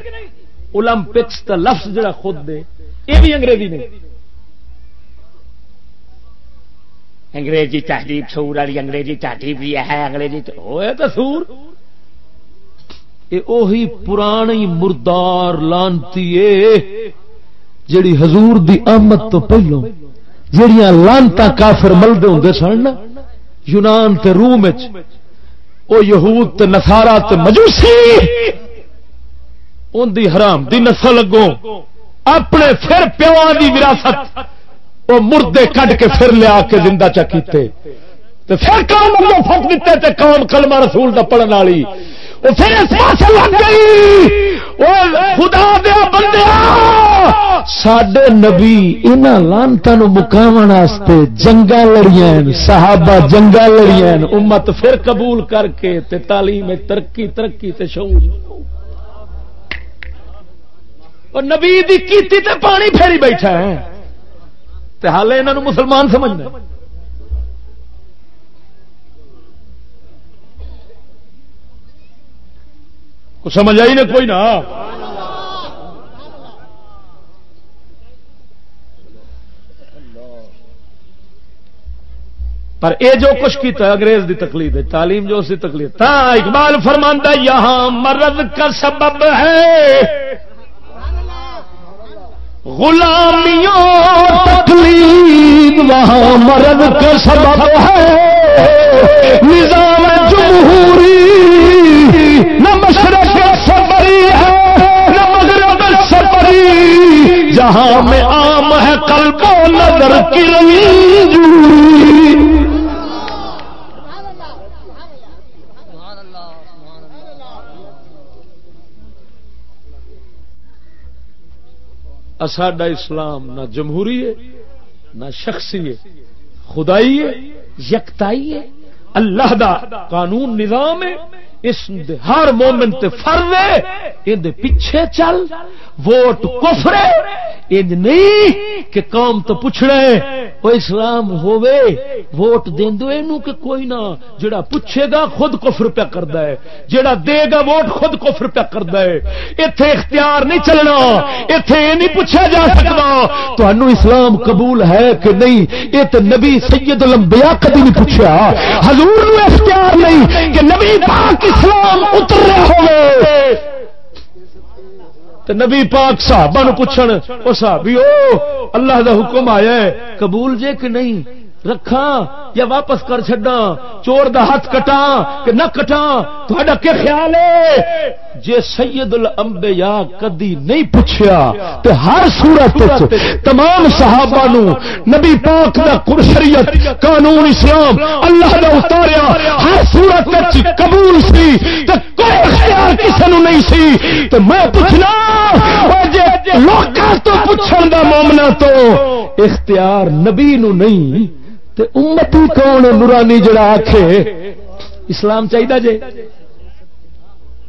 اولمپکس کا لفظ جڑا خود دے یہ بھی انگریزی نے۔ انگریزی تحریب سور والی انگریزی تحریب بھی ہے انگریزی تو سور۔ یہ پرانی مردار لانتی جڑی حضور دی آمد تو پہلو جہیا لانتا کافر ملتے ہوں سن یونان تے روم وہ یہود تے نسارا تے مجوسی۔ ان دی حرام دی نسل اگوں اپنے پھر پیوا دی وراثت، وہ مردے کٹ کے پھر لیا کے زندہ چکیتے پھر قوم کام فٹ دیتے تے کون کلمہ رسول دا پڑھن والی۔ خدا دیا بندیا سڈے نبی ان لانتا مقام جنگا لڑیا صحابہ جنگا لڑیا امت پھر قبول کر کے تے تعلیم ترقی ترقی تے شعور۔ اور نبی دی کیتی تے پانی پھیری بیٹھا ہے۔ تے حال انہوں مسلمان سمجھنا سمجھ آئی نا کوئی نہ؟ پر اے جو کچھ کیتا انگریز دی تکلیف ہے، تعلیم جو اسی تکلیف تا اقبال فرماندہ یہاں مرض کا سبب ہے۔ غلامیوں تکلیف وہاں مرد کا سبب ہے۔ نظام جمہوری نہ مشرق سفری ہے، نہ مغرب سفری۔ جہاں میں عام ہے کل کو نظر کی ساڈا اسلام نہ جمہوری ہے، نہ شخصی ہے، خدائی ہے، یکتائی ہے، اللہ دا قانون نظام ہے۔ اس ہر مومن تے فرض ہے یہ پیچھے چل، ووٹ کفرے۔ انج نہیں کہ قوم تو پوچھنا وہ اسلام ہووے، ووٹ دیندو اینو کہ کوئی نہ۔ جڑا پوچھے گا خود کفر پہ کردا ہے، جڑا دے گا ووٹ خود کفر پہ کردا ہے۔ ایتھے اختیار نہیں چلنا، ایتھے یہ نہیں پوچھا جا سکتا۔ تانوں اسلام قبول ہے کہ نہیں؟ یہ تے نبی سید الانبیاء کبھی نہیں پوچھا۔ حضور نو اختیار نہیں کہ نبی پاک اسلام اتر رہا ہو نبی پاک صحابہ نو پوچھن، او صحابی او اللہ دا حکم آیا ہے، قبول جے کہ نہیں؟ رکھا یا واپس کر چڈا چور دا ہاتھ کٹا کہ نہ کٹا تھوڑا کیا خیال ہے؟ جے سید الانبیاء کدی نہیں پوچھیا تے ہر صورت تمام صحابہ نو نبی پاک دا قر شریعت قانون اسلام، اللہ دا اتاریا، ہر صورت وچ قبول سی تے کوئی اختیار کسے نو نہیں سی تے میں پوچھنا او جے لوکاں تو پوچھن دا مومنا تو اختیار نبی نو نہیں تے امتی کون نورانی جڑا آکھے؟ اسلام چاہیے جے۔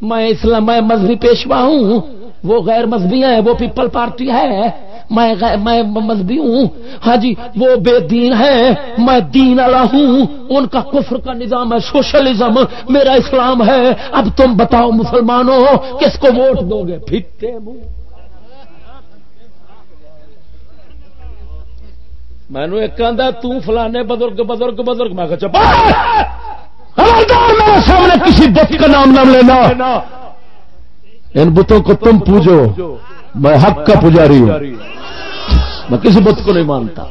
میں اسلام میں مذہبی پیشوا ہوں۔ وہ غیر مذہبی ہیں، وہ پیپل پارٹی ہے۔ میں میں مذہبی ہوں۔ ہاں جی وہ بے دین ہے میں دین والا ہوں۔ ان کا کفر کا نظام ہے، سوشلزم۔ میرا اسلام ہے۔ اب تم بتاؤ مسلمانوں، کس کو ووٹ دو گے؟ پھٹے منہ۔ مینو ایک آدھا تلانے بزرگ بزرگ بزرگ۔ میں سامنے کسی بت کا نام نام لینا۔ ان بتوں کو تم پوجو۔ میں حق کا پجاری ہوں۔ میں کسی بت کو نہیں مانتا۔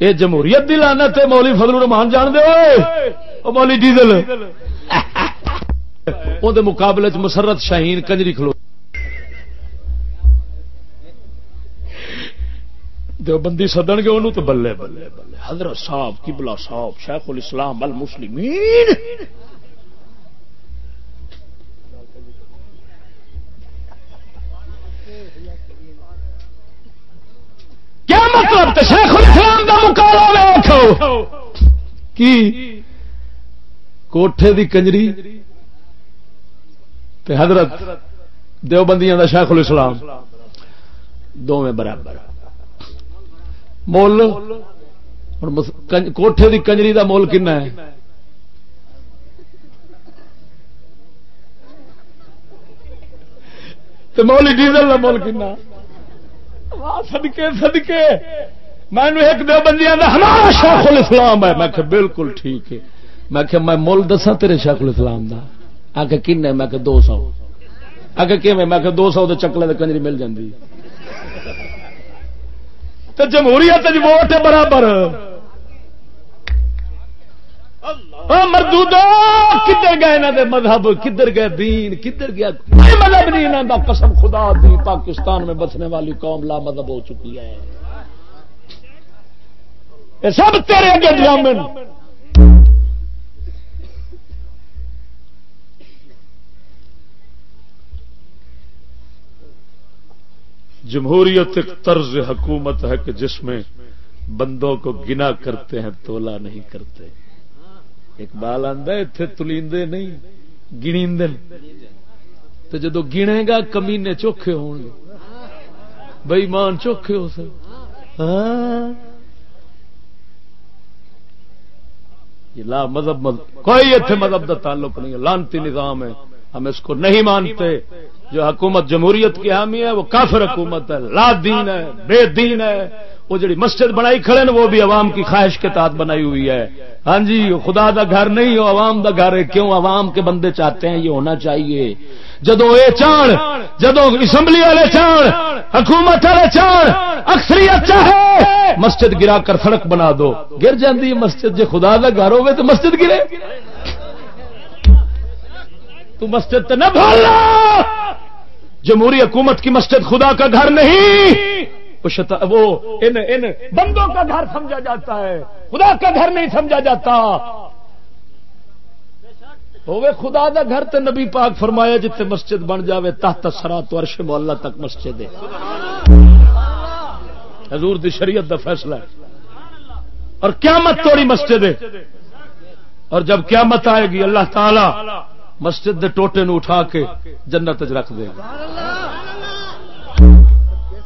یہ جمہوریت دی لانت ہے مولی فضل الرحمان، جان دے مولی ڈیزل۔ [LAUGHS] وہ مقابلے مسرت شاہین کنجری کھلو۔ دیوبندی سدن گے انہوں تو بلے بلے بلے۔ حضرت صاحب، قبلہ صاحب، شیخ الاسلام المسلمین کیا مطلب تو شیخ الاسلام کا مقابلہ ویکھو کی؟ کوٹھے دی کنجری۔ تے حضرت دیوبندیاں دا شیخ الاسلام۔ دونوں برابر۔ مول کوٹھے دی کنجری دا مول کنا ہے تو مولی ڈیزل کا مول کنا سدکے سدکے میں ایک دو بندیاں دا ہمارا شیخ الاسلام ہے میں کہ بالکل ٹھیک ہے میں کہ میں مول دسا تیرے شیخ الاسلام دا آ کے کن میں کہ دو سو آ کے میں کہ دو سو تو چکلے کنجری مل جاتی تو جمہوریت ووٹ برابر۔ مردو کدھر گئے یہاں دے مذہب؟ کدھر گئے دین؟ کدھر گیا؟ مذہب نہیں یہاں قسم خدا دی، پاکستان میں بسنے والی قوم لا مذہب ہو چکی ہے۔ سب تیرے اگے ڈرامن جمہوریت ایک طرز حکومت ہے کہ جس میں بندوں کو گنا کرتے ہیں، تولا نہیں کرتے۔ ایک بال آدھا اتنے تلیندے نہیں گنیندے تو جدو گنے گا، کمینے چوکھے ہوں گے۔ بئی مان چوکھے ہو سک ہاں۔ یہ لا مذہب مذہب کوئی اتنے مذہب کا تعلق نہیں ہے۔ لانتی نظام ہے۔ ہم اس کو نہیں مانتے۔ جو حکومت جمہوریت کی حامی ہے، وہ کافر حکومت ہے، لا دین ہے، بے دین ہے۔ وہ جڑی مسجد بنائی کھڑے نا وہ بھی عوام کی خواہش کے تحت بنائی ہوئی ہے۔ ہاں جی خدا دا گھر نہیں ہو عوام دا گھر ہے۔ کیوں عوام کے بندے چاہتے ہیں؟ یہ ہونا چاہیے۔ جدو یہ چان جدو اسمبلی والے چان حکومت والے چان اکثریت چاہے، مسجد گرا کر سڑک بنا دو۔ گر جاتی مسجد جی خدا دا گھر ہوئے تو مسجد گرے۔ تو مسجد تو نہ بھولنا جمہوری حکومت کی مسجد خدا کا گھر نہیں۔ وہ ان ان بندوں کا گھر سمجھا جاتا ہے۔ خدا کا گھر نہیں سمجھا جاتا۔ ہوے خدا دا گھر تے نبی پاک فرمایا جتے مسجد بن جاوے تحت سرا تو عرش مولا تک مسجد ہے۔ حضور دی شریعت دا فیصلہ ہے۔ اور قیامت توڑی مسجد ہے۔ اور جب قیامت آئے گی اللہ تعالی مسجد دے ٹوٹے نو اٹھا کے جنت رکھ دے۔ گا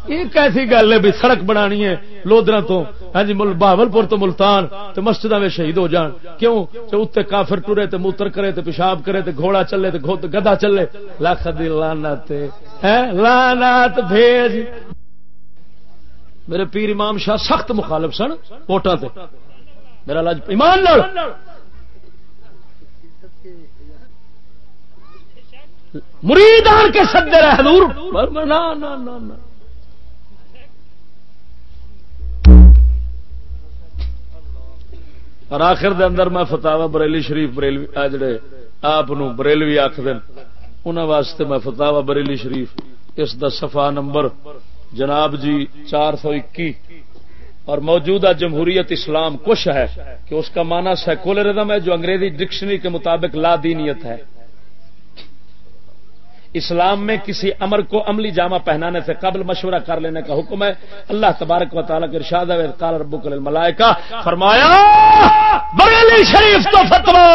یہ کیسی گل ہے بھی سڑک بنانی ہے لودرا تو؟ ہاں جی بہبل پور تو ملتان تو مسجد میں شہید ہو جان۔ کیوں؟ جو اتنے کافر ٹرے تو موتر کرے تو پیشاب کرے تو گھوڑا چلے تو گدا چلے۔ لکھ دی لانت لانت بھیج۔ میرے پیر امام شاہ سخت مخالف سن ووٹا سے میرا لاج ایمان لڑ مریدان کے سدے رہے حضور اور آخر دے اندر میں فتاوا بریلی شریف بریلوی جڑے آپ بریلوی آخ دن انہوں واسطے میں فتاوا بریلی شریف، اس دا صفا نمبر جناب جی چار سو اکی اور موجودہ جمہوریت اسلام کچھ ہے کہ اس کا معنی سیکولرزم ہے جو انگریزی ڈکشنری کے مطابق لا دینیت ہے۔ اسلام میں کسی امر کو عملی جامہ پہنانے سے قبل مشورہ کر لینے کا حکم ہے، اللہ تبارک و تعالیٰ کے ارشاد کال ربو کل ملائکا فرمایا بریلی شریف تو فتوا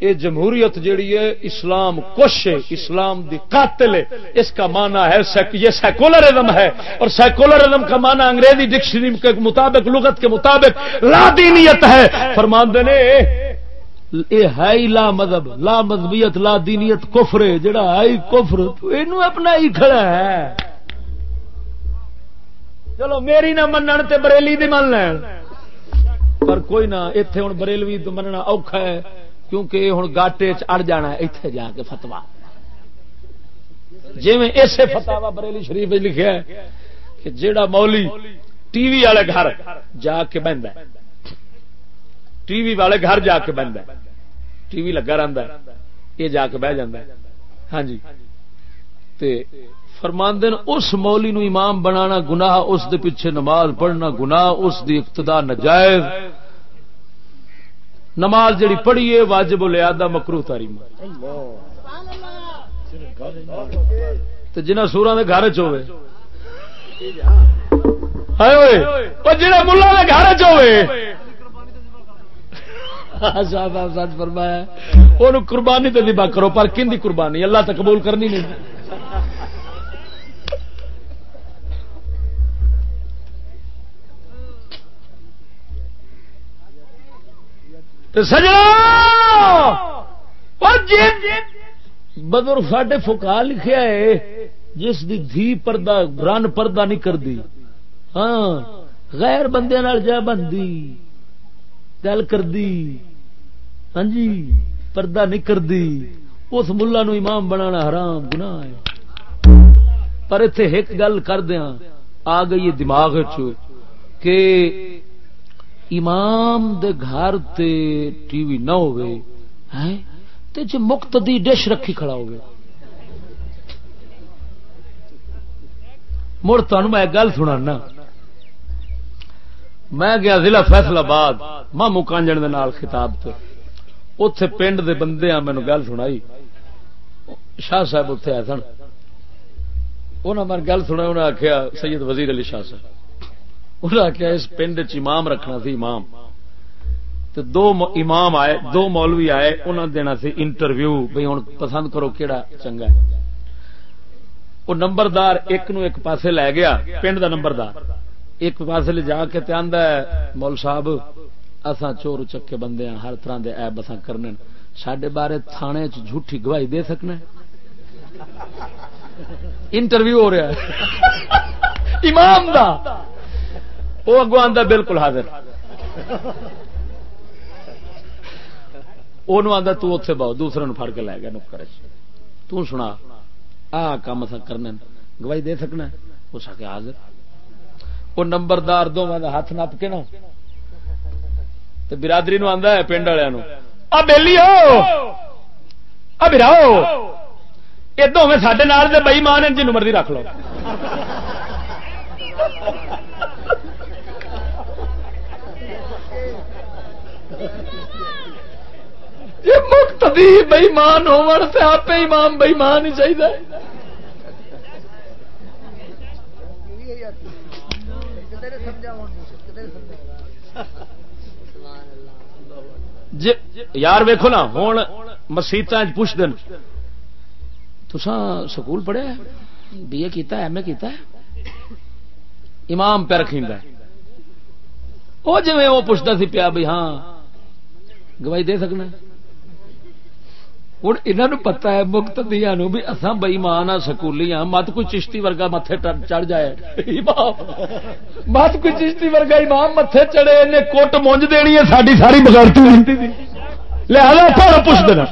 یہ جمہوریت جیڑی ہے، اسلام کش ہے، اسلام دی قاتل ہے۔ اس کا معنی ہے یہ سیکولرزم ہے۔ اور سیکولرزم کا معنی انگریزی ڈکشنری کے مطابق، لغت کے مطابق، لا دینیت ہے۔ فرمان دینے اے ہے لا مذہب، لا مذہبیت، لا دینیت، کفر جڑا ہے کفر اینو اپنا ہی کھڑا ہے۔ چلو میری نہ منن تے بریلی دی من لین پر کوئی نہ ایتھے ہن بریلوی تو مننا اوکھا ہے، کیونکہ ہن گاٹے چ اڑ جانا ہے، ایتھے جا کے فتوا جی میں ایسے فتوا بریلی شریف لکھیا ہے کہ جیڑا مولی ٹی وی والے گھر جا کے بہندا ہے۔ ٹی وی والے گھر جا کے بہن ٹی وی لگا رہتا ہے۔ یہ جا کے بہ جا ہاں جی۔ فرماندن اس مولی نو امام بنانا گناہ، اس دے پیچھے نماز پڑھنا گناہ، اس دی ابتدا نجائز نماز جڑی پڑھیے واجب لیا مکرو تاریم تاری جنہ سورا کے گھر چوے جڑا ملا کے گھر [LAUGHS] چوے سچ فرمایا وہ قربانی تو دبا کرو، پر کن دی قربانی؟ اللہ تو قبول کرنی نہیں۔ بدر ساڈے فکا لکھیا ہے، جس دی دھی پردہ، رن پردہ نہیں کرتی ہاں غیر بندے جا بندی گل کر دی ہاں جی پردہ نہیں کر دی اس ملا نو امام بنانا حرام گنا ہے۔ پر اتنے ایک گل کر دیا آ گئی دماغ کہ امام دے گھر تے ٹی وی نہ ہوئے تے جے مقتدی ڈش رکھی کھڑا ہوئے۔ مڑ تمہیں میں گل سنا میں گیا ضلع فیصلہ آباد مامو کانجن دے نال خطاب تے۔ اتے پنڈ دے بندے آ مینو گل سنائی۔ شاہ صاحب اتے آئے سن۔ انہوں نے گل سنا انہیں آخیا سید وزیر علی شاہ صاحب۔ انہیں آخیا اس پنڈ امام رکھنا سی، امام۔ تو دو امام آئے، دو مولوی آئے انہوں نے دینا سی انٹرویو۔ بھائی ہوں پسند کرو کہڑا چنگا ہے۔ وہ نمبردار ایک نو ایک پاسے لے گیا، پنڈ دا نمبردار۔ ایک پاسے لے جا کے آدھا مول صاحب اساں چور چکے بندے ہیں ہر طرح دے ایب اساں کرنے سڈے بارے تھانے چ جھوٹھی گواہی دے سکنا انٹرویو ہو رہا ہے۔ امام دا۔ وہ اگو آدھا بالکل حاضر۔ وہ آدھا تو اتنے بہو دوسرے نو کے لے گیا نکر سنا، آ کام اصا کرنے گواہی دے سکنا اس آ کے حاضر۔ وہ نمبردار دو ہاتھ نپ کے نا۔ تو برادری نو آدھا ہے پنڈ والوں بہلی براؤ یہ دونوں سڈے نال بئی مان جن مرضی رکھ لو۔ جی مقتدی بئیمان ہو آپ امام بئیمان ہی چاہیے جی، یار ویکو نا ہوں مسیت پوچھ دین تسا سکول پڑھے بی اے کیتا ایم اے کیتا ہے؟ امام پہ رکھی وہ جی وہ پوچھتا سی پیا بھائی ہاں گواہی دے سکنا ہوں یہ پتا ہے مکت دیا نو بھی اصا بئی ماں سکولی ہاں مت کوئی چشتی ورگا متے چڑھ جائے مت کوئی چشتی ورگا امام متے چڑھے انہیں کوٹ مونج دینی ہے ساری ساری بغیرتی لہذا پھر پوچھ دینا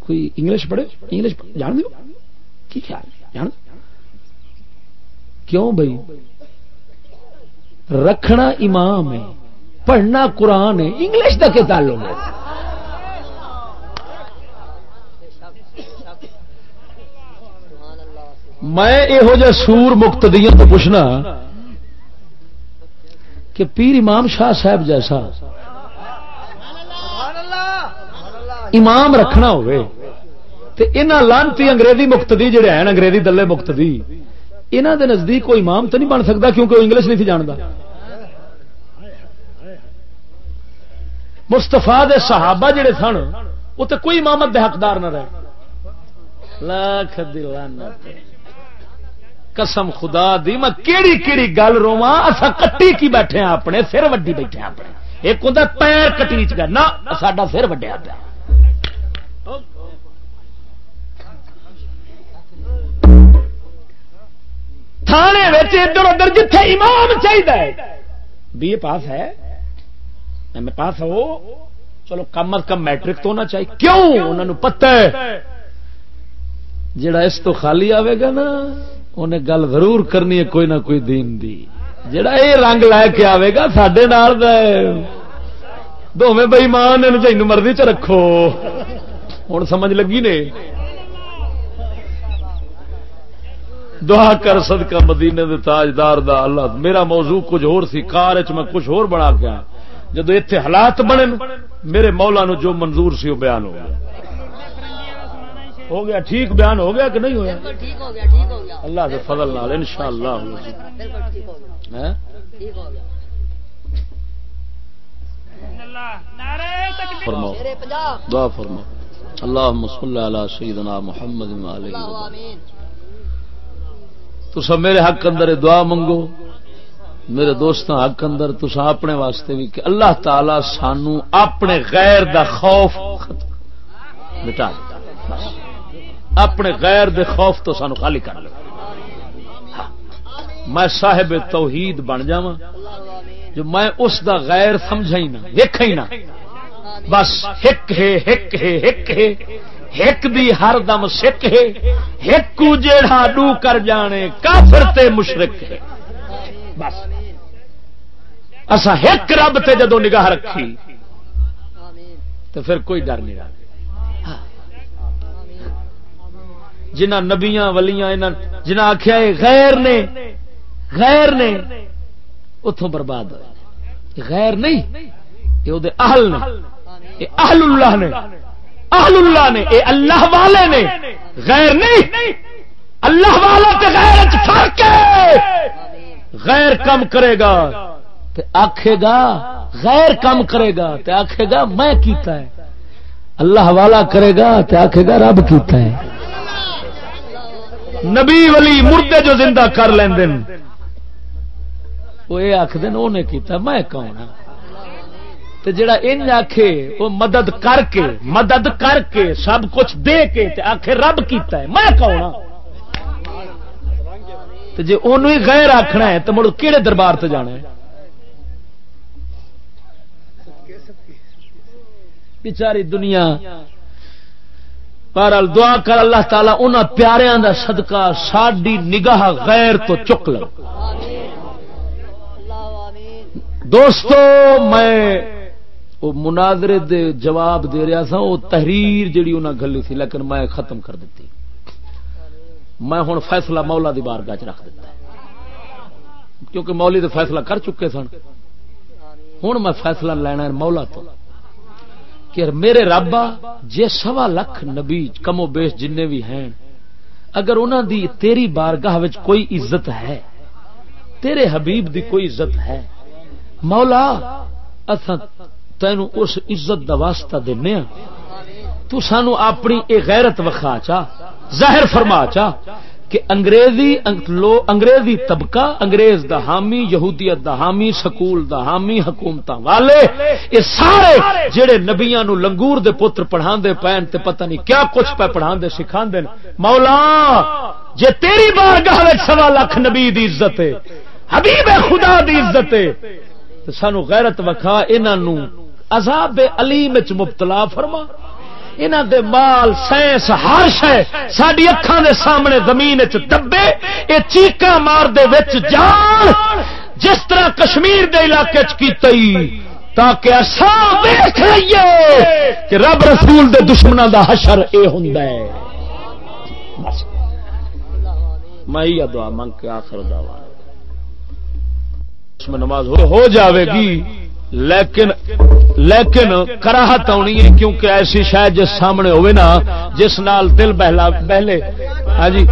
کوئی انگلش پڑھے انگلش جان دو کی خیال جان کیوں بھائی رکھنا امام ہے پڑھنا قرآن ہے انگلش کا کیا تعلق ہے میں یہو جہ سور مقتدیاں تو پوچھنا کہ پیر امام شاہ صاحب جیسا امام رکھنا ہوئے لانتی انگریزی مقتدی جڑے ہیں، انگریزی دلے مقتدی انہوں دے نزدیک کوئی امام تو نہیں بن سکتا کیونکہ وہ انگلش نہیں جانتا مستفا دے صحابہ جڑے سن، وہ تو کوئی امامت دے حقدار نہ رہے۔ لاکھ قسم خدا دی، میں کیڑی کیڑی گل روا اصا کٹی کی بیٹھے ہیں اپنے، سر وڈی بیٹھے ہیں اپنے۔ ایک ہوں پیر کٹیچ گیا نہ، ساڈا سر وڈیا پیا۔ تھانے ادھر ادھر جتھے امام چاہیے بی اے پاس ہے۔ ایم اے پاس ہو۔ چلو، کم از کم میٹرک تو ہونا چاہیے۔ کیوں؟ انہوں پتہ ہے۔ جڑا اس تو خالی آئے گا نا انہیں گل ضرور کرنی ہے کوئی نہ کوئی دین دی۔ جڑا اے رنگ لے کے آئے گا سڈے نال دونوں بئی مان جن مرضی چ رکھو۔ ہوں سمجھ لگی نے؟ دعا کر صدقہ مدینے دے تاجدار دا اللہ۔ میرا موضوع کچھ اور سی، کار چ میں کچھ اور بنا کے جدو اتنے حالات بنے میرے مولا نو جو منظور سی وہ بیان ہو گیا۔ ہو گیا ٹھیک بیان ہو گیا کہ نہیں ہوا اللہ کے فضل نال ان شاء اللہ فرماؤ۔ دعا فرماؤ۔ اللہ صلی علی سیدنا محمد تو میرے حق اندر دعا منگو۔ میرے دوست حق اندر تسا اپنے واسطے بھی کہ اللہ تعالی سانو اپنے غیر دا خوف مٹا اپنے غیر دے خوف تو سانو خالی کر لو ہاں، میں صاحب توحید بن جا جو میں اس دا غیر سمجھا ہی نہ دیکھا ہی نہ۔ بس ہک ہے ہک ہے ہک ہے ہک دی ہر دم سکھ ہے۔ ہک جیڑا ڈو کر جانے، کافر تے مشرک ہے۔ بس۔ اسا ہک رب تے جدو نگاہ رکھی، تو پھر کوئی ڈر نہیں رہا۔ جنہ نبیاں ولیاں جنہ آخیا غیر نے غیر نے اتوں برباد ہوئے۔ غیر نہیں، یہ اہل نے۔ یہ اہل اللہ نے۔ اہل اللہ نے اے اللہ والے نے۔ غیر نہیں، اللہ والا تے غیر فرق ہے۔ غیر کم کرے گا تے آکھے گا، غیر کم کرے گا تے آکھے گا میں کیتا ہے۔ اللہ والا کرے گا تے آکھے گا رب کیتا ہے۔ نبی ولی مردے جو زندہ کر لین دن وہ یہ آخ دن انہیں کیتا، میں کون ہاں؟ تے جڑا ان آکھے، وہ مدد کر کے، مدد کر کے سب کچھ دے کے تے آکھے رب کیتا ہے، میں کون ہاں؟ تے جے اونوں ہی غیر آکھنا ہے تو مڑ کیڑے دربار تے جانا ہے؟ بیچاری دنیا بہرحال دعا کر اللہ تعالی انہاں پیاریاں دا صدقہ ساڈی نگاہ غیر تو چک لو دوستو، میں وہ مناظرے دے جواب دے رہا سا وہ تحریر جڑی انہیں گلی تھی، لیکن میں ختم کر دیتی۔ میں ہوں فیصلہ مولا دی بار گاہ رکھ دیتا۔ کیونکہ مولی تو فیصلہ کر چکے سن۔ ہوں میں فیصلہ لینا مولا تو۔ کہ میرے رابا جے سوا لکھ نبی کمو بیش جن بھی ہیں، اگر انہوں دی تیری بارگاہ کوئی عزت ہے، تیرے حبیب دی کوئی عزت ہے۔ مولا تین اس عزت دا واسطہ دینا ہاں۔ تو سانو اپنی اے غیرت وکھا چا، ظاہر فرما چا۔ کہ انگریزی انگریزی طبقہ، انگریز دا حامی یہودیت دا حامی سکول دا حامی حکومت والے، یہ سارے جڑے نبیاں نو لنگور دے پتر پڑھا پین تے پتہ نہیں کیا کچھ پہ پڑھا سکھا مولا، جے تیری بار گاہ سوا لاکھ نبی دی عزت ہے، حبیب خدا دی عزت ہے سانو غیرت وکھا انہوں عذاب علیم مبتلا فرما۔ انہ دے مال سائنس ہر شہ ساری اکھان دے سامنے زمین دبے یہ چیقا مار دے وچ جان۔ جس طرح کشمیر دے علاقے کی تاکہ ایسا دیکھ لئیے کہ رب رسول دے دشمنوں دا حشر اے ہوں میں یہ دعا منگ کے آخر دعوا اس میں نماز ہو جاوے گی۔ لیکن لیکن کراہت آنی ہے کیونکہ ایسی شاید جس سامنے ہوئے نا، جس نال دل بہلا بہلے۔ ہاں جی